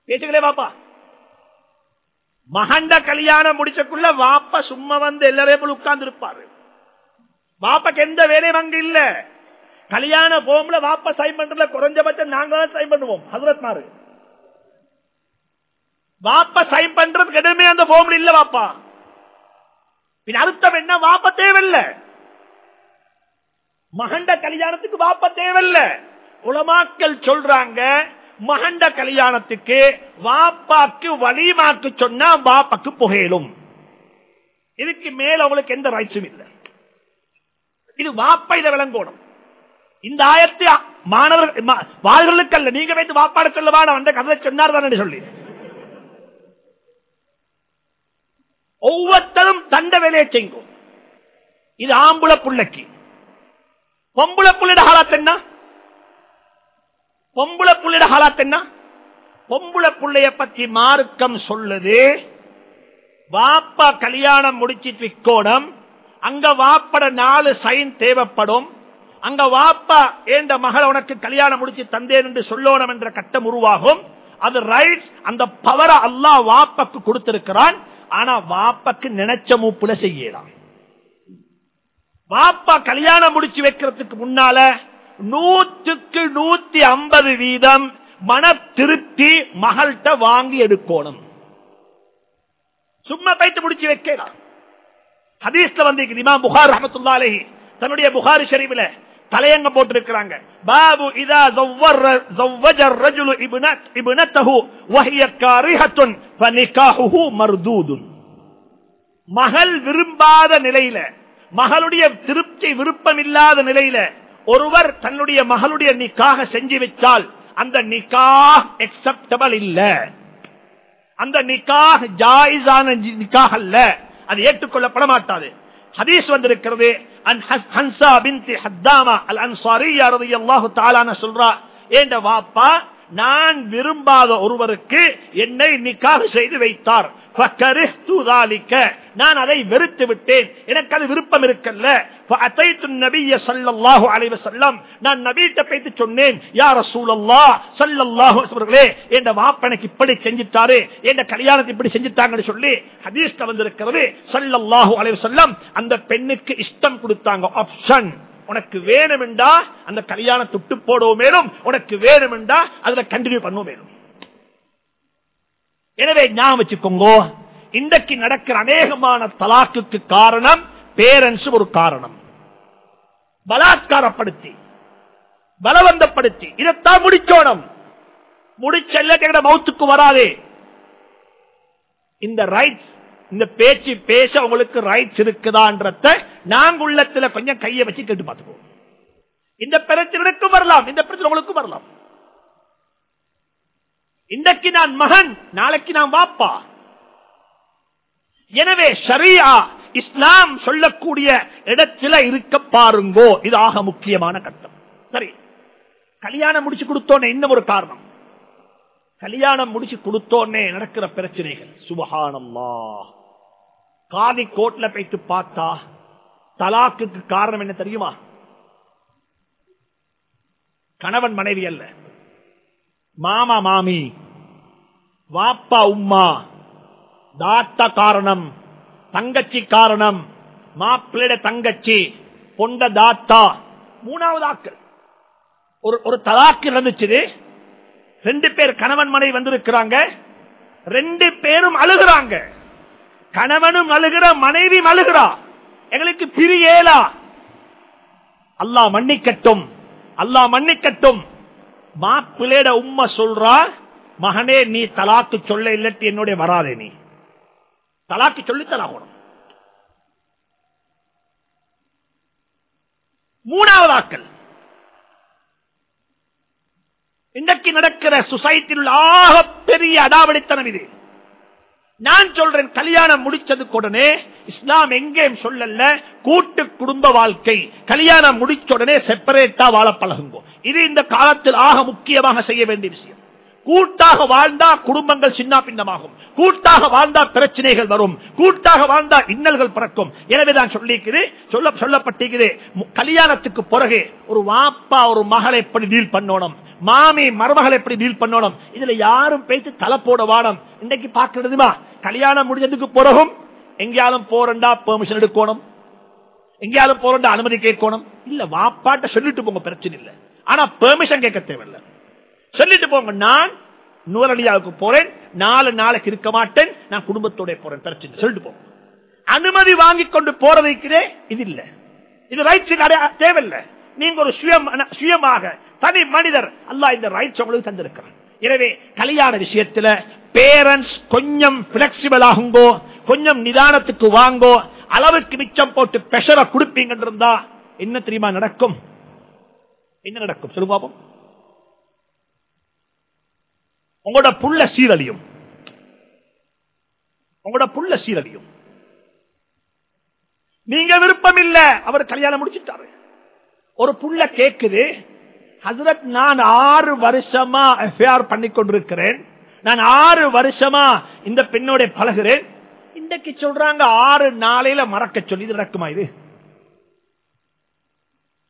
பேசுங்களே வாப்பா. மகண்ட கல்யாணம் முடிச்சக்குள்ள வாப்ப சும்மா வந்து எல்லாரையும் உட்கார்ந்து இருப்பாரு. வாப்பக்கு எந்த வேலையும் அங்க இல்ல. கல்யாண போம்புல வாப்ப சைன் பண்றதுல குறைஞ்சபட்சம் நாங்க தான் சைன் பண்ணுவோம். ஹசரத் மாறு வாப்ப சைன் பண்றதுக்கு எதுவுமே அந்த போம்ல இல்ல வாப்பா. பின் அர்த்தம் என்ன? வாப்ப தேவையில்ல. மகண்ட கல்யாணத்துக்கு வாப்ப தேவையில்ல. உலமாக்கள் சொல்றாங்க மகண்ட கல்யாணத்துக்கு வாப்பாக்கு வலிமாக்கு சொன்னா வாப்பாக்கு புகையிலும் இதுக்கு மேல அவங்களுக்கு எந்த ரைட்ஸும் இல்லை. இது வாப்பா இதை விளங்கணும். இந்த ஆயத்தை மாணவர்கள் வாழ்களுக்கு அல்ல. நீங்க வைத்து வாப்பாட சொல்லவான அந்த கதை சொன்னார் தான் சொல்லி. ஒவ்வொருத்தரும் தண்ட வேலையை செய்யும் இது ஆம்புல புள்ளைக்கு. பொம்புல புள்ளிட ஹாலாத் என்ன? பொம்புல புள்ளிட ஹாலாத் என்ன? பொம்புல புள்ளைய பத்தி மார்க்கம் சொல்லுது. வாப்பா கல்யாணம் முடிச்சிட்டு விக்கோடம். அங்க வாப்பட நாலு சைன் தேவைப்படும். அங்க வாப்பா ஏண்ட மகள் உனக்கு கல்யாணம் முடிச்சு தந்தேன் என்று சொல்லணும் என்ற கட்டம் உருவாகும். அது ரைட்ஸ் அந்த பவரை அல்லா வாப்பக்கு கொடுத்திருக்கிறான். ஆனா வாப்பக்கு நினைச்ச மூப்புல செய்யலாம். வாப்பா கல்யாணம் முடிச்சு வைக்கிறதுக்கு முன்னால நூற்றுக்கு நூத்தி ஐம்பது வீதம் மன திருப்தி மகள்கிட்ட வாங்கி எடுக்கணும். சும்மா போயிட்டு முடிச்சு வைக்கலாம். ஹதீஸ்ல வந்து இமாம் புகார் ரஹமத்துல்லா தன்னுடைய புகாரி ஷரீஃபில் தலையங்க போட்டிருக்கிறாங்க. பாபு இதா ஜவ்வஜர் ரஜுலு இப்னத் இப்னத்தஹு வஹிய காரிஹத்துன் ஃபனிகாஹுஹு மர்தூதுன். மகள் விரும்பாத நிலையில மகளுடைய திருப்தி விருப்பம் இல்லாத நிலையில ஒருவர் தன்னுடைய மகளுடைய நிக்காக செஞ்சு வச்சால் அந்த நிக்காக எக்ஸப்டபிள் இல்ல. அந்த நிக்காக ஜாயிஸான நிக்காக அல்ல. அது ஏற்றுக்கொள்ளப்பட மாட்டாது. ஹதீஸ் வந்திருக்கிறது. ஹன்சா பின்தி ஹத்தாமா அல் அன்சாரியா ரலியல்லாஹு தஆலா சொல்றா ஏண்ட வாப்பா நான் விரும்பாத ஒருவருக்கு என்னை நிக்காக செய்து வைத்தார். நான் அதை வெறுத்து விட்டேன். எனக்கு அது விருப்பம் இருக்கல்ல. நான் நபீட்ட பேத்து சொன்னேன் யார் சூழல்லா சல்லல்லாஹு அவர்களே என் வாப்பனுக்கு இப்படி செஞ்சிட்டாரு என் கல்யாணத்தை இப்படி செஞ்சுட்டாங்கன்னு சொல்லி ஹதீஸ்ல வந்திருக்கிறது சல்லல்லாஹு அலைவ செல்லம் அந்த பெண்ணுக்கு இஷ்டம் கொடுத்தாங்க. ஆப்ஷன். உனக்கு வேணுமெண்டா அந்த கல்யாணம் துட்டு போடவும் மேலும் உனக்கு வேணுமெண்டா அதுல கண்டினியூ பண்ணவும் மேலும். எனவே ஞாபகம் வச்சுக்கோங்க இன்றைக்கு நடக்கிற அநேகமான தலாக்குக்கு காரணம் பேரன்ஸ் ஒரு காரணம். பலாத்காரப்படுத்தி பலவந்தப்படுத்தி இதைத்தான் முடிக்கணும். முடிச்சல்ல மௌத்துக்கு வராதே. இந்த ரைட்ஸ் இந்த பேச்சு பேச உங்களுக்கு ரைட்ஸ் இருக்குதான்றத நாங்க உள்ளத்துல கொஞ்சம் கையை வச்சு கேட்டு பார்த்துக்கோ இந்த பிரச்சனைக்கும் வரலாம் இந்த பிரச்சனை உங்களுக்கும் வரலாம். இன்றைக்கு நான் மகன் நாளைக்கு நான் வாப்பா. எனவே ஷரியா இஸ்லாம் சொல்லக்கூடிய இடத்துல இருக்க பாருங்கோ. இது ஆக முக்கியமான கட்டம். சரி. கல்யாணம் முடிச்சு கொடுத்தோன்னே இன்னும் ஒரு காரணம். கல்யாணம் முடிச்சு கொடுத்தோன்னே நடக்கிற பிரச்சனைகள். சுபகானம்மா காதி கோட்ல போயிட்டு பார்த்தா தலாக்குக்கு காரணம் என்ன தெரியுமா? கணவன் மனைவி அல்ல. மாமா மாமி வாப்பா உம்மா. தாத்தா காரணம் தங்கச்சி காரணம் மாப்பிள்ளைட தங்கச்சி பொண்ட தாத்தா. மூணாவது ஆக்கள் ஒரு ஒரு தலாக்கு இருந்துச்சு ரெண்டு பேர் கணவன் மனைவி வந்திருக்கிறாங்க. ரெண்டு பேரும் அழுகிறாங்க. கணவனும் அழுகிற மனைவி அழுகிறா. எங்களுக்கு பிரியேலா அல்லாஹ் மன்னிக்கட்டும். அல்லாஹ் மன்னிக்கட்டும். மாப்பிள்ளைட உம்மை சொல்றா மகனே நீ தலாக்கு சொல்ல இல்லட்டு என்னுடைய வராதே நீ. தலாக்கு சொல்லித்தலாகணும் மூணாவது ஆக்கள் இன்றைக்கு நடக்கிற சொசைட்டியில் உள்ள ஆக பெரிய அடாவடித்தனம் இது. நான் சொல்றேன் கல்யாணம் முடிச்சதுக்கு உடனே இஸ்லாம் எங்கேயும் சொல்லல கூட்டு குடும்ப வாழ்க்கை. கல்யாணம் முடிச்ச உடனே செப்பரேட்டா வாழ பழகுங்க. இது இந்த காலத்தில் ஆக முக்கியமாக செய்ய வேண்டிய விஷயம். கூட்டாக வாழ்ந்தா குடும்பங்கள் சின்ன பின்னமாகும். கூட்டாக வாழ்ந்தா பிரச்சனைகள் வரும். கூட்டாக வாழ்ந்தா இன்னல்கள் பிறக்கும். எனவே தான் சொல்லிக்கிறேன் சொல்ல சொல்லப்பட்டிருக்கிறேன் கல்யாணத்துக்கு பிறகு ஒரு வாப்பா ஒரு மகளை எப்படி டீல் பண்ணணும்? மாமி மருமகளை எப்படி டீல் பண்ணணும்? இதுல யாரும் பேசி தலை போட வாடம் இன்னைக்கு பாக்குறதுமா கல்யாணம் முடிஞ்சதுக்கு பிறகும் எங்கேயாலும் போறண்டா பெர்மிஷன் எடுக்கணும்? எங்கேயாலும் போறண்டா அனுமதி கேட்கணும்? இல்ல வாப்பாட்ட சொல்லிட்டு போங்க பிரச்சனை இல்லை. ஆனா பெர்மிஷன் கேட்க தேவையில்லை. சொல்லிட்டு போங்க நான் நூறடியாவுக்கு போறேன் நாலு நாளைக்கு இருக்க மாட்டேன் நான் குடும்பத்தோட போறேன் பிரச்சனை. சொல்லிட்டு போங்க. அனுமதி வாங்கி கொண்டு போறதுக்கு இது இல்ல. இது ரைட்ஸ் தேவையில்லை. நீங்க ஒரு சுயம் சுயமாக தனி மனிதர் அல்ல இந்த ரைட்ஸ் உங்களுக்கு தந்திருக்கிறார் எனவே கல்யாண விஷயத்துல பேரண்ட்ஸ் கொஞ்சம் பிளெக்சிபிள் ஆகுங்கோ கொஞ்சம் நிதானத்துக்கு வாங்கோ அளவுக்கு மிச்சம் போட்டு பெஷரை கொடுப்பீங்க இருந்தா என்ன தெரியுமா நடக்கும்? என்ன நடக்கும்? சொல்லு பாப்போம். உங்களோட புள்ள சீரழியும். உங்களோட புள்ள சீரழியும். நீங்க விருப்பம் இல்ல. அவர் கல்யாணம் முடிச்சுட்டாரு. ஒரு புள்ள கேக்குது ஹசரத் நான் ஆறு வருஷமா எஃப்ஐஆர் பண்ணி கொண்டிருக்கிறேன். நான் ஆறு வருஷமா இந்த பெண்ணோட பழகிறேன். இன்றைக்கு சொல்றாங்க ஆறு நாளையில மறக்க சொல்லி இது நடக்குமா இது?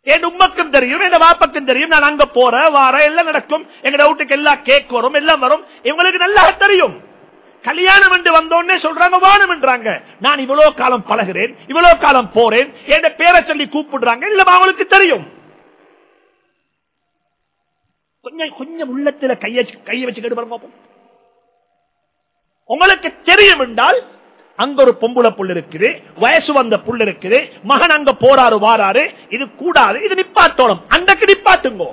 என் உம்மக்கும் தெரியும் என் வாப்பக்கும் தெரியும். நான் அங்க போற வார எல்லாம் நடக்கும். எங்க டவுட்டுக்கு எல்லாம் கேக் வரும் எல்லாம் வரும். இவங்களுக்கு நல்லா தெரியும். கல்யாணம் என்று வந்தோடனே சொல்றாங்க வானம் என்றாங்க. நான் இவ்வளவு காலம் பழகிறேன் இவ்வளவு காலம் போறேன். என் பேரை சொல்லி கூப்பிடுறாங்க. இல்ல அவங்களுக்கு தெரியும். கொஞ்சம் கொஞ்சம் உள்ளத்துல கைய கையை வச்சு கேட்டு பாருங்க உங்களுக்கு தெரியும் என்றால் அங்க ஒரு பொம்புல புல் இருக்குது வயசு வந்த புல் இருக்குது மகன் அங்க போறாரு வாராரு இது கூடாது இது நிப்பாட்டோணும். அன்றைக்கு நிப்பாட்டுங்கோ.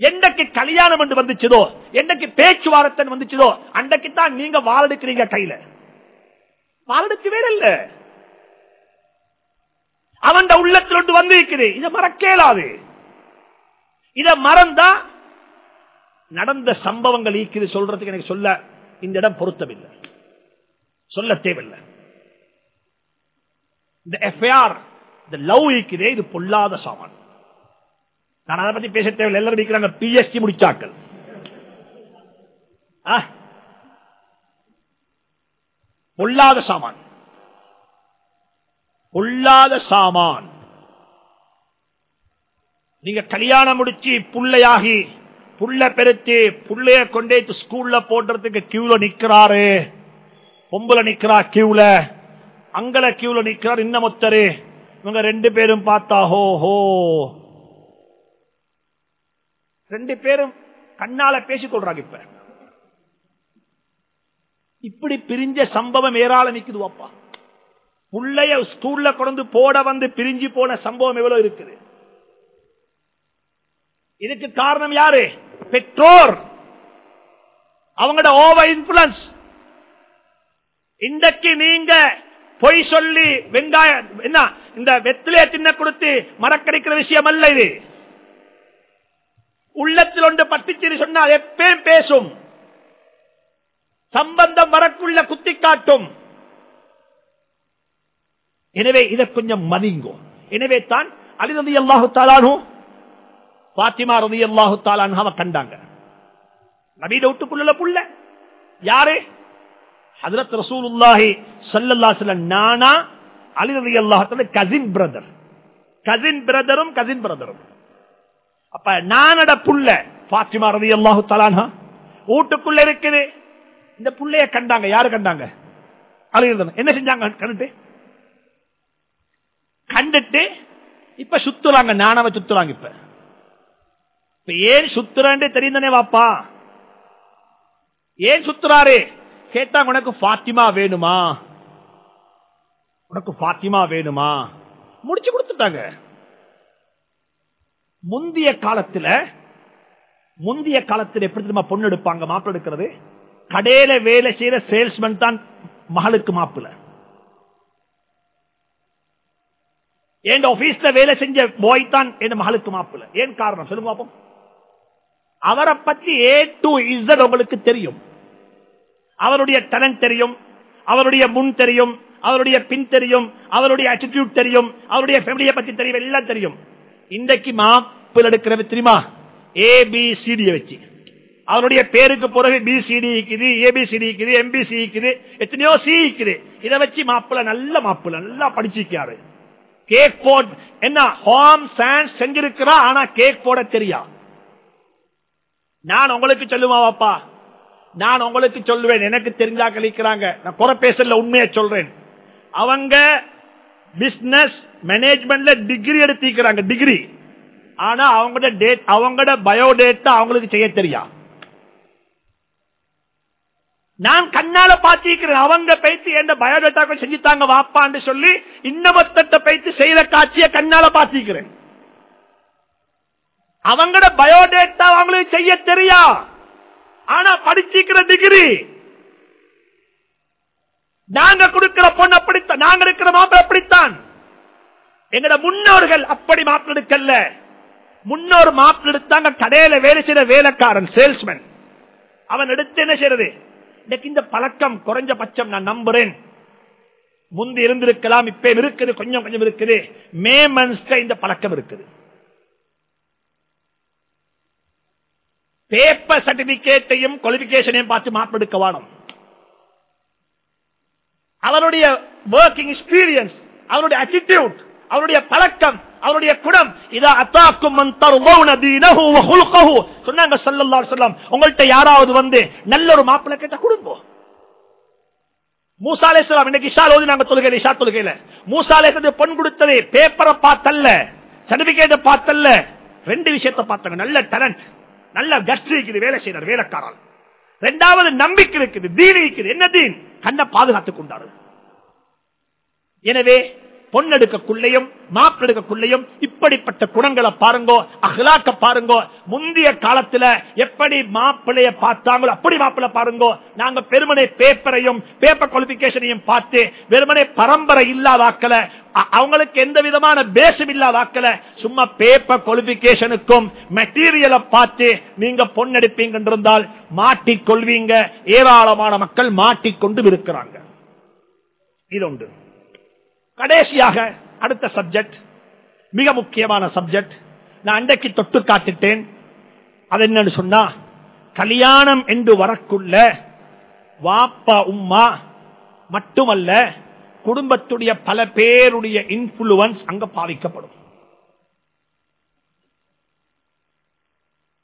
என்னைக்கு கல்யாணம் என்று வந்துச்சதோ என்னைக்கு பேச்சுவார்த்தை வந்துச்சதோ அன்றைக்கு தான் நீங்க வாழெடுக்கிறீங்க கையில. வாழெடுக்கவே இல்ல. அவன் உள்ளத்தில் ஒன்று வந்து இருக்குது இதை மறக்கேலாது. இதை மறந்தா நடந்த சம்பவங்கள் ஈக்குது சொல்றதுக்கு எனக்கு சொல்ல இந்த இடம் பொருத்தமில்லை. சொல்ல தேவையில்லை. இந்த எஃப்ஐஆர் இந்த லவ் இருக்கிறே இது பொல்லாத சாமான். நான் அதை பத்தி பேச தேவையில்லை. எல்லாரும் இருக்கிறாங்க. பிஎஸ்டி முடிச்சாக்கள். பொல்லாத சாமான். பொல்லாத சாமான். நீங்க கல்யாணம் முடிச்சு புள்ளையாகி புள்ள பெருத்து புள்ளைய கொண்டே ஸ்கூல்ல போடுறதுக்கு கியூல நிக்கிறாரு. பொம்புல நிக்கிறா கியூல. அங்கல கியூல நிக்கிறார் இன்னமொத்தரு. இவங்க ரெண்டு பேரும் பார்த்தா ஹோ ஹோ. ரெண்டு பேரும் கண்ணால பேசிக்கொள்றாங்க இப்ப. இப்படி பிரிஞ்ச சம்பவம் ஏராளம் நிக்குது அப்பா. புள்ளைய ஸ்கூல்ல கொண்டு போட வந்து பிரிஞ்சு போன சம்பவம் எவ்வளவு இருக்குது? இதுக்கு காரணம் யாரு? பெற்றோர். அவங்களோட ஓவர் இன்ஃபுளுன்ஸ் இன்றைக்கு நீங்க பொய் சொல்லி வெங்காயம் என்ன இந்த வெத்திலே தின்ன கொடுத்து மறக்கடிக்கிற விஷயம் அல்ல இது. உள்ளத்தில் ஒன்று பட்டிச்சிரி சொன்னால் எப்பயும் பேசும்? சம்பந்தம் வரக்குள்ள குத்தி காட்டும் எனவே இதை கொஞ்சம் மதிங்கும். எனவே தான் அலி ரதி அல்லாஹு தாலானும் பாத்திமா ரதி அல்லாஹு தாலான் கண்டாங்க. நபீட விட்டுக்குள்ள புள்ள. யாரு? ஹதரத் ரசூலுல்லாஹி சல்லல்லா அலைஹி நானா அலி அலி அல்லாஹத்தோட கசின் பிரதர் கசின் பிரதரும் கசின் பிரதரும் அப்ப நானட புள்ள பாத்திமா ரலியல்லாஹு தலானா வீட்டுக்குள்ள இருக்குது. இந்த புள்ளைய கண்டாங்க. யாரு கண்டாங்க? அலி என்ன செஞ்சாங்க? கண்டுட்டு. கண்டுட்டு இப்ப சுத்துறாங்க. நானவ சுத்துறாங்க இப்ப. இப்ப ஏன் சுத்துறேன்னு தெரியுதானே வாப்பா? ஏன் சுத்துறாரு? கேட்டாங்க உனக்கு பாத்திமா வேணுமா? உனக்கு பாத்திமா வேணுமா? முடிச்சு கொடுத்துட்டாங்க. முந்திய காலத்துல முந்திய காலத்துல எப்படி தெரியுமா பொண்ணு எடுப்பாங்க? மாப்பிள்ள எடுக்கிறது? கடையில வேலை செய்யற சேல்ஸ்மேன் தான் மகளுக்கு மாப்பிள்ள. என் ஆபீஸ்ல வேலை செஞ்ச பாய் தான் என் மகளுக்கு மாப்பிள்ள. ஏன் காரணம்? சொல்லுங்க பாப்போம். அவரை பத்தி ஏ டு இசட் உங்களுக்கு தெரியும். அவருடைய டேலண்ட் தெரியும் அவருடைய முன் தெரியும் அவருடைய பின் தெரியும் அவருடைய அட்டிடியூட் தெரியும் அவருடைய ஃபேமிலியை பத்தி தெரியும் எல்லாம் தெரியும். இன்றைக்கு மாப்பிள் எடுக்கிறது தெரியுமா? ஏபிசிடி வச்சு. அவருடைய பேருக்கு பிறகு பிசிடி இருக்குது ஏபிசிடி இருக்குது எம்பிசி இருக்குது எத்தனையோ சி இருக்குது இதை வச்சு மாப்பிள்ள நல்ல மாப்பிள்ள நல்லா படிச்சிருக்காரு. கேக் போட் என்ன ஹோம் சயின்ஸ் செஞ்சிருக்கிறா ஆனா கேக் போட தெரியா? நான் உங்களுக்கு சொல்லுமா பாப்பா? நான் உங்களுக்கு சொல்லுவேன். எனக்கு தெரிஞ்சா கழிக்கிறாங்க நான் குறை பேசல உண்மையை சொல்றேன். அவங்க பிசினஸ் மேனேஜ்மெண்ட்ல டிகிரி எடுத்திருக்கிறாங்க டிகிரி ஆனா அவங்களோட டேட் அவங்களோட பயோடேட்டா அவங்களுக்கு செய்ய தெரியா? நான் கண்ணால பாத்திருக்கிறேன் அவங்க பைத்து எந்த பயோடேட்டா செஞ்சுட்டாங்க வாப்பான்னு சொல்லி இன்னமத்தட்ட பைத்து செய்த காட்சிய கண்ணால பாத்திருக்கிறேன் அவங்களோட பயோடேட்டா அவங்களுக்கு செய்ய தெரியா? ஆனா படிச்சிருக்கிற டிகிரி நாங்க கொடுக்கிற பொண்ணு அப்படித்தான் நாங்க இருக்கிற மாப்பிள்ள அப்படித்தான். எங்கட முன்னோர்கள் அப்படி மாப்பிள்ள முன்னோர் மாப்பிள்ள கடையில வேலை செய்த வேலைக்காரன் சேல்ஸ்மேன் அவன் எடுத்து என்ன செய்யறது? இன்னைக்கு இந்த பழக்கம் குறைஞ்ச பட்சம் நான் நம்புறேன். முந்தி இருந்திருக்கலாம் இப்ப இருக்குது கொஞ்சம் கொஞ்சம் இருக்குது. மே மன்ஸ்ட இந்த பழக்கம் இருக்குது. பேப்பர் சர்டிபிகேட்டையும் குவாலிபிகேஷனையும் பார்த்து மாப்பெடுக்க வேணும். அவருடைய ஒர்க்கிங் எக்ஸ்பீரியன்ஸ் அவருடைய அட்டிடியூட் அவருடைய பழக்கம் அவருடைய குணம் இதா அத்தாக்கும் சொன்னாங்க சொல்லலாம் உங்கள்கிட்ட யாராவது வந்து நல்ல ஒரு மாப்பிள்ளை கேட்ட குடும்பம் மூசாலே இன்னைக்கு இஷா ஓதி நாங்க தொழுகையில இஷா தொழுகையில. மூசாலே பொன் கொடுத்தது பேப்பரை பார்த்தல்ல சர்டிபிகேட்டை பார்த்தல்ல ரெண்டு விஷயத்தை பார்த்தாங்க. நல்ல டேலண்ட் நல்ல கட்சி இருக்குது வேலை செய்யறார் வேலைக்காரன் ரெண்டாவது நம்பிக்கை இருக்குது தீன் இருக்குது. என்ன தீன்? கண்ணை பாதுகாத்துக் கொண்டார்கள் எனவே பொன்னெடுக்கக்குள்ளையும் மாப்பெடுக்கக்குள்ளையும் இப்படிப்பட்ட குணங்களை பாருங்கோ அகலாக்க பாருங்கோ முந்தைய காலத்துல எப்படி மாப்பிளைய பார்த்தாங்களோ அப்படி மாப்பிள்ள பாருங்கோ. நாங்க பெருமனை பேப்பரையும் பேப்பர் குவாலிபிகேஷனையும் பார்த்து வெறுமனை பரம்பரை இல்லாதாக்கல அவங்களுக்கு எந்த விதமான பேசம் இல்லாதாக்கல சும்மா பேப்பர் குவாலிபிகேஷனுக்கும் மெட்டீரியலை பார்த்து நீங்க பொன்னெடுப்பீங்க இருந்தால் மாட்டிக்கொள்வீங்க. ஏராளமான மக்கள் மாட்டிக்கொண்டு இருக்கிறாங்க. இது உண்டு கடைசியாக அடுத்த சப்ஜெக்ட் மிக முக்கியமான சப்ஜெக்ட் நான் அன்றைக்கு தொட்டு காட்டுட்டேன். அது என்னன்னு சொன்னா கல்யாணம் என்று வரக்குள்ள வாப்பா உம்மா மட்டுமல்ல குடும்பத்துடைய பல பேருடைய இன்ஃபுளுவன்ஸ் அங்க பாவிக்கப்படும்.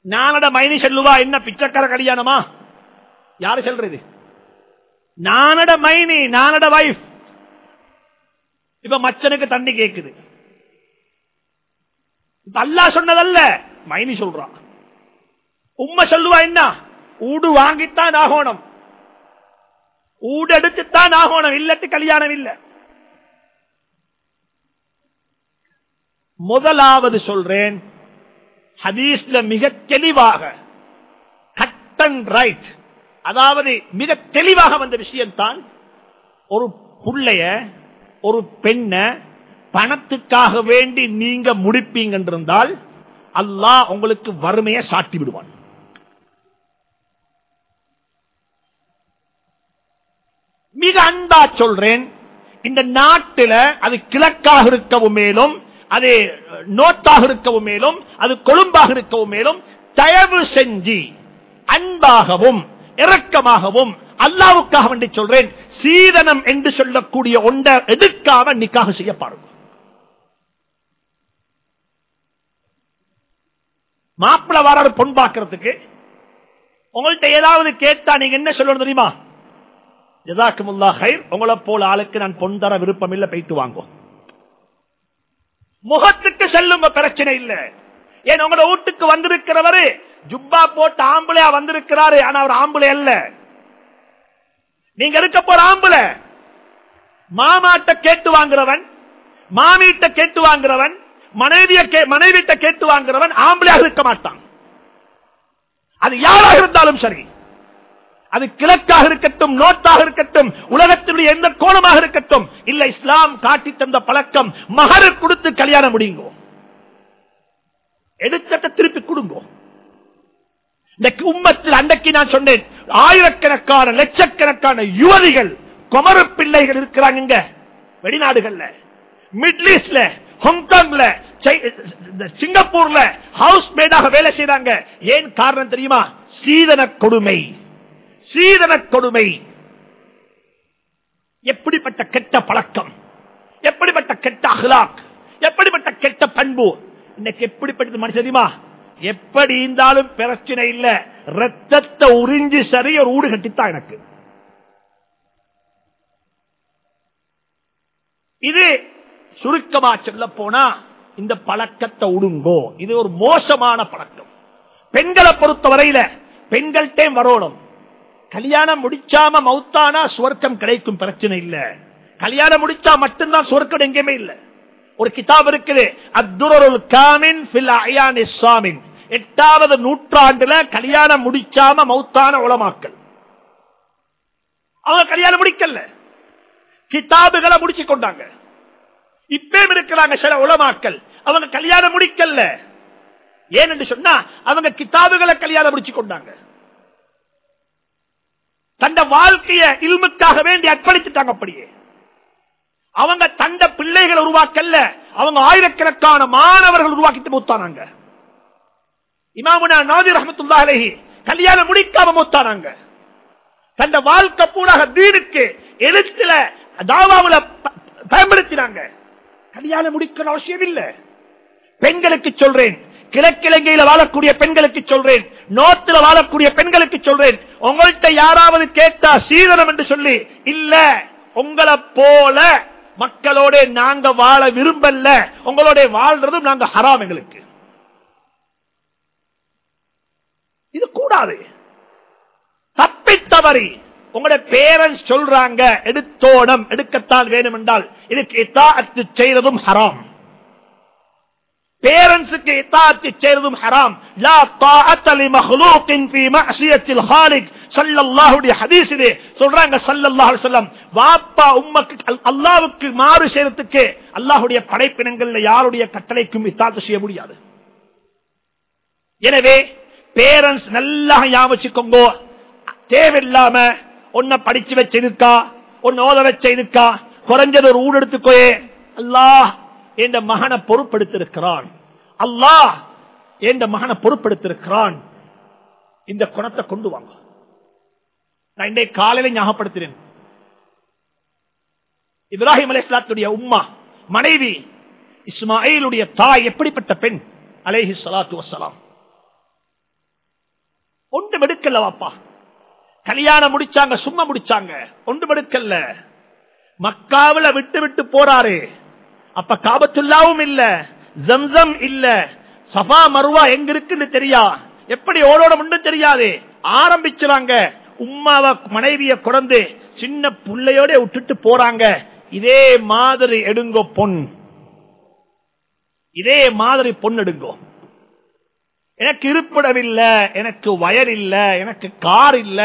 நானட மைனி செல்லுவா என்ன பிச்சைக்கார கல்யாணமா? யாரு சொல்றது? நானட மைனி நானட வைஃப் இப்ப மச்சனுக்கு தண்ணி கேக்குது. அல்லா சொன்னதல்ல. மைனி சொல்றான் உண்மை சொல்லுவா என்ன? ஊடு வாங்கித்தான் ஆகணும். ஊடு எடுத்துத்தான் ஆகணும். இல்லட்டு கல்யாணம் இல்ல. முதலாவது சொல்றேன். ஹதீஸ்ல மிக தெளிவாக கட் அண்ட் ரைட் அதாவது மிக தெளிவாக வந்த விஷயம்தான் ஒரு புள்ளைய ஒரு பெண்ண பணத்துக்காக வேண்டி நீங்க முடிப்பீங்க இருந்தால் அல்லாஹ் உங்களுக்கு வறுமையை சாட்டி விடுவான். மிக அன்பா சொல்றேன் இந்த நாட்டில் அது கிழக்காக இருக்கவும் மேலும் அது நோட்டாக இருக்கவும் மேலும் அது கொழும்பாக இருக்கவும் மேலும் தயவு செஞ்சு அன்பாகவும் இரக்கமாகவும் அல்லாவுக்காக வேண்டி சொல்றேன். சீதனம் என்று சொல்லக்கூடிய ஒன்றை எடுக்காம நிக்காக செய்ய பாருங்க. மாப்பிள வராரு பொன் பார்க்கறதுக்கு. உங்கள்கிட்ட ஏதாவது கேட்டா நீங்க என்ன சொல்லணும் தெரியுமா? ஜதாக்குமுல்லா ஹைர் உங்களை போல ஆளுக்கு நான் பொன் தர விருப்பம் இல்ல போயிட்டு வாங்கும் முகத்துக்கு செல்லும் பிரச்சனை இல்ல. ஏன் உங்களோட வீட்டுக்கு வந்திருக்கிறவரு ஜுப்பா போட்டு ஆம்பளையா வந்திருக்கிறாரு ஆனா அவர் ஆம்பளை அல்ல. நீங்க இருக்க போற ஆம்பளை மாமாட்ட கேட்டு வாங்குறவன் மாமீட்ட கேட்டு வாங்குறவன் மனைவிய மனைவிட்ட கேட்டு வாங்குறவன் ஆம்பளையாக இருக்க மாட்டான். அது யாராக இருந்தாலும் சரி. அது கிழக்காக இருக்கட்டும் நோட்டாக இருக்கட்டும் உலகத்தினுடைய எந்த கோணமாக இருக்கட்டும் இல்ல இஸ்லாம் காட்டி தந்த பழக்கம் மகர் கொடுத்து கல்யாணம் முடியுங்கோ. எடுத்த திருப்பி கொடுங்கோ. இந்த உம்மத்தில் அன்றைக்கு நான் சொன்னேன் ஆயிரக்கணக்கான லட்சக்கணக்கான யுவதிகள் குமரு பிள்ளைகள் இருக்கிறாங்க இங்க. வெளிநாடுகள்ல. மிடில் ஈஸ்ட்ல ஹாங்காங்ல சிங்கப்பூர்ல ஹவுஸ் மேடாக வேலை செய்யறாங்க ஏன் காரணம் தெரியுமா? சீதன கொடுமை. சீதன கொடுமை. எப்படிப்பட்ட கெட்ட பழக்கம்? எப்படிப்பட்ட கெட்ட அகலாக்? எப்படிப்பட்ட கெட்ட பண்பு? இன்னைக்கு எப்படிப்பட்டது மனுஷன் தெரியுமா? எப்படி இருந்தாலும் பிரச்சனை இல்ல. ரத்தத்தை உறிஞ்சி சரி ஒரு ஊடு கட்டித்தான் எனக்கு. இது சுருக்கமா சொல்ல போனா இந்த பழக்கத்தை உடுங்கோ. இது ஒரு மோசமான பழக்கம். பெண்களை பொறுத்த வரையில பெண்கள்டே வரணும். கல்யாணம் முடிச்சாம மௌத்தானா சுவர்க்கம் கிடைக்கும் பிரச்சனை இல்ல. கல்யாணம் முடிச்சா மட்டும்தான் சுவர்க்கம் எங்கேயுமே இல்ல. ஒரு கிதாப் இருக்குது அப்துரல் காமின் சாமின் எட்டாவது நூற்றாண்டுல கல்யாணம் முடிச்சாம மௌத்தான உளமாக்கல் அவங்க கல்யாணம் முடிக்கல. கிதாபுகளை முடிச்சு கொண்டாங்க. இப்பயும் இருக்கிறாங்க சில உளமாக்கல் அவங்க கல்யாணம் முடிக்கல. என்று சொன்னா அவங்க கிதாபுகளை கல்யாணம் முடிச்சு கொண்டாங்க. தந்த வாழ்க்கைய இல்முக்காக வேண்டி அர்ப்பணித்துட்டாங்க அப்படியே. அவங்க தந்த பிள்ளைகளை உருவாக்கல்ல. அவங்க ஆயிரக்கணக்கான மாணவர்கள் உருவாக்கிட்டு மூத்தானாங்க. இமாமுனா நாதிர் ரஹமத்துல்லா அலஹி கல்யாணம் முடிக்காம மூத்தானாங்க. தந்த வாழ்க்கை பூராக வீடுக்கு எழுத்துல தாவாவுல பயன்படுத்தினாங்க. கல்யாணம் முடிக்கணும் அவசியம் இல்லை. பெண்களுக்கு சொல்றேன். கிழக்கிழங்கையில வாழக்கூடிய பெண்களுக்கு சொல்றேன். நோத்துல வாழக்கூடிய பெண்களுக்கு சொல்றேன். உங்கள்கிட்ட யாராவது கேட்டா சீதனம் என்று சொல்லி இல்ல உங்களை போல மக்களோட நாங்க வாழ விரும்பல. உங்களோட வாழ்றதும் நாங்க ஹராம் எங்களுக்கு. இது கூடாது. தப்பித்தவறி. உங்களுடைய பேரண்ட்ஸ் சொல்றாங்க எடுத்தோடம் எடுக்கத்தான் வேணும் என்றால் இதுக்கு இத்தாத்து ஹராம். பேரண்ட்ஸுக்கு இத்தாத்து ஹராம். லா ஃபீ மஅசியத்தில் ஹாலிக். ஸல்லல்லாஹு ஹதீஸிலே சொல்றாங்க ஸல்லல்லாஹு அலைஹி வஸல்லம் வாப்பா உம்மக்கு அல்லாஹ்வுக்கு மாறு செய்யறதுக்கு அல்லாஹ்வுடைய படைப்பினங்கள்ல யாருடைய கட்டளைக்கும் இத்தாத்து செய்ய முடியாது. எனவே பேரண்ட்ஸ் நல்லா ஞாபகம் தேவையில்லாம ஒன்ன படிச்சு வச்சிருக்கா ஒன்னு ஓத வச்சிருக்கா குறைஞ்சது ஒரு ஊடு எடுத்துக்கோயே. அல்லாஹ் என்ற மகனை பொறுப்படுத்திருக்கிறான். அல்லாஹ் என்ற மகனை பொறுப்படுத்திருக்கிறான். இந்த குணத்தை கொண்டு வாங்க. நான் இன்றைய காலையில ஞாபகப்படுத்தினேன் இப்ராஹிம் அலிஸ்லாத்துடைய உம்மா மனைவி இஸ்மாயிலுடைய தாய் எப்படிப்பட்ட பெண்? அலேஹி சலாத்து வசலாம் ஒன்று எடுக்கல வாப்பா. கல்யாணம் முடிச்சாங்க சும்மா முடிச்சாங்க. ஒன்று எடுக்கல. மக்காவில விட்டு விட்டு போறாரு. அப்ப காபத்துல்லாவும் இல்ல ஜம்சம் இல்ல. சபா மருவா எங்க இருக்குன்னு தெரியா? எப்படி ஓடோட முன்னு தெரியாது. ஆரம்பிச்சுறாங்க. உம்மாவ மனைவிய குழந்து சின்ன புள்ளையோட விட்டுட்டு போறாங்க. இதே மாதிரி எடுங்கோ பொன். இதே மாதிரி பொன் எடுங்கோ. எனக்கு இருப்பிடம் இல்ல எனக்கு வயல் இல்ல எனக்கு கார் இல்ல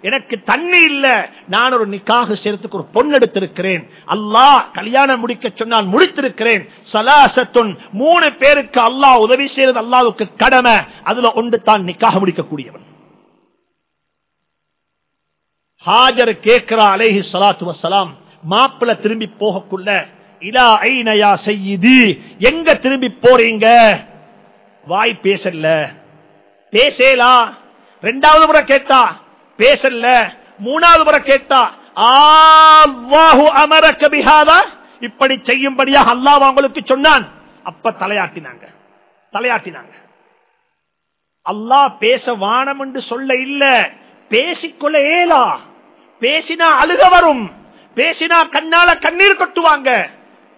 எனக்கு தண்ணி இல்ல. நான் ஒரு நிக்காக சேர்த்துக்கு ஒரு பொண்ணு எடுத்திருக்கிறேன். அல்லா கல்யாணம் முடிக்க சொன்னால் முடித்திருக்கிறேன். சலாசத்துன் மூணு பேருக்கு அல்லாஹ் உதவி செய்யறது அல்லாவுக்கு கடமை. அதுல ஒன்று தான் நிக்காக முடிக்கக்கூடியவன். ஹாஜர் கேட்கிறா அலேஹி சலாத்து வசலாம் மாப்பிள்ள திரும்பி போகக்குள்ள இலா ஐநயா செய்யுதி எங்க திரும்பி போறீங்க? வாய் பேசல. பேசலா? ரெண்டாவது முறை கேட்டா பேசல. மூணாவது முறை கேட்டா ஆஹு அமர கபிஹாதா இப்படி செய்யும்படியாக அல்லாஹ் அவங்களுக்கு சொன்னான். அப்ப தலையாட்டினாங்க. தலையாட்டினாங்க. அல்லாஹ் பேச வானம் என்று சொல்ல இல்ல. பேசிக்கொள்ள ஏலா. பேசினா அழுக வரும். பேசினா கண்ணால கண்ணீர் கொட்டுவாங்க.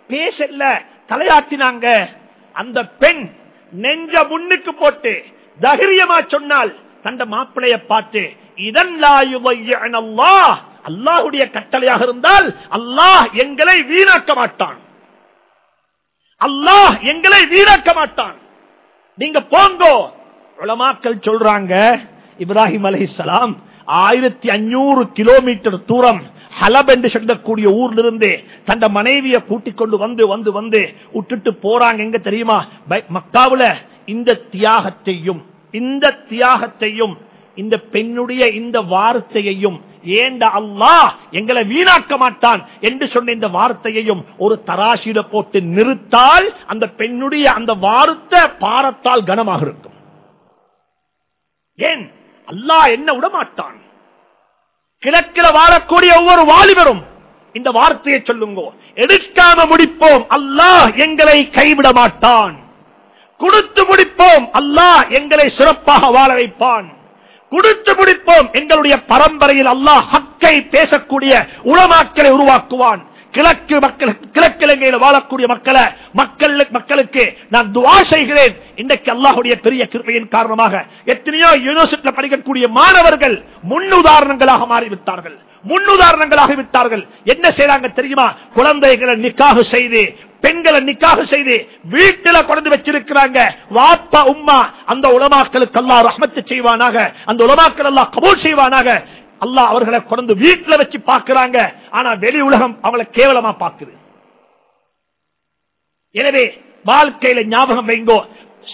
பேசல தலையாட்டினாங்க. அந்த பெண் நெஞ்ச முன்னுக்கு போட்டு தைரியமா சொன்னால் தந்த மாப்பிளைய பார்த்து இதன் அல்லாஹுடைய கட்டளையாக இருந்தால் அல்லாஹ் எங்களை வீணாக்க மாட்டான். அல்லாஹ் எங்களை வீணாக்க மாட்டான். நீங்க போங்கோ. உலமாக்கள் சொல்றாங்க இப்ராஹிம் அலிசலாம் ஆயிரத்தி அஞ்சூறு கிலோமீட்டர் தூரம் ஹலப் என்று சொல்லக்கூடிய ஊர்ல இருந்து தந்த மனைவியை கூட்டிக் கொண்டு வந்து வந்து வந்து விட்டுட்டு போறாங்க. எங்க தெரியுமா? மக்காவுல இந்த தியாகத்தையும் இந்த தியாகத்தையும் இந்த பெண்ணுடைய இந்த வார்த்தையையும் ஏண்ட அல்லா எங்களை வீணாக்க மாட்டான் என்று சொன்ன இந்த வார்த்தையையும் ஒரு தராசியில போட்டு நிறுத்தால் அந்த பெண்ணுடைய அந்த வார்த்தை பாரத்தால் கனமாக இருக்கும். ஏன்? அல்லாஹ் என்ன விட மாட்டான் கிழக்கில வாழக்கூடிய ஒவ்வொரு வாலிபரும் இந்த வார்த்தையை சொல்லுங்க. எடுக்காம முடிப்போம். அல்லாஹ் எங்களை கைவிட மாட்டான். கொடுத்து முடிப்போம். அல்லாஹ் எங்களை சிறப்பாக வாழ வைப்பான். கொடுத்து முடிப்போம். எங்களுடைய பரம்பரையில் அல்லாஹ் ஹக்கை பேசக்கூடிய உளமாக்களை உருவாக்குவான். கிழக்கு மக்களுக்கு கிழக்கிழங்கையில் வாழக்கூடிய மக்களை மக்கள் மக்களுக்கு நான் துவா செய்கிறேன். இன்றைக்கு அல்லாஹுடைய பெரிய கிருப்பையின் காரணமாக எத்தனையோ யூனிவர்சிட்டியில் படிக்கக்கூடிய மாணவர்கள் முன்னுதாரணங்களாக மாறிவிட்டார்கள். முன்னுதாரணங்களாக விட்டார்கள். என்ன செய்யறாங்க தெரியுமா? குழந்தைகளை நிக்காக செய்து பெண்களை நிக்காக செய்து வீட்டில குறைந்து வச்சிருக்கிறாங்க. வாப்பா உம்மா அந்த உலமாக்களுக்கு அல்லா ரஹமத்து செய்வானாக. அந்த உலமாக்கள் எல்லாம் கபூல் செய்வானாக. அல்லா அவர்களை கொண்டு வீட்டுல வச்சு பார்க்கிறாங்க. ஆனா வெளி உலகம் அவளை கேவலமா பாக்குது எனவே வாழ்க்கையில ஞாபகம் வைங்கோ.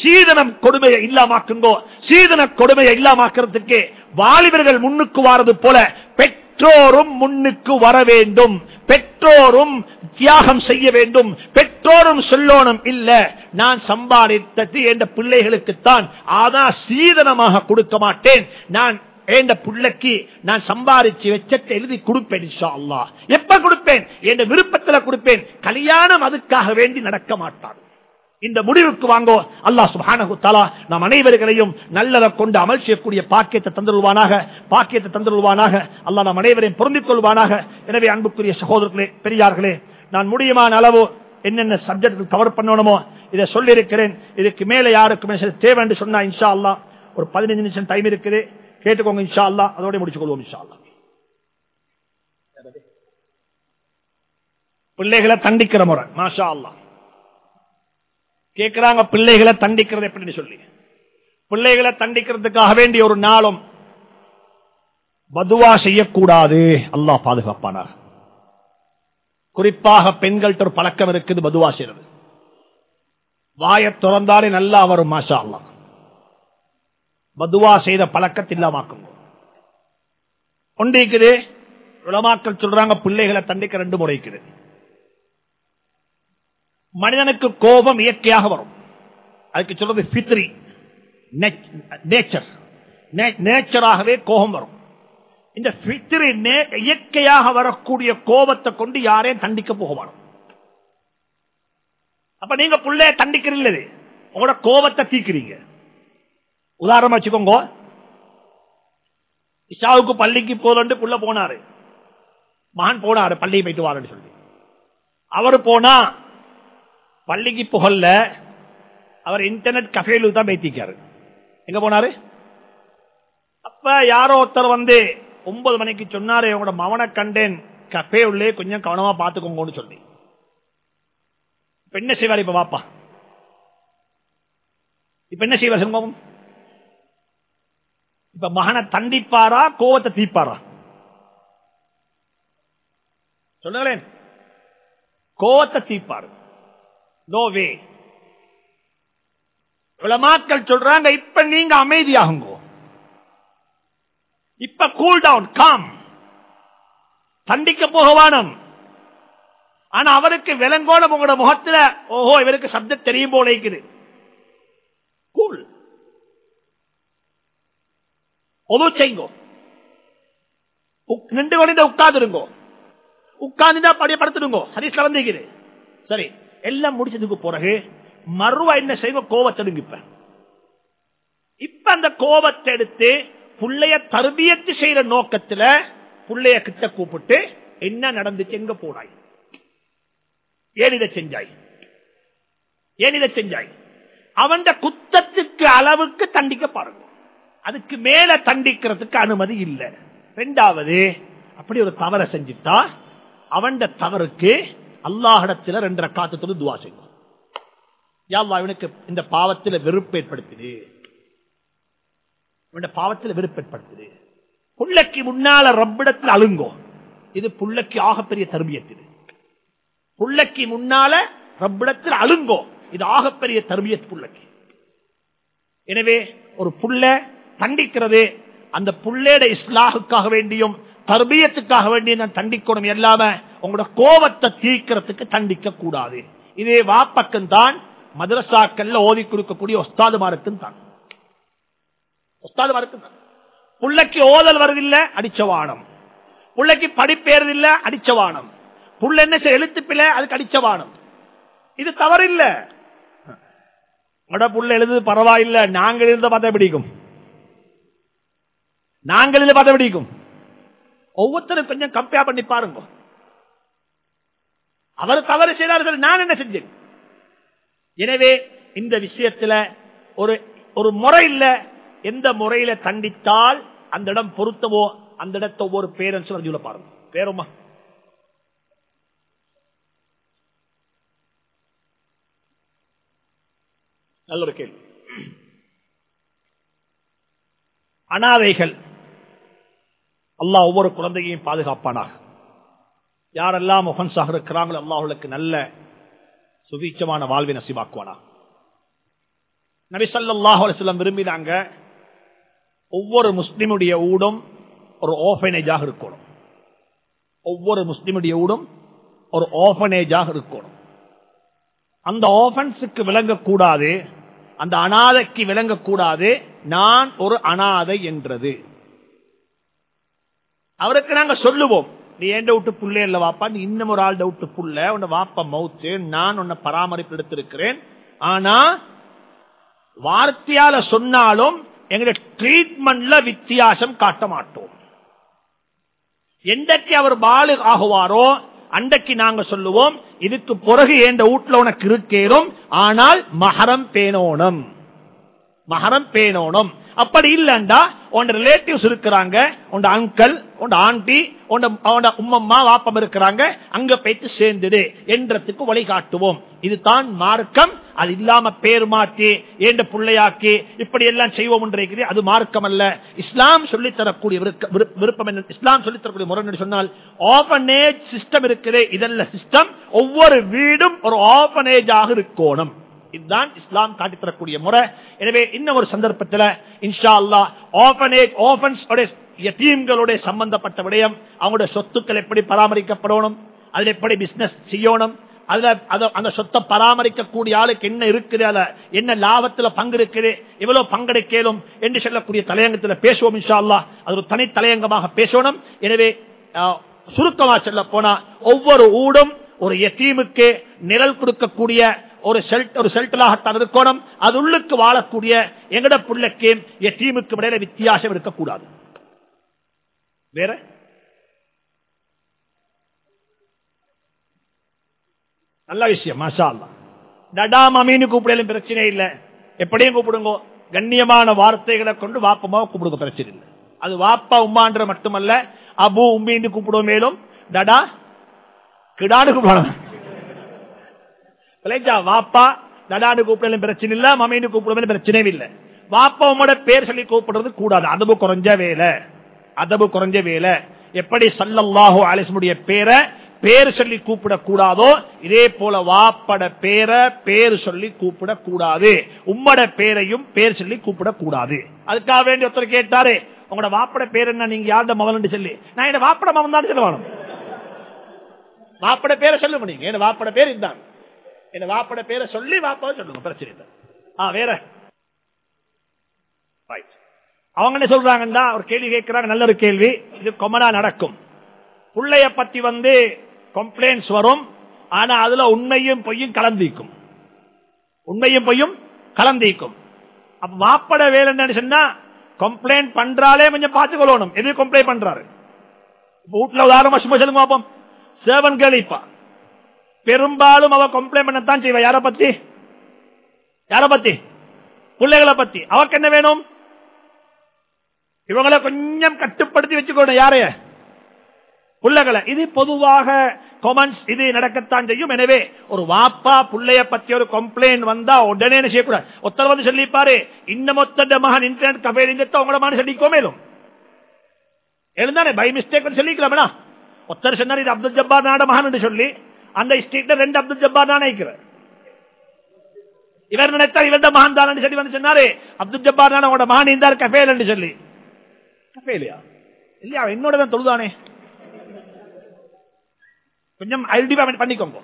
சீதனம் கொடுமையை இல்லாமாக்குங்கோ. சீதன கொடுமையை இல்லாமாக்குறதுக்கு வாலிபர்கள் முன்னுக்கு வாரது போல பெற்றோரும் முன்னுக்கு வர வேண்டும். பெற்றோரும் தியாகம் செய்ய வேண்டும். பெற்றோரும் சொல்லோனும் இல்ல. நான் சம்பாதித்தது என்ற பிள்ளைகளுக்குத்தான் ஆனா சீதனமாக கொடுக்க மாட்டேன். நான் என்ற பிள்ளைக்கு நான் சம்பாதிச்சு வச்சத்தை எழுதி கொடுப்பேன் எப்ப கொடுப்பேன்? என்ற விருப்பத்தில் கொடுப்பேன். கல்யாணம் அதுக்காக வேண்டி நடக்க மாட்டான். இந்த முடிவுக்கு வாங்கோ. அல்லா சுபானகு தலா நம் அனைவர்களையும் நல்லதை கொண்டு அமல் செய்யக்கூடிய பாக்கியத்தை தந்துருவானாக பாக்கியத்தை தந்துருவானாக அல்லா நம் அனைவரையும் பொருந்திக் கொள்வானாக. எனவே அன்புக்குரிய சகோதரர்களே பெரியார்களே நான் முடியுமான அளவு என்னென்ன சப்ஜெக்ட் கவர் பண்ணணுமோ இதை சொல்லியிருக்கிறேன். இதுக்கு மேலே யாருக்குமே தேவை என்று சொன்னா இன்ஷா அல்லா ஒரு பதினைஞ்சு நிமிஷம் டைம் இருக்குது. கேட்டுக்கோங்க இன்ஷா அல்லா அதோட முடிச்சுக்கொள்வோம் இன்ஷா அல்லா பிள்ளைகளை தண்டிக்கிற முறை மாஷா அல்லா கேட்கிறாங்க பிள்ளைகளை தண்டிக்கிறது எப்படின்னு சொல்லி. பிள்ளைகளை தண்டிக்கிறதுக்காக வேண்டிய ஒரு நாளும் பதுவா செய்யக்கூடாது. அல்லாஹ் பாதுகாப்பானார் குறிப்பாக பெண்கள்கிட்ட ஒரு பழக்கம் இருக்குது பதுவா செய்யறது. வாயை திறந்தாலே நல்லா வரும் மாஷா அல்லா பதுவா செய்த பழக்கத்தை இல்லாமாக்கும் ஒன்று இருக்குது சொல்றாங்க பிள்ளைகளை தண்டிக்க ரெண்டு முறைக்குது மனிதனுக்கு கோபம் இயற்கையாக வரும். அதுக்கு சொல்றது பித்ரி நேச்சர் நேச்சராகவே கோபம் வரும். இந்த பித்ரி இயற்கையாக வரக்கூடிய கோபத்தை கொண்டு யாரையும் தண்டிக்க போக அப்ப நீங்க பிள்ளைய தண்டிக்கிறீங்களே உங்களோட கோபத்தை தீக்கிறீங்க உதாரணமா வச்சுக்கோங்க. இஷாவுக்கு பள்ளிக்கு போதண்டு புள்ள போனாரு. மகன் போனாரு பள்ளி போயிட்டு வாருன்னு சொல்லி. அவரு போனா பள்ளிக்கு புகழ்ல அவர் இன்டர்நெட் கஃபேலு தான் பேத்திக்காரு எங்க போனாரு? அப்ப யாரோ ஒருத்தர் வந்து ஒன்பது மணிக்கு சொன்னாரு இவங்களோட மவனை கண்டேன். கஃபே உள்ளே கொஞ்சம் கவனமா பாத்துக்கோங்கன்னு சொல்லி. இப்ப என்ன செய்வார் இப்ப வாப்பா இப்ப என்ன செய்வார் சண்முகம் இப்ப மகனை தண்டிப்பாரா கோவத்தை தீப்பாரா சொல்லுங்களேன். கோவத்தை தீப்பாரு நோ வே உலமாக்கள் சொல்றாங்க இப்ப நீங்க அமைதியாகுங்க. இப்ப கூல் டவுன் காம் தண்டிக்க போகவானம் ஆனா அவருக்கு விலங்கோட உங்களோட முகத்துல ஓஹோ இவருக்கு சப்தம் தெரியும் போல இருக்குது. கூல் ஒது செய்யுங்க நின்று கொண்டு உட்காந்துருங்கோ உட்கார்ந்து படிய படுத்துடுங்க ஹரிஸ்ல வந்திருக்குது சரி எல்லாம் முடிச்சதுக்கு பிறகு மறுவா என்ன செய்வோம் கோவத்தெடுங்க இப்ப இப்ப அந்த கோபத்தை எடுத்து புள்ளைய தருபியத்து செய்யற நோக்கத்துல புள்ளைய கிட்ட கூப்பிட்டு என்ன நடந்துச்சு எங்க போனாய் ஏன் இதை செஞ்சாய் ஏன் இதை செஞ்சாய் அவன் குத்தத்துக்கு அளவுக்கு தண்டிக்க பாருங்க அதுக்கு மேல தண்டிக்கிறதுக்கு அனுமதி இல்லை. ரெண்டாவது அப்படி ஒரு தவறை செஞ்சுட்டா அவன் தவறுக்கு அல்லாஹிடத்துல ரெண்டரை காத்தத்தோடு துவா செய்யும் யா இவனுக்கு இந்த பாவத்தில் வெறுப்பு ஏற்படுத்துது. இவனுடைய பாவத்தில் வெறுப்பு ஏற்படுத்துது. புள்ளைக்கு முன்னால ரப்பிடத்தில் அழுங்கோ. இது புள்ளைக்கு ஆகப்பெரிய தருமியத்து புள்ளைக்கு முன்னால ரப்பிடத்தில் அழுங்கோ. இது ஆகப்பெரிய தருபியத் புள்ளைக்கு. எனவே ஒரு புள்ள தண்டிக்கிறது. அந்த புள்ளேட இஸ்லாஹுக்காக வேண்டியும் தர்பியத்துக்காக வேண்டியும் நான் தண்டிக்கணும் எல்லாம உங்களோட கோபத்தை தீர்க்கிறதுக்கு தண்டிக்க கூடாது. இதே வாப்பக்கம் தான் மதரசாக்கள்ல ஓதி கொடுக்கக்கூடிய ஒஸ்தாதுமாருக்கும் தான். ஒஸ்தாதுமாருக்கும் தான். புள்ளைக்கு ஓதல் வருதில்லை அடிச்சவானம் புள்ளைக்கு படிப்பேறதில்லை அடிச்சவானம் புள்ள என்ன செய்ய எழுத்துப்பில அதுக்கு அடிச்சவானம் இது தவறில்லை. உங்களோட புள்ள எழுது பரவாயில்லை நாங்கள் இருந்த பார்த்தா பிடிக்கும் நாங்கள் எழுத பிடிக்கும். ஒவ்வொருத்தரும் கொஞ்சம் கம்பேர் பண்ணி பாருங்க. அவர் தவறு செய்தார்கள் நான் என்ன செஞ்சேன்? எனவே இந்த விஷயத்துல ஒரு ஒரு முறை இல்ல எந்த முறையில தண்டித்தால் அந்த இடம் பொருத்தவோ அந்த இடத்த ஒவ்வொரு பேரன்ஸ் சொல்ல பாருங்க. பேருமா நல்ல ஒரு கேள்வி. அனாதைகள். அல்லாஹ் ஒவ்வொரு குழந்தையையும் பாதுகாப்பானாக. யாரெல்லாம் ஒஃபன்ஸாக இருக்கிறாங்களோ அல்லாஹர்களுக்கு நல்ல சுபீட்சமான வாழ்வை நசிவாக்குவானா நபிசல்லாஹ் ஸல்லல்லாஹு விரும்பினாங்க ஒவ்வொரு முஸ்லிமுடைய ஊடும் ஒரு ஓஃபனேஜாக இருக்கணும். ஒவ்வொரு முஸ்லிமுடைய ஊடும் ஒரு ஓஃபனேஜாக இருக்கணும். அந்த ஓஃபன்ஸுக்கு விளங்கக்கூடாது அந்த அனாதைக்கு விளங்கக்கூடாது நான் ஒரு அனாதை என்றது. அவருக்கு நாங்க சொல்லுவோம். நீ ஏண்ட விட்டு புள்ளே இல்ல வாப்பா? நீ இன்னும் ஒரு ஆள் விட்டு புள்ள. உன்னை வாப்ப மவுத்து நான் உன்னை பராமரிப்பு எடுத்திருக்கிறேன். ஆனா வார்த்தையால சொன்னாலும் எங்களுடைய ட்ரீட்மெண்ட்ல வித்தியாசம் காட்ட மாட்டோம். எந்தக்கு அவர் பாலு ஆகுவாரோ அண்டைக்கு நாங்க சொல்லுவோம் இதுக்கு பிறகு எந்த வீட்டுல உனக்கு இருக்கேறும்? ஆனால் மகரம் பேணோணும். மகரம் பேணோணும். அப்படி இல்லண்டா உன் ரிலேட்டிவ்ஸ் இருக்கிறாங்க உன் அங்கிள் உன் ஆண்டி உன் உம்மம்மா வாப்பம் இருக்கிறாங்க அங்க போயிட்டு சேர்ந்துடு என்றதுக்கு வழிகாட்டுவோம். இதுதான் மார்க்கம். அது இல்லாம பேர் மாற்றி ஏண்ட பிள்ளையாக்கி இப்படி எல்லாம் செய்வோம் என்று அது மார்க்கம் அல்ல இஸ்லாம் சொல்லித்தரக்கூடிய விருப்பம் என்ன? இஸ்லாம் சொல்லித்தரக்கூடிய முறை சொன்னால் ஆபனேஜ் சிஸ்டம் இருக்குது இதல்ல சிஸ்டம் ஒவ்வொரு வீடும் ஒரு ஆபனேஜாக இருக்கணும். இதுதான் இஸ்லாம் காட்டித்தரக்கூடிய முறை. எனவே இன்னும் ஒரு சந்தர்ப்பத்தில் இன்ஷா அல்லா ஆபனேஜ் ஆபன்ஸ் யத்தீம்களுடைய சம்பந்தப்பட்ட விடயம் அவங்களுடைய சொத்துக்கள் எப்படி பராமரிக்கப்படணும் அதில் எப்படி பிசினஸ் செய்யணும் அதுல அந்த சொத்தை பராமரிக்கக்கூடிய ஆளுக்கு என்ன இருக்குது அதுல என்ன லாபத்துல பங்கு இருக்குது எவ்வளவு பங்கெடுக்கலும் என்று சொல்லக்கூடிய தலையங்கத்தில் பேசுவோம் இன்ஷா அல்லா அது ஒரு தனி தலையங்கமாக பேசணும். எனவே சுருக்கமா சொல்ல போனா ஒவ்வொரு ஊடும் ஒரு எத்தீமுக்கு நிழல் கொடுக்கக்கூடிய ஒரு செல்ட் ஒரு செல்டலாகத்தான் இருக்கணும். அது உள்ளுக்கு வாழக்கூடிய எங்கட பிள்ளைக்கு எத்தீமுக்கு இடையில வித்தியாசம் இருக்கக்கூடாது. வேற? நல்ல விஷயம் மசா டடா மமீனு கூப்பிடலும் பிரச்சனை இல்லை. எப்படியும் கூப்பிடுங்க. கண்ணியமான வார்த்தைகளை கொண்டு வாப்பமாக கூப்பிடுங்க பிரச்சனை இல்லை. அது வாப்பா உமான்ற மட்டுமல்ல அபு உம்மின்னு கூப்பிடுவோம் மேலும். டடா கிடானு கூப்பிடணும் வாப்பா டடானு கூப்பிடலும் பிரச்சனை இல்ல மமீனு கூப்பிடுவது பிரச்சனையும் இல்லை. வாப்பா உம்மோட பேர் சொல்லி கூப்பிடுறது கூடாது. அதபு குறைஞ்ச வேலை. அதபு குறைஞ்ச வேலை. எப்படி சல்லல்லாஹோ அலிஸ்முடைய பேரை பேர் சொல்லி கூப்பிட கூடாதோ இதே போல வாப்பட பேரை பேர் சொல்லி கூப்பிட கூடாது உம்மட பேரையும் பேர் சொல்லி கூப்பிட கூடாது அதுக்காக வேண்டி ஒருத்தர் கேட்டாரு உங்களோட வாப்பட பேர் என்ன? நீங்க யார்ட மகன் சொல்லி? நான் என்ன வாப்பட மகன் தான் சொல்லுவானு வாப்பட பேரை சொல்லுங்க நீங்க. என்ன வாப்பட பேர் இதுதான் என்ன வாப்பட பேரை சொல்லி வாப்பா சொல்லுங்க பிரச்சனை இல்லை. ஆ வேற. அவங்க என்ன சொல்றாங்கன்னா ஒரு கேள்வி கேட்கிறாங்க நல்ல ஒரு கேள்வி. இது கொமனா நடக்கும். பிள்ளைய பத்தி வந்து கம்ப்ளைண்ட்ஸ் வரும் ஆனா அதுல உண்மையும் பொய்யும் கலந்திக்கும். உண்மையும் பொய்யும் கலந்திக்கும். அப்ப வாப்பட வேலை என்னன்னு சொன்னா கம்ப்ளைண்ட் பண்றாலே கொஞ்சம் பார்த்துக்கொள்ளணும். எது கம்ப்ளைண்ட் பண்றாரு? வீட்டுல உதாரணமா சும்மா சொல்லுங்க பார்ப்போம். சேவன் கேளிப்பா பெரும்பாலும் அவ கம்ப்ளைண்ட் பண்ணத்தான் செய்வா. யார பத்தி? யார பத்தி? பிள்ளைகளை பத்தி. அவக்கு என்ன வேணும்? இவங்களை கொஞ்சம் கட்டுப்படுத்தி வச்சுக்கணும். யாரைய பிள்ளைகளை. இது பொதுவாக கொமன்ஸ் இது நடக்கத்தான் செய்யும். எனவே ஒரு வாப்பா புள்ளைய பத்தி ஒரு கம்ப்ளைண்ட் வந்தா உடனே என்ன செய்யக்கூடாது. ஒத்தர் வந்து சொல்லிப்பாரு இன்னும் ஒத்தட மகன் இன்டர்நெட் கபேர் இருந்துட்டு உங்களோட மாதிரி சொல்லிக்கோ மேலும். எழுந்தானே பை மிஸ்டேக் சொல்லிக்கலாம் ஒத்தர் சொன்னார் இது அப்துல் ஜப்பார் நாட மகன் சொல்லி. அந்த ஸ்ட்ரீட்ல ரெண்டு அப்துல் ஜப்பார் தான் நினைக்கிறார் இவர் நினைத்தார் இவர்த மகான் தான் சொல்லி வந்து சொன்னாரு. அப்துல் ஜப்பார் தான் உங்களோட மகான் இருந்தார் கஃபேல் சொல்லி. கஃபேலியா? இல்லையா என்னோட தான் தொழுதானே? கொஞ்சம் ஐடியா பண்ணிக்கோங்க.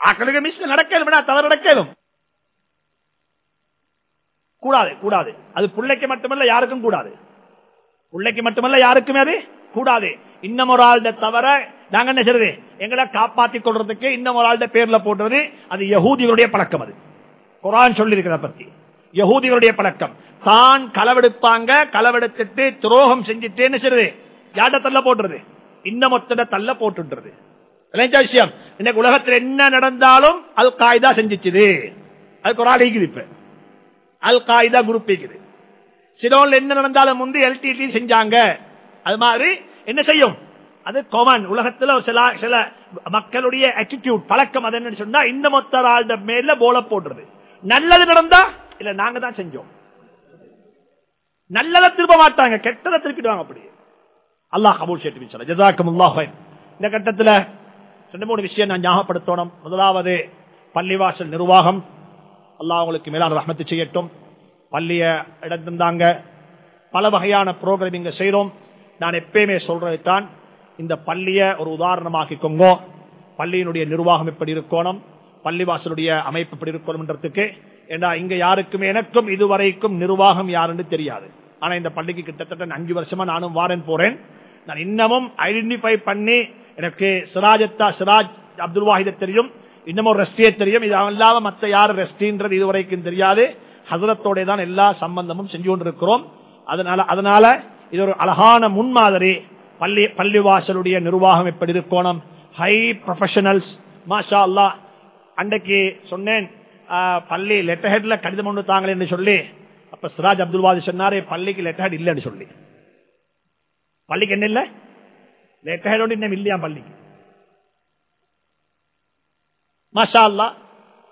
ஆக்களுக்கு மிஸ் நடக்கலும் தவறு நடக்கலும். கூடாது கூடாது. அது பிள்ளைக்கு மட்டுமல்ல யாருக்கும் கூடாது. பிள்ளைக்கு மட்டுமல்ல யாருக்குமே அது கூடாது. இன்னமொரு ஒரு ஆள்ட தவிர நாங்க என்ன செய்யறது? எங்களை காப்பாத்திக் கொள்றதுக்கு இன்னும் ஒரு ஆள்ட பேர்ல போடுறது அது யகூதிகளுடைய பழக்கம் அது. குரான் சொல்லி இருக்கிறத பத்தி. யகூதிகளுடைய பழக்கம். தான் களவெடுப்பாங்க களவெடுத்துட்டு துரோகம் செஞ்சுட்டு என்ன செய்யறது? யார்ட தள்ள போட்டுறது? இன்னும் தள்ள போட்டுன்றது. விஷயம்? இன்னைக்கு உலகத்தில் என்ன நடந்தாலும் அல் காய்தா செஞ்சிச்சுது. அதுக்கு ஒரு ஆள் இருக்குது இப்ப. அல் காய்தா குரூப் சிலோன்ல என்ன நடந்தாலும் முந்தி எல்டிடி செஞ்சாங்க. அது மாதிரி என்ன செய்யும்? அது கொமன் உலகத்துல சில சில மக்களுடைய அட்டிடியூட் பழக்கம் அது என்னன்னு சொன்னா இந்த மொத்த ஆள்ட மேல போல போடுறது. நல்லது நடந்தா இல்ல நாங்க தான் செஞ்சோம். நல்லதை திரும்ப மாட்டாங்க கெட்டதை திருப்பிடுவாங்க அப்படி. அல்லாஹ் கபூல் சேட்டு ஜசாக்கம் இந்த கட்டத்தில் ரெண்டு மூணு விஷயம் நான் ஞாபகப்படுத்தணும். முதலாவது பள்ளிவாசல் நிர்வாகம். அல்லாஹ் உங்களுக்கு மேலான ரஹமத்து செய்யட்டும். பள்ளிய இடத்திருந்தாங்க பல வகையான ப்ரோக்ராம் இங்க செய்யறோம் நான் எப்பயுமே சொல்றது தான் இந்த பள்ளிய ஒரு உதாரணமாக்கிக்கோங்க. பள்ளியினுடைய நிர்வாகம் எப்படி இருக்கணும்? பள்ளிவாசலுடைய அமைப்பு எப்படி இருக்கணும்ன்றதுக்கு. ஏன்னா இங்க யாருக்கும் எனக்கும் இதுவரைக்கும் நிர்வாகம் யாருன்னு தெரியாது. ஆனா இந்த பள்ளிக்கு கிட்டத்தட்ட அஞ்சு வருஷமா நானும் வாரன் போறேன். நான் இன்னமும் ஐடென்டிஃபை பண்ணி எனக்கு சிராஜத்தா சிராஜ் அப்துல் வாஹித தெரியும். இன்னமும் ரெஸ்டியே தெரியும். இது இல்லாம மத்த யாரு ரெஸ்டின்றது இதுவரைக்கும் தெரியாது. ஹசரத்தோட தான் எல்லா சம்பந்தமும் செஞ்சு கொண்டிருக்கிறோம். அதனால அதனால இது ஒரு அழகான முன்மாதிரி. பள்ளி பள்ளிவாசலுடைய நிர்வாகம் எப்படி இருக்கணும்? ஹை ப்ரொஃபஷனல்ஸ் மாஷா அல்லா அன்றைக்கு சொன்னேன் பள்ளி லெட்டர் ஹெட்ல கடிதம் ஒன்று தாங்களே என்று சொல்லி. அப்ப சிராஜ் அப்துல் வாதி சொன்னாரே பள்ளிக்கு லெட்டர் ஹெட் இல்லைன்னு சொல்லி. பள்ளிக்கு என்ன இல்லை? லெட்டர் ஹெட் இன்னும் இல்லையா பள்ளிக்கு. மாஷா அல்லா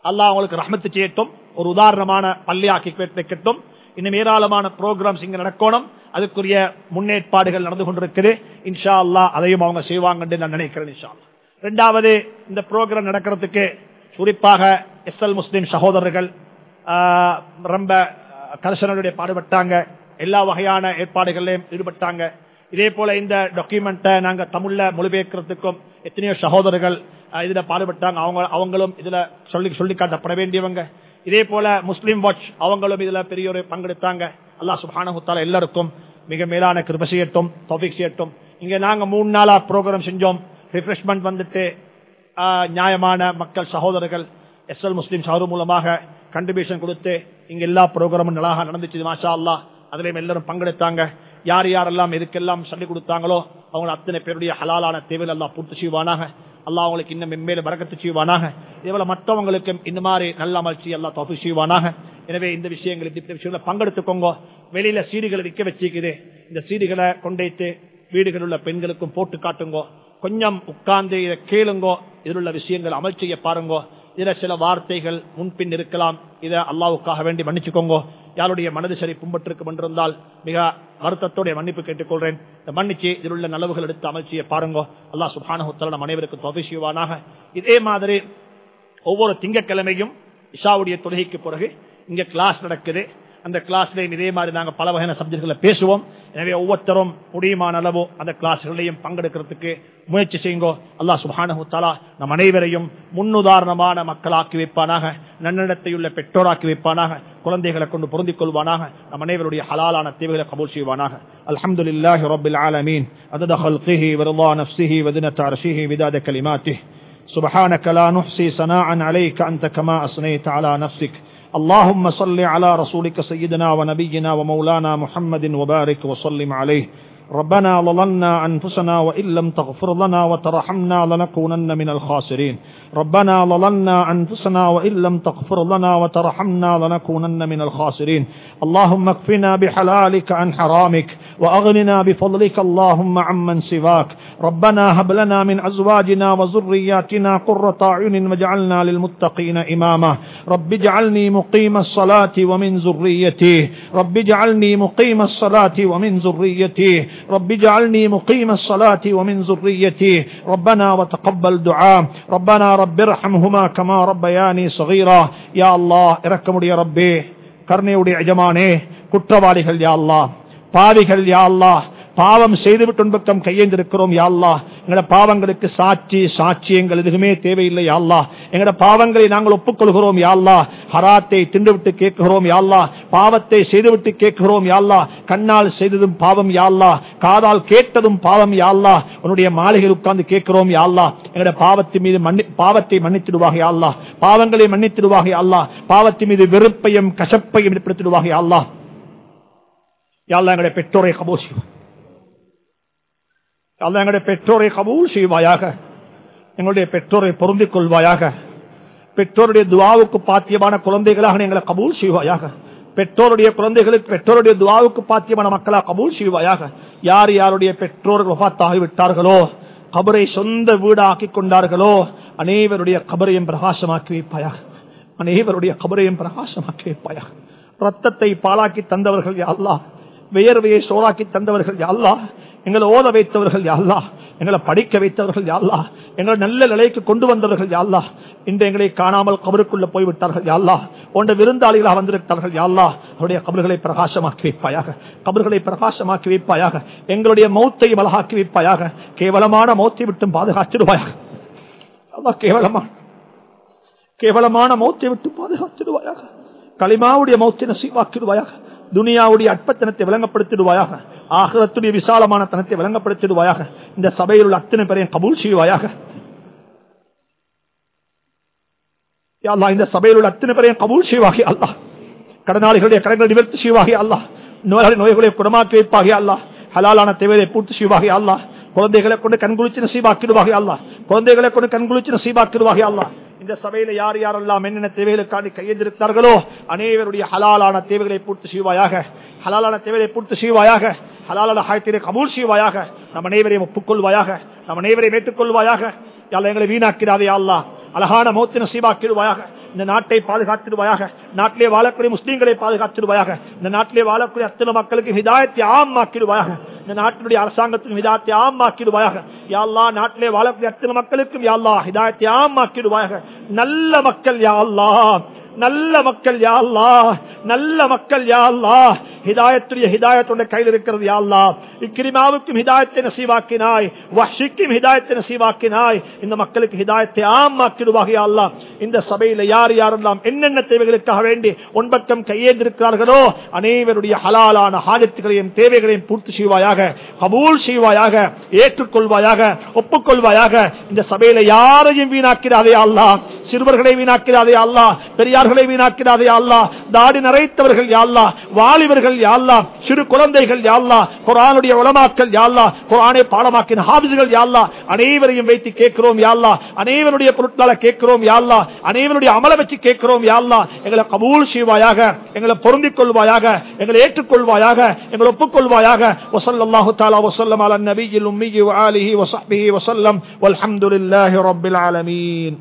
அல்லாஹ் அவங்களுக்கு ரஹமத்து செய்யட்டும். ஒரு உதாரணமான பள்ளி ஆக்கி வைக்கட்டும். இன்னும் ஏராளமான ப்ரோக்ராம்ஸ் இங்க நடக்கணும். அதுக்குரிய முன்னேற்பாடுகள் நடந்து கொண்டிருக்குது. இன்ஷா அல்லா அதையும் அவங்க செய்வாங்க நான் நினைக்கிறேன் இன்ஷா ரெண்டாவது இந்த ப்ரோக்ராம் நடக்கிறதுக்கு குறிப்பாக எஸ் எல் முஸ்லீம் சகோதரர்கள் ரொம்ப கரிசனருடைய பாடுபட்டாங்க. எல்லா வகையான ஏற்பாடுகளையும் ஈடுபட்டாங்க. இதே போல இந்த டாக்குமெண்ட்டை நாங்கள் தமிழ்ல மொழிபெயர்க்கிறதுக்கும் எத்தனையோ சகோதரர்கள் இதில் பாடுபட்டாங்க. அவங்க அவங்களும் இதில் சொல்லி சொல்லி காட்டப்பட வேண்டியவங்க. இதே போல முஸ்லீம் வாட்ச் அவங்களும் இதில் பெரிய ஒரு பங்கெடுத்தாங்க. அல்லா சுபானகுத்தால எல்லாருக்கும் மிக மேலான கிருப செய்யட்டும் தொபிக் செய்யட்டும். இங்க நாங்க மூணு நாளா ப்ரோக்ராம் செஞ்சோம். ரிஃப்ரெஷ்மெண்ட் வந்துட்டு நியாயமான மக்கள் சகோதரர்கள் எஸ் எல் முஸ்லீம் சஹரு மூலமாக கண்ட்ரிபியூஷன் கொடுத்து இங்க எல்லா ப்ரோக்ராமும் நல்லாக நடந்துச்சு மாஷா அல்லா அதுலயும் எல்லாரும் பங்கெடுத்தாங்க. யார் யாரெல்லாம் எதுக்கெல்லாம் சொல்லிக் கொடுத்தாங்களோ அவங்க அத்தனை பேருடைய ஹலாலான தேவையில் எல்லாம் பூர்த்தி செய்வானாக. அல்லா அவங்களுக்கு இன்னும் மென்மேல வரக்கத்து செய்வானாக. இதேபோல மற்றவங்களுக்கும் இந்த மாதிரி நல்ல அமர்ச்சி எல்லாம் தொகை செய்வானாக. எனவே இந்த விஷயங்கள் இந்த விஷயங்களை பங்கெடுத்துக்கோங்க. வெளியில சீடுகளை விற்க வச்சுக்குது. இந்த சீடிகளை கொண்டைத்து வீடுகளில் உள்ள பெண்களுக்கும் போட்டு காட்டுங்கோ. கொஞ்சம் உட்கார்ந்து இதை கேளுங்கோ. இதில் உள்ள விஷயங்கள் அமல் செய்ய பாருங்கோ. இதுல சில வார்த்தைகள் முன்பின் இருக்கலாம். இதை அல்லாவுக்காக வேண்டி மன்னிச்சுக்கோங்க. யாருடைய மனது சரி பும்பட்டிருக்கு என்றிருந்தால் மிக வருத்தத்தோடைய மன்னிப்பு கேட்டுக்கொள்றேன். இந்த மன்னிச்சு இதில் உள்ள நலவுகள் எடுத்து அமைச்சியை பாருங்க. அல்லாஹ் சுபானகுத்தல நம் அனைவருக்கும் தொகைசியுவானாக இதே மாதிரி ஒவ்வொரு திங்கக்கிழமையும் இஷாவுடைய தொழுகைக்கு பிறகு இங்க கிளாஸ் நடக்குது. அந்த கிளாஸ்லையும் இதே மாதிரி நாங்க பல வகையான சப்ஜெக்ட்களை பேசுவோம் எனவே ஒவ்வொருத்தரும் முடியுமான அளவு அந்த கிளாஸ்களையும் பங்கெடுக்கிறதுக்கு முயற்சி செய்யுங்கோ அல்லாஹ் சுபானு தாலா நம் அனைவரையும் முன்னுதாரணமான மக்களாக்கி வைப்பானாக நன்னடத்தையுள்ள பெற்றோராக்கி வைப்பானாக குழந்தைகளை கொண்டு பொருந்திக் கொள்வானாக நம் அனைவருடைய ஹலாலான தேவைகளை கபூல் செய்வானாக الحمد لله رب العالمين عدد خلقه ورضا نفسه وزنة عرشه بداد كلماته سبحانك لا نحصي ثناء عليك أنت كما أثنيت على نفسك اللهم صل على رسولك سيدنا ونبينا ومولانا محمد وبارك وسلم عليه. ربنا ظلمنا أنفسنا وإن لم تغفر لنا وترحمنا لنكونن من الخاسرين. ربنا ظلمنا أنفسنا وإن لم تغفر لنا وترحمنا لنكونن من الخاسرين. اللهم اكفنا بحلالك عن حرامك وأغننا بفضلك اللهم عمن سواك. ربنا هب لنا من أزواجنا وذرياتنا قرة أعين واجعلنا للمتقين إماما. رب اجعلني مقيم الصلاة ومن ذريتي. رب اجعلني مقيم الصلاة ومن ذريتي. رب اجعلني مقيم الصلاة ومن ذريتي. ربنا وتقبل دعاء. ربنا رب റബ്ബിർഹംഹുമാ കമാ റബ്ബയാനി സഗീറ യാ അല്ലാഹ് ഇറക്കമുടിയ റബ്ബേ കർണയുടെ യജമാനേ കുറ്റവാളികൾ യാ അല്ലാഹ് പാവികൾ യാ അല്ലാഹ് பாவம் செய்துவிட்டு பக்கம் கையேந்திருக்கிறோம் யாழ்லா எங்களோட பாவங்களுக்கு சாட்சி சாட்சியங்கள் எதுவுமே தேவையில்லை யாழ்லா எங்களோட பாவங்களை நாங்கள் ஒப்புக்கொள்கிறோம் யாழ்லா ஹராத்தை தின்றுவிட்டு கேட்கிறோம் யாழ்லா பாவத்தை செய்துவிட்டு கேட்கிறோம் யாழ்லா கண்ணால் செய்ததும் பாவம் யாழ்லா காதால் கேட்டதும் பாவம் யாழ்லா உன்னுடைய மாளிகையில் உட்கார்ந்து கேட்கிறோம் யாழ்லா எங்களோட பாவத்தின் மீது மன்னி பாவத்தை மன்னித்திடுவாக யாழ்லா பாவங்களை மன்னித்திடுவாக யாழ்லா பாவத்தின் மீது வெறுப்பையும் கசப்பையும் ஏற்படுத்திடுவாக யாழ்லா யாழ்லா எங்களுடைய பெற்றோரை கபோசியும் அல்ல எங்களுடைய பெற்றோரை கபூல் செய்வாயாக. எங்களுடைய பெற்றோரை பொருந்திக் கொள்வாயாக. பெற்றோருடைய துவாவுக்கு பாத்தியமான குழந்தைகளாக எங்களை கபூல் செய்வாயாக. பெற்றோருடைய குழந்தைகளுக்கு பெற்றோருடைய துவாவுக்கு பாத்தியமான மக்களா கபூல் செய்வாயாக. யார் யாருடைய பெற்றோர்கள் வபாத்தாகிவிட்டார்களோ கபரை சொந்த வீடாக்கி கொண்டார்களோ அனைவருடைய கபரையும் பிரகாசமாக்கி வைப்பாயாக. அனைவருடைய கபரையும் பிரகாசமாக்கி வைப்பாயாக. ரத்தத்தை பாலாக்கி தந்தவர்கள் யாழ்லா வியர்வையை சோறாக்கி தந்தவர்கள் யாழ்லா எங்களை ஓத வைத்தவர்கள் யாழ்லா எங்களை படிக்க வைத்தவர்கள் யாழ்லா எங்களை நல்ல நிலைக்கு கொண்டு வந்தவர்கள் யாழ்லா இன்று எங்களை காணாமல் கபருக்குள்ள போய்விட்டார்கள் யாழ்லா போன்ற விருந்தாளிகளாக வந்திருக்கிறார்கள் யாழ்லா அவருடைய கபர்களை பிரகாசமாக்கி வைப்பாயாக. கபர்களை பிரகாசமாக்கி வைப்பாயாக. எங்களுடைய மௌத்தை அழகாக்கி வைப்பாயாக. கேவலமான மௌத்தை விட்டும் பாதுகாத்திடுவாயாக. கேவலமான கேவலமான மௌத்தை விட்டு பாதுகாத்திடுவாயாக. களிமாவுடைய மௌத்தை நசீவாக்கிடுவாயாக. துனியாவுடைய அற்பத்தனத்தை விளங்கப்படுத்திடுவாயாக ஆகலத்துடைய விசாலமான தனத்தை விளங்கப்படுத்திடுவாயாக இந்த சபையில் உள்ள அத்தனை பேரையும் கபூல் செய்வாயாக. இந்த சபையில் உள்ள அத்தனை பேரையும் கபூல் செய்வாகி அல்லா கடனாளிகளுடைய கடன்களை நிவர்த்தி செய்வாகி அல்லா நோயாளி நோய்களை குணமாக்கி வைப்பாகி அல்லா ஹலாலான தேவையை பூர்த்தி செய்வாகி அல்லா குழந்தைகளை கொண்டு கண்குளிச்சு நசீபாக்கிடுவாகி அல்லா குழந்தைகளை கொண்டு கண்குளிச்சு நசீபாக்கிடுவாகி அல்லா இந்த சபையில யார் யாரெல்லாம் என்னென்ன தேவைகளுக்காண்டி கையெழுந்திருக்கிறார்களோ அனைவருடைய ஹலாலான தேவைகளை பூர்த்தி செய்வாயாக. ஹலாலான தேவைகளை பூர்த்தி செய்வாயாக. ஹலாலான ஹாயத்திலே கபூல் செய்வாயாக. நம் அனைவரையும் ஒப்புக்கொள்வாயாக. நம் அனைவரையும் ஏற்றுக்கொள்வாயாக. யாழ் எங்களை வீணாக்கிறாதே அல்லா. அழகான மௌத்தின சீவாக்கிடுவாயாக இந்த நாட்டை பாதுகாத்திடுவாயாக. நாட்டிலே வாழக்கூடிய முஸ்லீம்களை பாதுகாத்திடுவாயாக. இந்த நாட்டிலே வாழக்கூடிய அத்தனை மக்களுக்கு ஹிதாயத்தை ஆமாக்கிடுவாயாக இந்த நாட்டினுடைய அரசாங்கத்தின் ஹிதாயத்தை ஆமாக்கிடுவாயாக. யாழ்லா நாட்டிலே வாழக்கூடிய அத்தனை மக்களுக்கும் யாழ்லா ஹிதாயத்தை ஆமாக்கிடுவாயாக. நல்ல மக்கள் யாழ்லா நல்ல மக்கள் யாழ்லா நல்ல மக்கள் யாழ்லா ஹிதாயத்துடைய ஹிதாயத்துடைய கையில் இருக்கிறது யாழ்லா இக்கிரிமாவுக்கும் ஹிதாயத்தை நசீவாக்கினாய் வஷிக்கும் ஹிதாயத்தை நசீவாக்கினாய். இந்த மக்களுக்கு ஹிதாயத்தை ஆமாக்கிடுவாக யாழ்லா இந்த சபையில யார் யாரெல்லாம் என்னென்ன தேவைகளுக்காக வேண்டி ஒன்பக்கம் கையேந்திருக்கிறார்களோ அனைவருடைய ஹலாலான ஹாஜத்துகளையும் தேவைகளையும் பூர்த்தி செய்வாயாக கபூல் செய்வாயாக ஏற்றுக்கொள்வாயாக ஒப்புக்கொள்வாயாக. இந்த சபையில யாரையும் வீணாக்கிறாதே அல்லா சிறுவர்களை வீணாக்கிறாதே அல்லா பெரியார்களை வீணாக்கிறாதே அல்லா தாடி நரைத்தவர்கள் யாழ்லா வாலிபர்கள் யாழ்லா சிறு குழந்தைகள் யாழ்லா குரானுடைய உலமாக்கள் யாழ்லா குரானை பாடமாக்கின ஹாபிசுகள் யாழ்லா அனைவரையும் வைத்து கேட்கிறோம் யாழ்லா அனைவருடைய பொருட்களை கேட்கிறோம் யாழ்லா அனைவருடைய அமல வச்சு கேட்கிறோம் யாழ்லா எங்களை கபூல் செய்வாயாக எங்களை பொருந்திக் கொள்வாயாக எங்களை ஏற்றுக்கொள்வாயாக எங்களை ஒப்புக்கொள்வாயாக وصلى تعالى وسلم على النبي الأمي وآله وصحبه وسلم والحمد لله رب العالمين